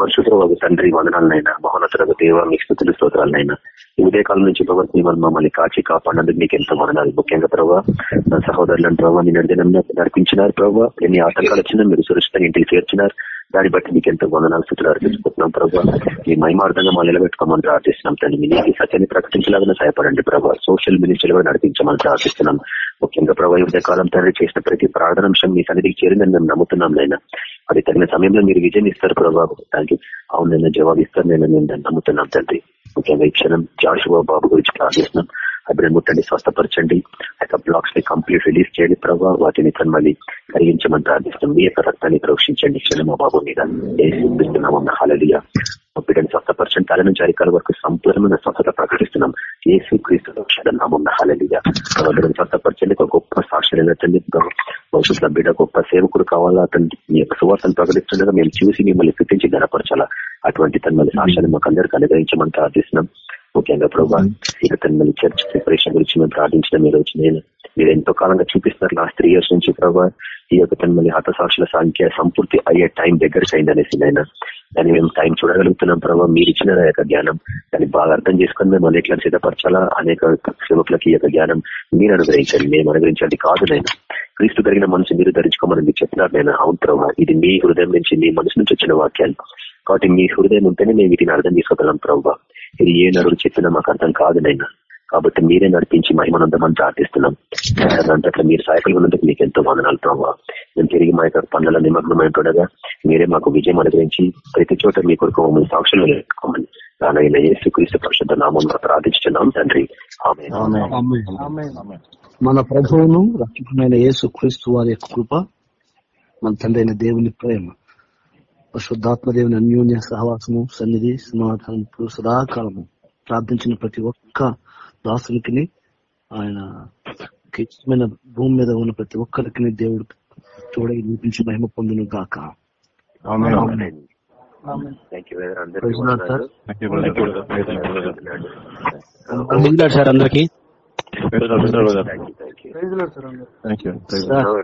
పరిశుద్ధ వాగు తండ్రి వందనాలనైనా మహోన్నతులకు దేవ మీ స్థుతులు స్తోత్రాలనైనా. ఈ ఉదయకాలం నుంచి ప్రభావ మిమ్మల్ని మమ్మల్ని కాచి కాపాడినందుకు మీకు ఎంతో వందనాలు. ముఖ్యంగా ప్రభావ నా సహోదరులను ప్రభావ మీ నడిదినం నడిపించినారు ప్రభావ ఎన్ని ఆటంకాలు వచ్చినా మీరు సురక్షితంగా ఇంటికి చేర్చినారు. దాన్ని బట్టి మీకు ఎంతో వందనాలు స్థితిలో అర్పించుకుంటున్నాం ప్రభావ మీ మహిమార్థంగా మా నిలబెట్టుకోమని ప్రార్థిస్తున్నాం తండ్రి మీ నీకు సత్యాన్ని ప్రకటించలాగా సహాయపడండి ప్రభావ సోషల్ మినిస్టర్లు కూడా నడిపించమని ప్రార్థిస్తున్నాం. ముఖ్యంగా ప్రభావ యుద్ధ కాలం తండ్రి చేసిన ప్రతి ప్రార్థనాంశం మీ సన్నిధికి చేరిందని మేము నమ్ముతున్నాం నైనా అది తగిన సమయంలో మీరు విజయం ఇస్తారు ప్రభావ దానికి అవును నేను జవాబు ఇస్తారు నేను నేను నమ్ముతున్నాం తండ్రి. ముఖ్యంగా ఈ క్షణం జాషువా బాబు గురించి ప్రార్థిస్తున్నాం. అభిన ముట్టండి స్వస్థపరచండి. ఆ యొక్క బ్లాక్స్ని కంప్లీట్ రిలీజ్ చేయండి ప్రభావ వాటిని తను మళ్ళీ కరిగించమని ప్రార్థిస్తున్నాం మీ యొక్క రక్తాన్ని ప్రోక్షించండి. క్షణం బాబు మీద చూపిస్తున్నాం హాలడియా బిడ్డని స్వస్థపరచండి. తల నుంచి అరికాల వరకు సంపూర్ణమైన స్వస్థత ప్రకటిస్తున్నాం. ఏసు క్రీస్తు నామం హాలలియ బిడ్డని స్వస్థపరచండి. ఒక గొప్ప సాక్షి నిలబెట్టండి. భవిష్యత్తులో బిడ్డ గొప్ప సేవకుడు కావాలా? అతను మీ యొక్క సువార్తను ప్రకటిస్తుండగా మేము చూసి మిమ్మల్ని స్థితించి గనపరచాలా అటువంటి తన మళ్ళీ సాక్ష్యాన్ని మాకు అందరికీ అనుగ్రహించమని ప్రార్థిస్తున్నాం ముఖ్యంగా ప్రభావ ఇక తన మళ్ళీ చర్చ్ ప్రిపరేషన్ గురించి మేము ప్రార్థించడం మీరు వచ్చి నేను మీరు ఎంతో కాలంగా చూపిస్తున్నారు లాస్ట్ త్రీ ఇయర్స్ నుంచి ప్రభావ ఈ యొక్క తన హతసాక్షుల సంఖ్య సంపూర్తి అయ్యే టైం దగ్గరికి అయిందనేసి నాయన. దాన్ని మేము టైం చూడగలుగుతున్నాం ప్రభావ మీరు ఇచ్చిన యొక్క జ్ఞానం దాన్ని బాగా అర్థం చేసుకుని మేము ఎట్లా సిద్ధపరచాలా అనేక సేవకులకి ఈ యొక్క జ్ఞానం మీరు అనుగ్రహించండి మేము అనుగ్రహించండి కాదు నేను క్రీస్తు కలిగిన మనసు మీరు ధరించుకోమని మీరు చెప్పినారు నేను అవును ప్రభావ ఇది మీ హృదయం నుంచి మీ మనసు నుంచి వచ్చిన వాక్యాలు. కాబట్టి మీ హృదయం ఉంటేనే మేము వీటిని అర్థం చేసుకోగలం ప్రభావ ఇది ఏ నరుడు చెప్పినా మాకు అర్థం కాదు నైనా కాబట్టి మీరే నడిపించి మహిమనందమని ప్రార్థిస్తున్నాం. అంతట్లో మీరు సహాయకులు ఉన్నందుకు మీకు ఎంతో వందనాలు ప్రభావ మేము తిరిగి మా యొక్క పనుల నిమగ్నమైనట్టుగా మీరే మాకు విజయం అనుగ్రహించి ప్రతి చోట మీ కొరకు మమ్మల్ని సాక్షులు నేర్చుకోమని దానైన యేసు క్రీస్తు పరిశుద్ధ నామం ప్రార్థించున్నాం తండ్రి. మన ప్రభువును రక్షకుడైన యేసు క్రీస్తు వారి యొక్క కృప మన తండ్రి దేవుని ప్రేమ. పరిశుద్ధాత్మ దేవుని అన్యోన్య సహవాసము సన్నిధి సమాధానం ఇప్పుడు సదాకాలము ప్రార్థించిన ప్రతి ఒక్క దాసునికి ఆయన ఇష్టమైన భూమి మీద ఉన్న ప్రతి ఒక్కరికి దేవుడు తోడై నిలిపించి మహిమ పొందును గాక సార్ అందరికి.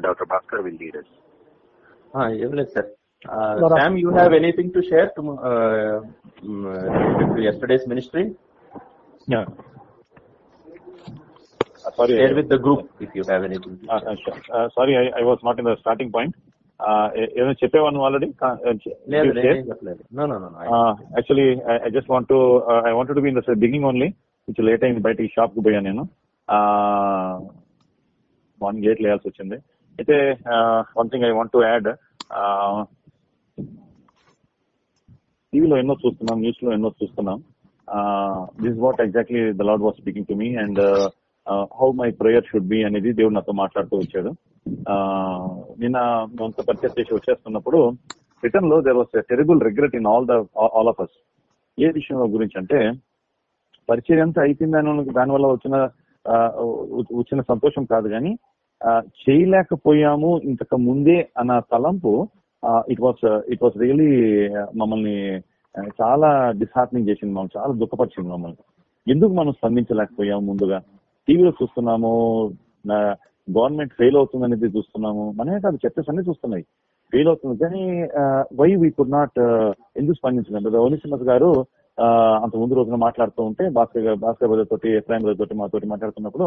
డాక్టర్ భాస్కర్ విల్ లీడ్ ఏం లేదు sir Sam you have anything to share to yesterday's ministry Yeah. Uh, Sorry, share with the group if you have anything uh, uh, sure. Uh, sorry, I I was not in the starting point. Uh, ఏ- ఏమైనా చెప్పేవాను already actually I just want I want to be in the beginning only కొంచెం late అయింది బయట ఈ షాప్కు పోయాను నేను. Morning late లేయాల్సి వచ్చింది. అయితే one thing I want to add టీవీలో ఎన్నో చూస్తున్నాం న్యూస్లో ఎన్నో చూస్తున్నాం. This what exactly the Lord was speaking to me and how my prayer should be అనేది దేవుడు నాతో మాట్లాడుతూ వచ్చాడు. నిన్న కొంత పరిచయం చేసి వచ్చేస్తున్నప్పుడు రిటర్న్లో there was terrible regret in all the all of us ఏ విషయం గురించి అంటే పరిచయం అంతా అయిపోయిందని దానివల్ల వచ్చిన వచ్చిన సంతోషం కాదు కానీ చేయలేకపోయాము ఇంతకు ముందే అన్న తలంపు it was it was really మమ్మల్ని uh, చాలా డిస్హార్టనింగ్ చేసింది మమ్మల్ని చాలా దుఃఖపరిచింది మమ్మల్ని. ఎందుకు మనం స్పందించలేకపోయాము ముందుగా? టీవీలో చూస్తున్నాము గవర్నమెంట్ ఫెయిల్ అవుతుందనేది చూస్తున్నాము మనమే కాదు చర్చస్ అన్ని చూస్తున్నాయి. ఫెయిల్ అవుతుంది కానీ వై వీ కుడ్ నాట్ ఎందుకు స్పందించలేదు ఓనిసిమస్ గారు ఆ, అంత ముందు రోజున మాట్లాడుతూ ఉంటే భాస్కర్ గారు- భాస్కర్ బ్రదర్ తోటి ఎఫ్రాయిం బ్రదర్ తోటి మాతోటి మాట్లాడుతున్నప్పుడు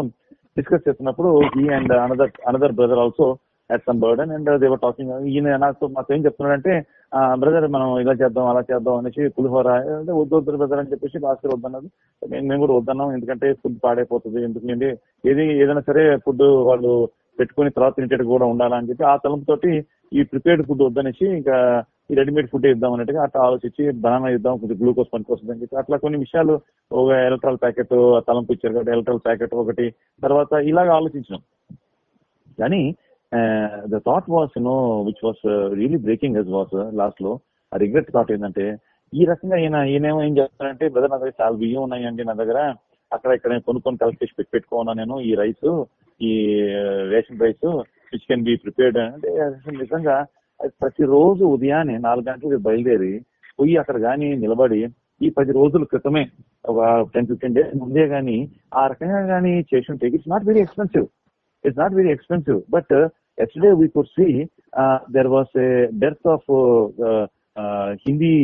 డిస్కస్ చేస్తున్నప్పుడు ఈ and another another brother also at some burden and they were talking ఈయన నాతో మాతో ఏం చెప్తున్నాడంటే బ్రదర్ మనం ఇలా చేద్దాం అలా చేద్దాం అనేసి పులిహోర అంటే వద్దు వద్దు బ్రదర్ అని చెప్పేసి భాస్కర్ వద్దన్నది మేము మేము కూడా వద్దన్నాం ఎందుకంటే ఫుడ్ పాడైపోతుంది ఎందుకంటే ఏది ఏదైనా సరే ఫుడ్ వాళ్ళు పెట్టుకుని తర్వాత తినేటట్టు కూడా ఉండాలని చెప్పి ఆ తలంపుతోటి ఈ ప్రిపేర్డ్ ఫుడ్ వద్దనేసి ఇంకా ఈ రెడీమేడ్ ఫుడ్ ఇద్దాం అన్నట్టుగా అట్లా ఆలోచించి బనానా ఇద్దాం కొంచెం గ్లూకోజ్ పనికొస్తుంది అని చెప్పి అట్లా కొన్ని విషయాలు ఒక ఎలక్ట్రాల్ ప్యాకెట్ తలంపు ఇచ్చారు కాబట్టి ఎలక్ట్రాల్ ప్యాకెట్ ఒకటి తర్వాత ఇలాగ ఆలోచించినాం. కానీ the thought was no which was really breaking us was లాస్ట్లో ఆ రిగ్రెట్ థాట్ ఏంటంటే ఈ రకంగా ఈయన ఈయనేమో ఏం చేస్తానంటే బ్రదర్ నా దగ్గర చాలా బియ్యం ఉన్నాయండి నా దగ్గర అక్కడ ఇక్కడ కొనుక్కొని కలెక్ట్ చేసి పెట్టి పెట్టుకోనా నేను ఈ రైస్ ఈ ration rice which can be prepared అంటే నిజంగా అది ప్రతిరోజు ఉదయాన్నే నాలుగు గంటలకు బయలుదేరి పోయి అక్కడ గాని నిలబడి ఈ పది రోజుల క్రితమే ఒక టెన్ ఫిఫ్టీన్ డేస్ ముందే గానీ ఆ రకంగా గానీ చేసి ఉంటే it's not very expensive it's not very expensive but yesterday we could see there was a death of Hindi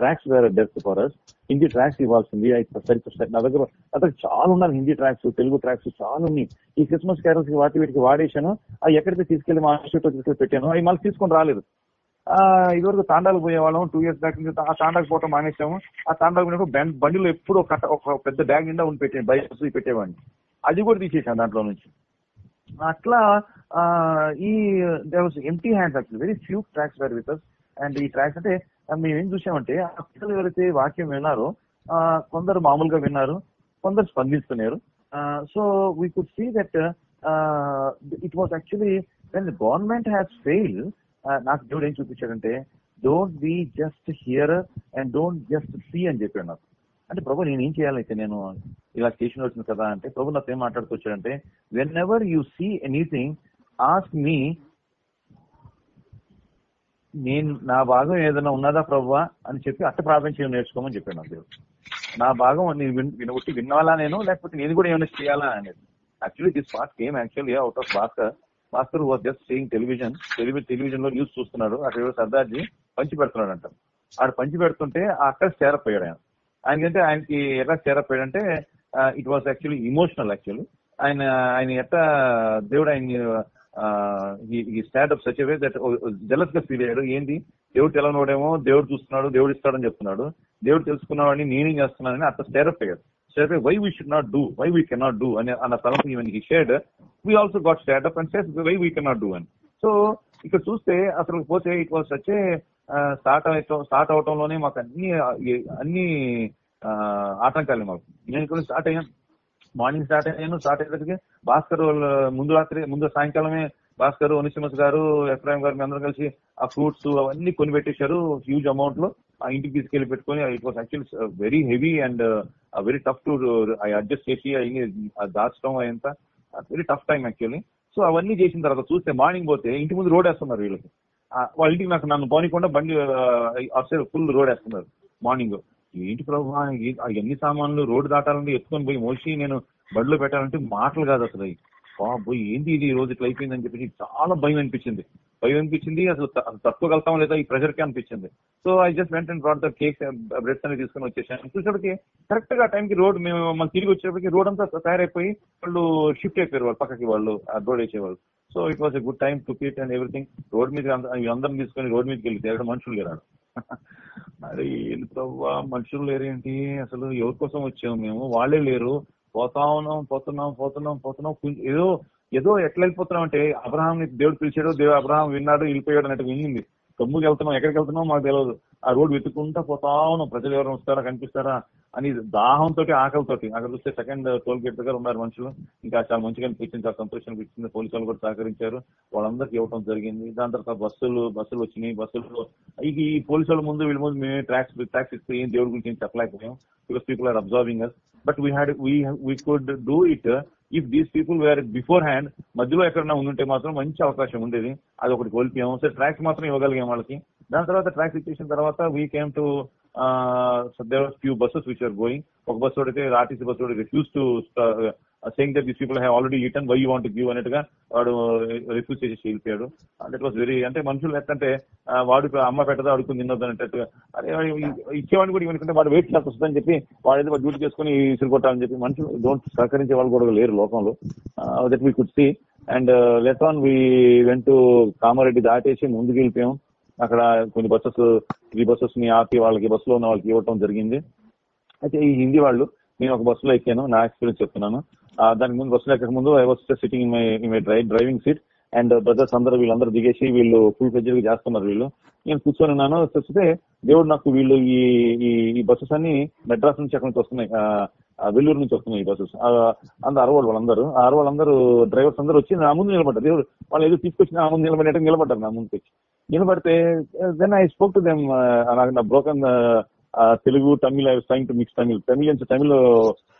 tracts వేరే death for us Hindi tracts ఇవ్వాల్సింది సరిపోతుంది నా దగ్గర నా దగ్గర చాలా ఉన్నారు హిందీ ట్రాక్స్ తెలుగు ట్రాక్స్ చాలా ఉన్నాయి. ఈ క్రిస్మస్ క్యారల్స్కి వాటి వీటికి వాడేశాను. అవి ఎక్కడికి తీసుకెళ్ళి మా ఇన్స్టిట్యూట్ తీసుకెళ్ళి పెట్టాను. అవి మళ్ళీ తీసుకొని రాలేదు. ఇదివరకు తాండాలకు పోయేవాళ్ళం. టూ ఇయర్స్ బ్యాక్ నుంచి ఆ తాండాకు పోవటం మానేసాము ఆ తాండాకు పోయినప్పుడు బండిలో ఎప్పుడు ఒక ఒక పెద్ద బ్యాగ్ నిండా ఉండి పెట్టాను బైక్స్ పెట్టేవాడిని. అది కూడా తీసేసాను దాంట్లో నుంచి. అట్లా ఆ, ఈ empty hands actually very few tracts were with and ఈ ట్రాక్స్ అంటే మేమేం మేము ఏం చూసామంటే ఆ పిల్లలు ఎవరైతే వాక్యం విన్నారో ఆ, కొందరు మామూలుగా విన్నారు కొందరు స్పందిస్తున్నారు. So we could see that it was actually when government has fail నాకు దేవుడు ఏం చూపించాడంటే don't be just here and don't just see అని చెప్పాడు నాకు. అంటే ప్రభు నేను ఏం చేయాలైతే నేను ఇలా స్టేషన్ వచ్చింది కదా అంటే ప్రభు నాతో ఏం మాట్లాడుకొచ్చాడంటే whenever you see anything ask me నేను నా భాగం ఏదైనా ఉన్నదా ప్రభువా అని చెప్పి అట్ట ప్రార్థన చేయడం నేర్చుకోమని చెప్పాడు నాకు దేవుడు. నా భాగం నేను విన్- వినగొట్టి వినాలా నేను? లేకపోతే నేను కూడా ఏమైనా చేయాలా? అనేది. Actually this part came actually out of Bhaskar Bhaskar was just saying television టెలివిజన్లో న్యూస్ చూస్తున్నాడు. అక్కడ సర్దార్జీ పంచి పెడుతున్నాడు అంట ఆడు పంచి పెడుతుంటే అక్కడ చేరపోయాడు ఆయన. ఆయనకంటే ఆయనకి ఎలా చేరపోయాడంటే it was actually emotional actually ఆయన ఆయన ఎట్లా దేవుడు ఆయన ఈ stand up such way that జలస్గా feel అయ్యాడు. ఏంది? దేవుడు తెలవనోడేమో దేవుడు చూస్తున్నాడు దేవుడు ఇస్తాడని చెప్తున్నాడు. దేవుడు తెలుసుకున్నాడని నేనేం చేస్తున్నానని అట్లా స్టేరప్ అయ్యాడు. Stir up why we should not do why we cannot do అని అన్న తలంపు even he said we also got stand up and says why we cannot do అని. సో ఇక్కడ చూస్తే అసలు పోతే ఇట్ వాస్ వచ్చే స్టార్ట్ అవటం స్టార్ట్ అవటంలోనే మాకు అన్ని అన్ని ఆటంకాలు మాకు. నేను కూడా స్టార్ట్ అయ్యాను. మార్నింగ్ స్టార్ట్ అయ్యాను. స్టార్ట్ అయ్యేసరికి భాస్కర్ ముందు రాత్రి ముందు సాయంకాలమే భాస్కర్ ఒనిసిమస్ గారు ఎఫ్రాయిం గారు అందరూ కలిసి ఆ ఫ్రూట్స్ అవన్నీ కొని పెట్టేశారు. హ్యూజ్ అమౌంట్లో ఆ ఇంటికి తీసుకెళ్ళి పెట్టుకొని it was actually very heavy and very tough to I adjust చేసి దాచడం అదంతా very tough time actually so అవన్నీ చేసిన తర్వాత చూస్తే మార్నింగ్ పోతే ఇంటి ముందు రోడ్ వేస్తున్నారు వీళ్ళకి. వాళ్ళ ఇంటికి నాకు నన్ను పోనీకుండా బండి అసలు ఫుల్ రోడ్ వేస్తున్నారు మార్నింగ్. ఏంటి ప్రభు ఎన్ని సామాన్లు రోడ్డు దాటాలంటే ఎత్తుకొని పోయి మోసి నేను బడిలో పెట్టాలంటే మాటలు కాదు అసలు. బాబు ఏంది ఇది? ఈ రోజు ఇట్లా అయిపోయిందని చెప్పి చాలా భయం అనిపించింది. భయం అనిపించింది అసలు తట్టుకోగలుగుతాం లేదా ఈ ప్రెషర్కి అనిపించింది. So I just went and brought the cake breads అనేది తీసుకుని వచ్చేసాను. చూసేటప్పటికి కరెక్ట్గా టైంకి రోడ్ మేము మళ్ళీ తిరిగి వచ్చేటప్పటికి రోడ్ అంతా తయారైపోయి వాళ్ళు షిఫ్ట్ అయిపోయారు వాళ్ళు పక్కకి వాళ్ళు రోడ్ వేసేవాళ్ళు. So it was a good time to eat and everything road మీద అందరం తీసుకొని రోడ్ మీదకి వెళ్ళి ఎక్కడ మనుషులు లేరాడు మరి వెళ్ళిపోవా మనుషులు లేరేంటి? అసలు ఎవరి కోసం వచ్చాము మేము? వాళ్ళే లేరు. పోతా ఉన్నాం పోతున్నాం పోతున్నాం పోతున్నాం. ఏదో ఏదో ఎట్లా వెళ్ళిపోతున్నాం అంటే అబ్రహాం దేవుడు పిలిచాడు దేవుడు అబ్రహాం విన్నాడు వెళ్ళిపోయాడు అన్నట్టు విన్నింది తమ్ముకి వెళ్తున్నాం ఎక్కడికి వెళ్తున్నాం మాకు తెలియదు ఆ రోడ్ వెతుకుంటా పోతా ఉన్నాం. ప్రజలు ఎవరు వస్తారా కనిపిస్తారా అని దాహంతో ఆకలితోటి అక్కడ చూస్తే సెకండ్ టోల్ గేట్ దగ్గర ఉన్నారు మనుషులు. ఇంకా చాలా మంచిగా అనిపించింది చాలా సంతోషం అనిపించింది. పోలీసు వాళ్ళు కూడా సహకరించారు. వాళ్ళందరికీ ఇవ్వడం జరిగింది. దాని తర్వాత బస్సులు బస్సులు వచ్చినాయి. బస్సులు ఈ పోలీసు వాళ్ళ ముందు వీళ్ళ ముందు మేము ట్రాక్స్ ట్రాక్స్ ఇస్తే ఏం దేవుడి గురించి ఏం చెప్పలేకపోయాం. Because people are observing us but we had we could do it if these people were beforehand మధ్యలో ఎక్కడన్నా ఉంటే మాత్రం మంచి అవకాశం ఉండేది. అది ఒకటి కోల్పోయాము సరే ట్రాక్స్ మాత్రం ఇవ్వగలిగాం వాళ్ళకి. దాని తర్వాత ట్రాఫిక్ చేసిన తర్వాత we came to there few buses which are going ఒక బస్సు అయితే RTC bus refuse to saying that these people have already eaten why you want give అన్నట్టుగా వాడు uh, రిఫ్యూజ్ చేసి వెళ్ళిపోయాడు. అండ్ వాస్ వెరీ అంటే మనుషులు ఎట్లంటే uh, వాడు అమ్మ పెట్టదా అడుకుని తిన్నది అన్నట్టు అరే ఇచ్చేవాడిని కూడా ఇవనుకుంటే వాడు వెయిట్ చేసి వస్తుందని చెప్పి వాడు ఏదో డ్యూటీ చేసుకుని ఇసురు చెప్పి మనుషులు డోంట్ సహకరించే వాళ్ళు కూడా లేరు లోకంలో. That we could see and let on we went Kamareddy దాటేసి ముందుకు వెళ్ళిపోయాం అక్కడ కొన్ని బస్సెస్ త్రీ బస్సెస్ని ఆపి వాళ్ళకి బస్సులో ఉన్న వాళ్ళకి ఇవ్వటం జరిగింది. అయితే ఈ హిందీ వాళ్ళు నేను ఒక బస్సులో ఎక్కాను నా ఎక్స్పీరియన్స్ చెప్తున్నాను. దానికి ముందు బస్సులో ఎక్కక ముందు I was sitting in my in my drive driving seat and brothers అందరూ వీళ్ళందరూ దిగేసి వీళ్ళు ఫుల్ ఫ్లెడ్జెడ్ చేస్తున్నారు వీళ్ళు. నేను కూర్చొని ఉన్నాను చూస్తే దేవుడు నాకు వీళ్ళు ఈ ఈ బస్సెస్ అన్ని మెడ్రాస్ నుంచి అక్కడి నుంచి వస్తున్నాయి వెల్లూరు నుంచి వస్తున్నాయి ఈ బస్సెస్ అందరు అరవాళ్ళు వాళ్ళందరూ. ఆ అరవాళ్ళందరూ డ్రైవర్స్ అందరూ వచ్చి నా ముందు నిలబడ్డారు. దేవుడు వాళ్ళు ఏదో తీసుకొచ్చి నా ముందు నిలబడేట నిలబడ్డారు నా ముందుకు వచ్చి. నిలబడితే then I spoke to them నాకు నా broken uh, Telugu Tamil trying to mix Tamil. Tamilians Tamil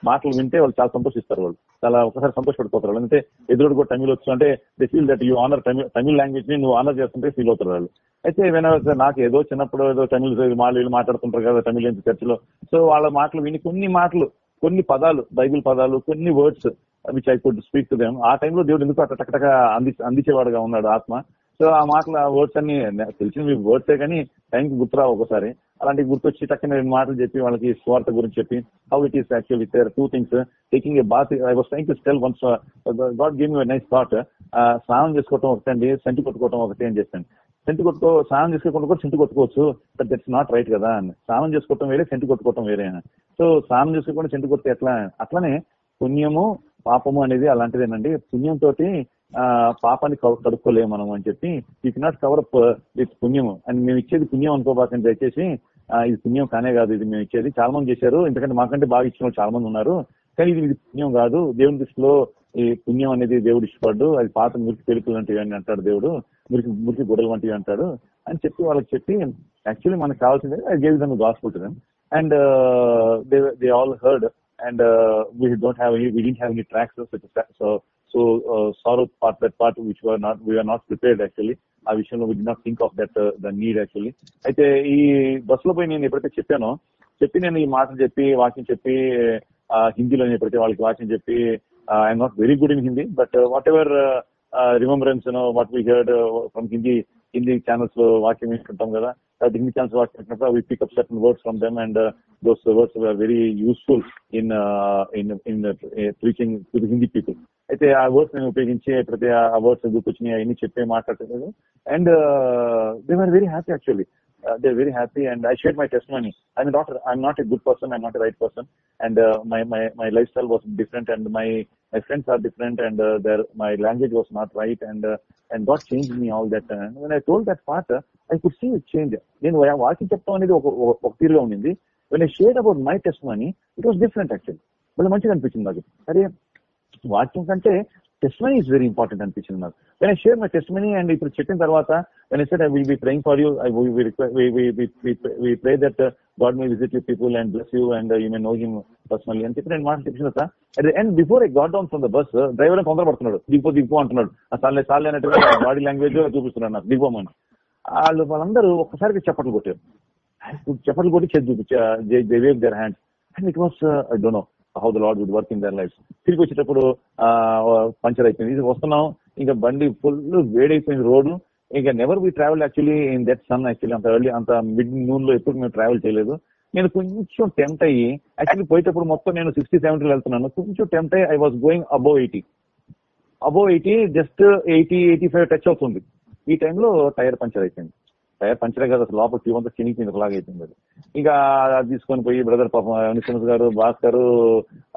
మాటలు వింటే వాళ్ళు చాలా సంతోషిస్తారు వాళ్ళు. చాలా ఒకసారి సంతోషపడిపోతారు వాళ్ళు. అంటే ఎదురు కూడా తమిళ్ వచ్చు అంటే they feel that you honour Tamil Tamil లాంగ్వేజ్ని నువ్వు ఆనర్ చేస్తుంటే ఫీల్ అవుతారు వాళ్ళు. అయితే వినవచ్చు నాకు ఏదో చిన్నప్పుడు ఏదో తమిళ వాళ్ళు మాట్లాడుతుంటారు కదా తమిళ చర్చలో. సో వాళ్ళ మాటలు విని కొన్ని మాటలు కొన్ని పదాలు బైబిల్ పదాలు కొన్ని words which I could speak to them ఆ టైంలో దేవుడు ఎందుకు అట్ట టకటగా అంది అందించేవాడుగా ఉన్నాడు ఆత్మ? సో ఆ మాటలు ఆ వర్డ్స్ అన్ని తెలిసిన వర్డ్సే కానీ టైంకి గుర్తురావు ఒకసారి. అలాంటి గుర్తొచ్చి టక్కన రెండు మాటలు చెప్పి వాళ్ళకి స్వార్థ గురించి చెప్పి how it is actual there two things taking a bath I was trying to tell once God game you nice thought స్నానం చేసుకోవటం ఒకటి అండి సెంటు కొట్టుకోవటం ఒకటి అని చెప్పండి సెంటు కొట్టుకో స్నానం చేసుకోకుండా కూడా సెంటు కొట్టుకోవచ్చు బట్ దట్స్ నాట్ రైట్ కదా అని. స్నానం చేసుకోవటం వేరే సెంటు కొట్టుకోవటం వేరే సో స్నానం చేసుకోకుండా సెంటు కొడితే ఎట్లా? అట్లనే పుణ్యము పాపము అనేది అలాంటిదేనండి. పుణ్యం తోటి పాపాన్ని కడుక్కోలేము మనం అని చెప్పి ఈ కెనాట్ కవర్ అప్ విత్ పుణ్యము అండ్ మేము ఇచ్చేది పుణ్యం అనుకోబాకండి దయచేసి ఇది పుణ్యం కానే కాదు ఇది మేము ఇచ్చేది. చాలా మంది చేశారు ఎందుకంటే మాకంటే బాగా ఇచ్చిన వాళ్ళు చాలా మంది ఉన్నారు. కానీ ఇది పుణ్యం కాదు. దేవుని దృష్టిలో ఈ పుణ్యం అనేది దేవుడు ఇష్టపడ్డు. అది పాత మురికి తెలుపులు వంటివి అని అంటాడు దేవుడు. మురికి మురికి గుడలు వంటివి అంటాడు. అని చెప్పి వాళ్ళకి చెప్పి యాక్చువల్లీ మనకు కావాల్సింది అది ఏ విధంగా gospel and they they all heard and we don't have any we we have any tracts so. So, so uh, sorrow part, that part which were not, we were not prepared actually. ఆ విషయంలో we did not think of that the need actually అయితే ఈ బస్సులో పోయి నేను ఎప్పుడైతే చెప్పానో చెప్పి నేను ఈ మాటలు చెప్పి వాక్యం చెప్పి హిందీలో ఎప్పుడైతే వాళ్ళకి వాక్యం చెప్పి I'm not very good in Hindi but whatever remembrance what we heard from Hindi Hindi ఛానల్స్లో వాక్యం వింటుంటాం కదా. అది హిందీ ఛానల్స్ వాక్యం వింటున్నప్పుడు we pick up certain words from them and those words are very useful in in in teaching to Hindi people అయితే ఆ words నేను ఉపయోగించి ప్రతి ఆ వర్డ్స్ గుర్తొచ్చినాయి అవన్నీ చెప్పే మాట్లాడుతున్నాను and they are very happy actually they very happy and I share my testimony I mean doctor I'm not a good person I'm not a right person and my my my lifestyle was different and my my friends are different and their my language was not right and and got change me all that when I told that part I could see change నేను walking చెప్తాం అనేది ఒక తీరుగా ఉండింది. When I share about my testimony it was different actually మళ్ళీ మంచిగా అనిపించింది నాకు. సరే వాక్యం కంటే testimony is very important అనిపించింది నాకు. నేను share my testimony and ఇప్పుడు చెప్పిన తర్వాత when I I will be praying for you I we pray that God may visit you people and bless you and you may know him personally అని చెప్పి నేను మాట చెప్పిన తర్వాత and before I got down from the bus driver తొందర పడుతున్నాడు. దిగిపో దిగిపో అంటున్నాడు. సార్లే సార్లే అన్నట్టుగా బాడీ లాంగ్వేజ్ చూపిస్తున్నాడు నాకు. దిగిపోమని వాళ్ళు వాళ్ళందరూ ఒక్కసారికి చప్పట్లు కొట్టారు. చప్పట్లు కొట్టి చేతి చూపించారు they their hands and it was I don't know how the lord would work in their life తిరిగి వచ్చేటప్పుడు పంచర్ అయిపోయింది. ఇది వస్తున్నాం. ఇంకా బండి ఫుల్ వేడైపోయింది రోడ్డు. ఇంకా never we travel actually in that sun actually అంత ఎర్లీ అంత మిడ్ నూన్లో ఎప్పుడు మేము ట్రావెల్ చేయలేదు. నేను కొంచెం టెంప్ట్ అయ్యి యాక్చువల్లీ పోయేటప్పుడు మొత్తం నేను సిక్స్టీ సెవెంటీ వెళ్తున్నాను. కొంచెం టెంప్ట్ అయ్యి I was going above eighty above eighty just eighty eighty five touch అవుతుంది ఈ టైంలో టైర్ పంచర్ అయిపోయింది. టైర్ పంచరే కదా అసలు లోపల ట్యూబ్ అంతా చినిగిపోయింది ఒకలాగా అయిపోయింది అది. ఇంకా అది తీసుకొని పోయి బ్రదర్ పాపం అనిశ్వన్స్ గారు భాస్కర్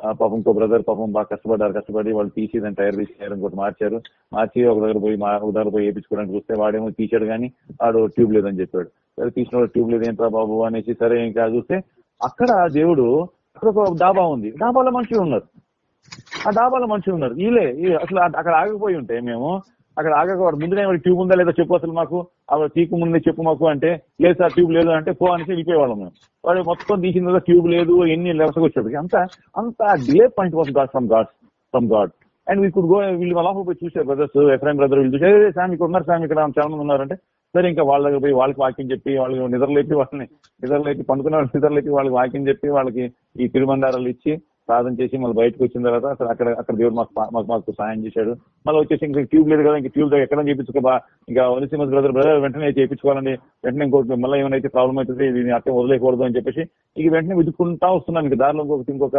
ఆ, పాపం ఇంకో బ్రదర్ పాపం బాగా కష్టపడ్డారు కష్టపడి వాళ్ళు తీసి దాని టైర్ తీసేయారు ఇంకోటి మార్చారు. మార్చి ఒక దగ్గర పోయి మా- ఒక దగ్గర పోయి వేయించుకోవడానికి చూస్తే వాడేమో తీసాడు కానీ వాడు ట్యూబ్ లేదని చెప్పాడు. సరే తీసిన ట్యూబ్ లేదు ఏంట్రా బాబు అనేసి సరే ఇంకా చూస్తే అక్కడ దేవుడు అక్కడ ఒక డాబా ఉంది. డాబాలో మనుషులు ఉన్నారు. ఆ డాబాలో మనుషులు ఉన్నారు. వీళ్ళే అసలు అక్కడ ఆగిపోయి ఉంటే మేము అక్కడ ఆగకూడదు. ముందుగా ముందునే ట్యూబ్ ఉందా లేదా చెప్పు అసలు మాకు. ఆ తీకు ముందే చెప్పు మాకు అంటే లేదు సార్ ట్యూబ్ లేదు అంటే పో అనేసి వెళ్ళిపోయేవాళ్ళం మేము. వాడు మొత్తం తీసిన తర్వాత ట్యూబ్ లేదు ఎన్ని లెవెల్స్కి వచ్చేది అంత అంత delay point was God from God from God and we could go వీళ్ళు వాళ్ళ పోయి చూసారు బ్రదర్స్ ఎఫ్రైమ్ బ్రదర్ వీళ్ళు చూసారు "ఏ, సామ్ ఇక్కడ ఉన్నారు సామ్ ఇక్కడ చాలా మంది ఉన్నారంటే సరే ఇంకా వాళ్ళ దగ్గర పోయి వాళ్ళకి వాక్యం చెప్పి వాళ్ళకి నిద్రలేపి వాళ్ళని నిద్రలేపి పండుకున్న వాళ్ళు నిద్రలేపి వాళ్ళకి వాక్యం చెప్పి వాళ్ళకి ఈ తిరుమందారాలు ఇచ్చి సాధన చేసి మళ్ళీ బయటకు వచ్చిన తర్వాత అసలు అక్కడ అక్కడ దేవుడు మాకు మాకు మాకు సాయం చేశాడు. మళ్ళీ వచ్చేసి ఇంకా ట్యూబ్ లేదు కదా ఇంకా ట్యూబ్ ఎక్కడ చేయించుకోబా ఇంకా ఒలిసిమస్ బ్రదర్ బ్రదర్ వెంటనే చేయించుకోవాలని వెంటనే ఇంకోటి మళ్ళీ ఏమైనా ప్రాబ్లం అవుతుంది దీన్ని అట్టే వదిలేకూడదు అని చెప్పేసి ఇక వెంటనే వెతుక్కుంటా వస్తున్నాను. ఇంకా దారిలో ఇంకొక ఇంకొక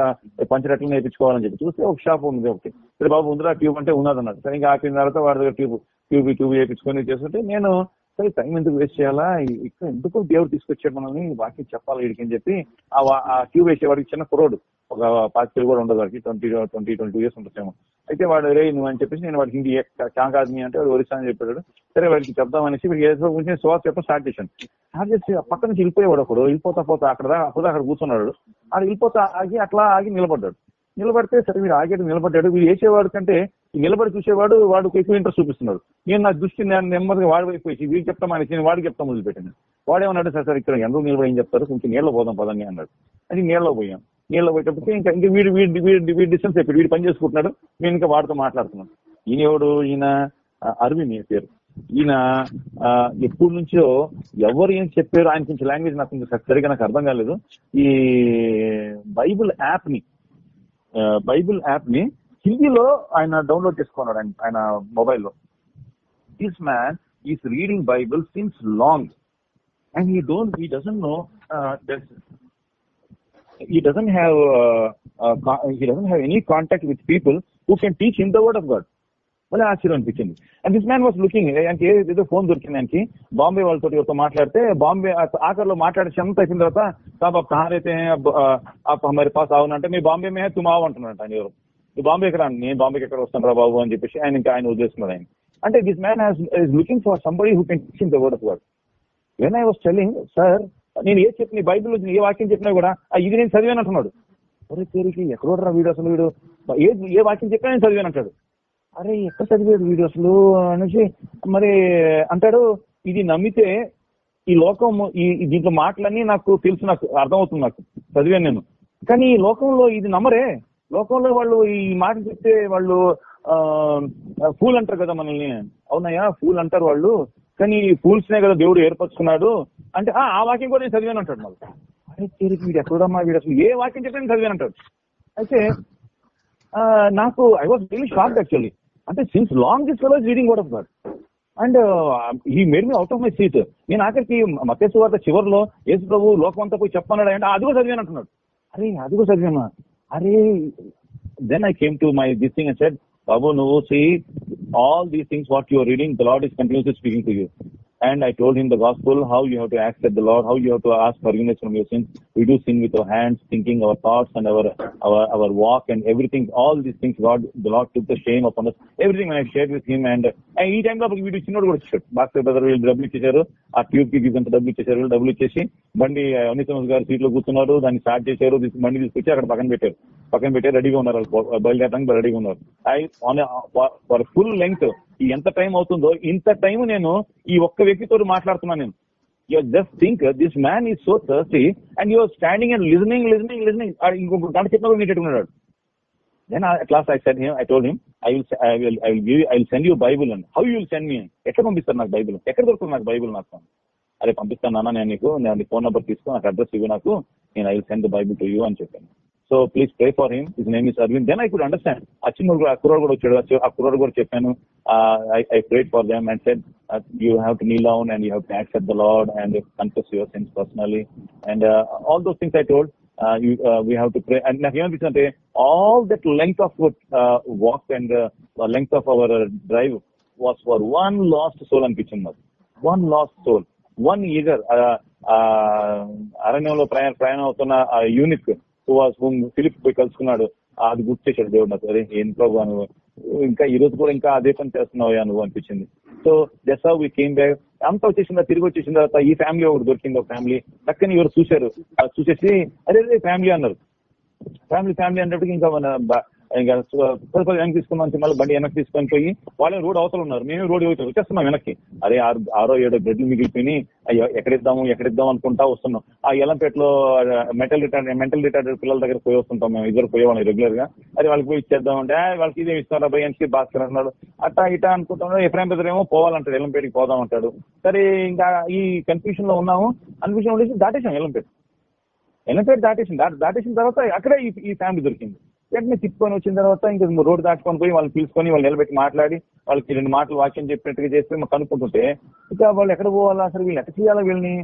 పంచరట్లు నేర్పించుకోవాలని చెప్పి చూస్తే ఒక షాప్ ఉంది ఒకటి. సరే బాబు ఉందిరా ట్యూబ్ అంటే ఉన్నది అన్నాడు సరే ఇంకా ఆపిన తర్వాత వాడి దగ్గర ట్యూబ్ ట్యూబ్ ట్యూబ్ చేయించుకొని చేస్తుంటే నేను సరే టైం ఎందుకు వేస్ట్ చేయాలా? ఇక్కడ ఎందుకు దేవుడు తీసుకొచ్చాడు మనల్ని వాక్యం చెప్పాలి వీడికి అని చెప్పి ఆ క్యూ వేసే వాడికి వేసేవాడికి చిన్న కురోడు ఒక పాతికలు కూడా ఉండదు వాడికి ట్వంటీ ట్వంటీ ట్వంటీ ఇయర్స్ ఉంటుందేమో అయితే వాడు రే నువ్వు అని చెప్పేసి నేను వాడికి హిందీ చాంకాద్మి అంటే వాడు ఒరిస్సా అని చెప్పాడు. సరే వాడికి చెప్దాం అనేసి వీడికి ఏదో గురించి చెప్పడం స్టార్ట్ చేశాను స్టార్ట్ చేసి పక్క నుంచి వెళ్ళిపోయేవాడు ఒకడు. వెళ్ళిపోతా పోతా అక్కడ అప్పుడు అక్కడ కూర్చున్నాడు ఆడు వెళ్ళిపోతా ఆగి అట్లా ఆగి నిలబడ్డాడు. నిలబడితే సరే వీడు ఆగేది నిలబడ్డాడు. వీడు వేసేవాడు కంటే నిలబడి చూసేవాడు వాడికి ఎక్కువ ఇంట్రెస్ట్ చూపిస్తున్నాడు. నేను నా దృష్టి నేను నెమ్మదిగా వాడి వైపు వేసి వీడు చెప్తాం అనేసి నేను వాడికి చెప్తాం వదిలిపెట్టాను వాడేమన్నాడు సార్ సార్ ఇక్కడ ఎందుకు నిలబడి ఏం చెప్తారు? కొంచెం నీళ్ళ పోదాం పదండి అన్నాడు. అది నీళ్ళలో పోయాం. నీళ్ళలో పోయేటప్పుడు ఇంకా ఇంకా వీడు వీడి వీడి వీడి డిస్టెన్స్ చెప్పాడు వీడు పని చేసుకుంటున్నాడు. నేను ఇంకా వాడితో మాట్లాడుతున్నాను. ఈయన ఎవడు? ఈయన అరవి అరవింద్ ఈయన పేరు. ఈయన ఆ, ఎప్పటి నుంచో ఎవరు ఏం చెప్పారు ఆయన కొంచెం లాంగ్వేజ్ నాకు కొంచెం సరిగా నాకు అర్థం కాలేదు. ఈ బైబుల్ యాప్ని ఆ, బైబిల్ యాప్ని హిందీలో ఆయన డౌన్లోడ్ చేసుకున్నాడు ఆయన ఆయన మొబైల్లో. This man is reading Bible since long and he don't he doesn't know he doesn't have he doesn't have any contact with people who can teach in the word of God of మళ్ళీ ఆశ్చర్యం అనిపించింది. And this man was looking ఆయనకి ఏదో phone దొరికింది ఆయనకి. బాంబే వాళ్ళతో ఎవరితో మాట్లాడితే బాంబే ఆఖరిలో మాట్లాడే క్షమత అయిన తర్వాత సాబ్ కహారైతే ఆప్ పాస్ అవునంటే మీ బాంబే మే తుమ్ ఆవు అంటున్నాడు ఆయన ఎవరు. ఈ బాంబే రాను నేను బాంబేకి ఎక్కడ వస్తాను రా బాబు అని చెప్పేసి ఆయన ఇంకా ఆయన వదిలేస్తున్నాడు ఆయన. అంటే this man has looking for somebody who can teach the word of God when I was telling sir నేను ఏ చెప్పిన బైబిల్ ఏ వాక్యం చెప్పినా కూడా ఇది నేను చదివాను అంటున్నాడు అరే పేరుకి ఎక్కడోడరా వీడు అసలు వీడు. ఏ ఏ వాక్యం చెప్పినా నేను చదివాను అంటాడు అరే ఎక్కడ చదివాడు వీడు అసలు? అనేసి మరి అంటాడు ఇది నమ్మితే ఈ లోకం ఈ ఈ దీంట్లో మాటలన్నీ నాకు తెలుసు నాకు అర్థమవుతుంది నాకు. చదివాను నేను. కానీ ఈ లోకంలో ఇది నమ్మరే. లోకంలో వాళ్ళు ఈ మాట చెప్తే వాళ్ళు ఫూల్ అంటారు కదా మనల్ని. అవునయ్యా ఫూల్ అంటారు వాళ్ళు. కానీ ఫూల్స్ నే కదా దేవుడు ఏర్పరచుకున్నాడు. అంటే "ఆ, వాక్యం కూడా నేను చదివాను అంటాడు మళ్ళీ. అరే వీడు ఎక్కడమ్మా వీడు అసలు ఏ వాక్యం చెప్పి నేను చదివాను అంటాడు. అయితే ఆ, నాకు I was really shock actually అంటే సిన్స్ లాంగ్ దిస్ రీడింగ్ కూడా God and he made me out of my seat నేను ఆఖరికి మతేశ్వ వార్త చివరిలో యేసు ప్రభు లోకం అంతా పోయి చెప్పన్నాడు అంటే అది కూడా చదివాను అంటున్నాడు. అరే అది కూడా చదివాను Array. Then I came to my this thing and said, Babu, no, see, all these things what you are reading, the Lord is continuously speaking to you. And I told him the gospel, how you have to accept the Lord, how you have to ask forgiveness from your sins. We do sin with our hands, thinking our thoughts and our our our walk and everything. All these things, God, the Lord took the shame upon us. Everything when I shared with him, and and ఈ టైంలో వీడు చిన్నోడు కూడా వచ్చాడు Bhaskar brother వీళ్ళు డబ్బులు ఇచ్చేశారు ఆ ట్యూబ్కి గిజంత డబ్బులు ఇచ్చేశారు వీళ్ళు డబ్బులు ఇచ్చేసి బండి అనిల్ గారు సీట్లో కూర్చున్నారు దాన్ని స్టార్ట్ చేశారు తీసి- బండి తీసుకొచ్చి అక్కడ పక్కన పెట్టారు పక్కన పెట్టి రెడీగా ఉన్నారు బయలుదేరడానికి రెడీగా ఉన్నారు ఐ ఫర్ ఫుల్ లెంగ్త్ ఎంత టైం అవుతుందో ఇంత టైం నేను ఈ ఒక్క వ్యక్తితో మాట్లాడుతున్నాను నేను. You just think this man is so thirsty and you're standing and listening listening listening ఇంకొక గంట చెప్పిన నీటెట్టుకున్నాడు then at last I send him I told him I will I will I will give I will send you Bible and how you you will send ఎక్కడ పంపిస్తారు నాకు Bible ఎక్కడ దొరుకుతుంది నాకు Bible నాకు? అరే పంపిస్తాను నాన్న నేను నీకు నేను ఫోన్ నెంబర్ తీసుకో నాకు అడ్రస్ ఇవ్వు నాకు. నేను I will send the Bible to you అని చెప్పాను. So please pray for him his name is Arvind then I could understand ఆ చిన్న ఆ కుర్రాడు కూడా వచ్చాడు. ఆ కుర్రాడు కూడా చెప్పాను. I prayed for them and said you have to kneel down and you have to accept the lord and confess your sins personally and all those things I told we have to pray and నాకు ఏమనిపిస్తుందంటే all that length of uh, walk and uh, length of our uh, drive was for one అనిపించింది మాకు. One lost soul one eager అరణ్యంలో ప్రయాణ ప్రయాణం అవుతున్న uh, ఆ unique Philip పోయి కలుసుకున్నాడు. అది గుర్తు చేశాడు దేవుడు నాకు అరే ఏం ప్రభు నువ్వు? ఇంకా ఈ రోజు కూడా ఇంకా అదే పని చేస్తున్నావు నువ్వు? అనిపించింది. So that's how we came back అంతా వచ్చేసిన తిరిగి వచ్చేసిన తర్వాత ఈ ఫ్యామిలీ ఒకటి దొరికింది ఒక ఫ్యామిలీ చక్కని ఎవరు చూశారు. చూసేసి అరే ఫ్యామిలీ అన్నారు. ఫ్యామిలీ ఫ్యామిలీ అన్నప్పటికీ ఇంకా మన పది వెనక్కి తీసుకున్నాం మళ్ళీ బండి వెనక్కి తీసుకొని పోయి వాళ్ళే రోడ్ అవతలు ఉన్నారు. మేము రోడ్ అవుతాం వచ్చేస్తున్నాం వెనక్కి. అరే ఆరో ఏడో బ్రెడ్లు మిగిలిపోయి అయ్యో ఎక్కడిద్దాము ఎక్కడిద్దాం అనుకుంటా వస్తున్నాం. ఆ ఎలంపేటలో మెంటల్ రిటార్డ్ మెంటల్ రిటార్డెడ్ పిల్లల దగ్గర పోయి వస్తుంటాం మేము. ఇద్దరు పోయేవాళ్ళం రెగ్యులర్గా అది వాళ్ళకి పోయి ఇచ్చేద్దాం అంటే వాళ్ళకి ఇదే ఇస్తారా భయ అని భాస్కర్ అన్నాడు అట్టా ఇటా అనుకుంటాం. ఎఫ్రాం బ్రదర్ ఏమో పోవాలంటాడు ఎలంపేటకి పోదాం అంటాడు. సరే ఇంకా ఈ కన్ఫ్యూషన్లో ఉన్నాము. కన్ఫ్యూషన్ ఉండేసి దాటేసాం ఎలంపేట ఎలంపేట దాటేసింది. దాటేసిన తర్వాత అక్కడే ఈ ఫ్యామిలీ దొరికింది. వెంటనే తిప్పుకొని వచ్చిన తర్వాత ఇంకా రోడ్డు దాటుకొని పోయి వాళ్ళని పిలుచుకొని వాళ్ళు నిలబెట్టి మాట్లాడి వాళ్ళకి రెండు మాటలు వాక్యం చెప్పినట్టుగా చేస్తే మాకు కనుక్కుంటుంటే ఇక వాళ్ళు ఎక్కడ పోవాలా అసలు వీళ్ళు ఎక్కడ చేయాలా వీళ్ళని?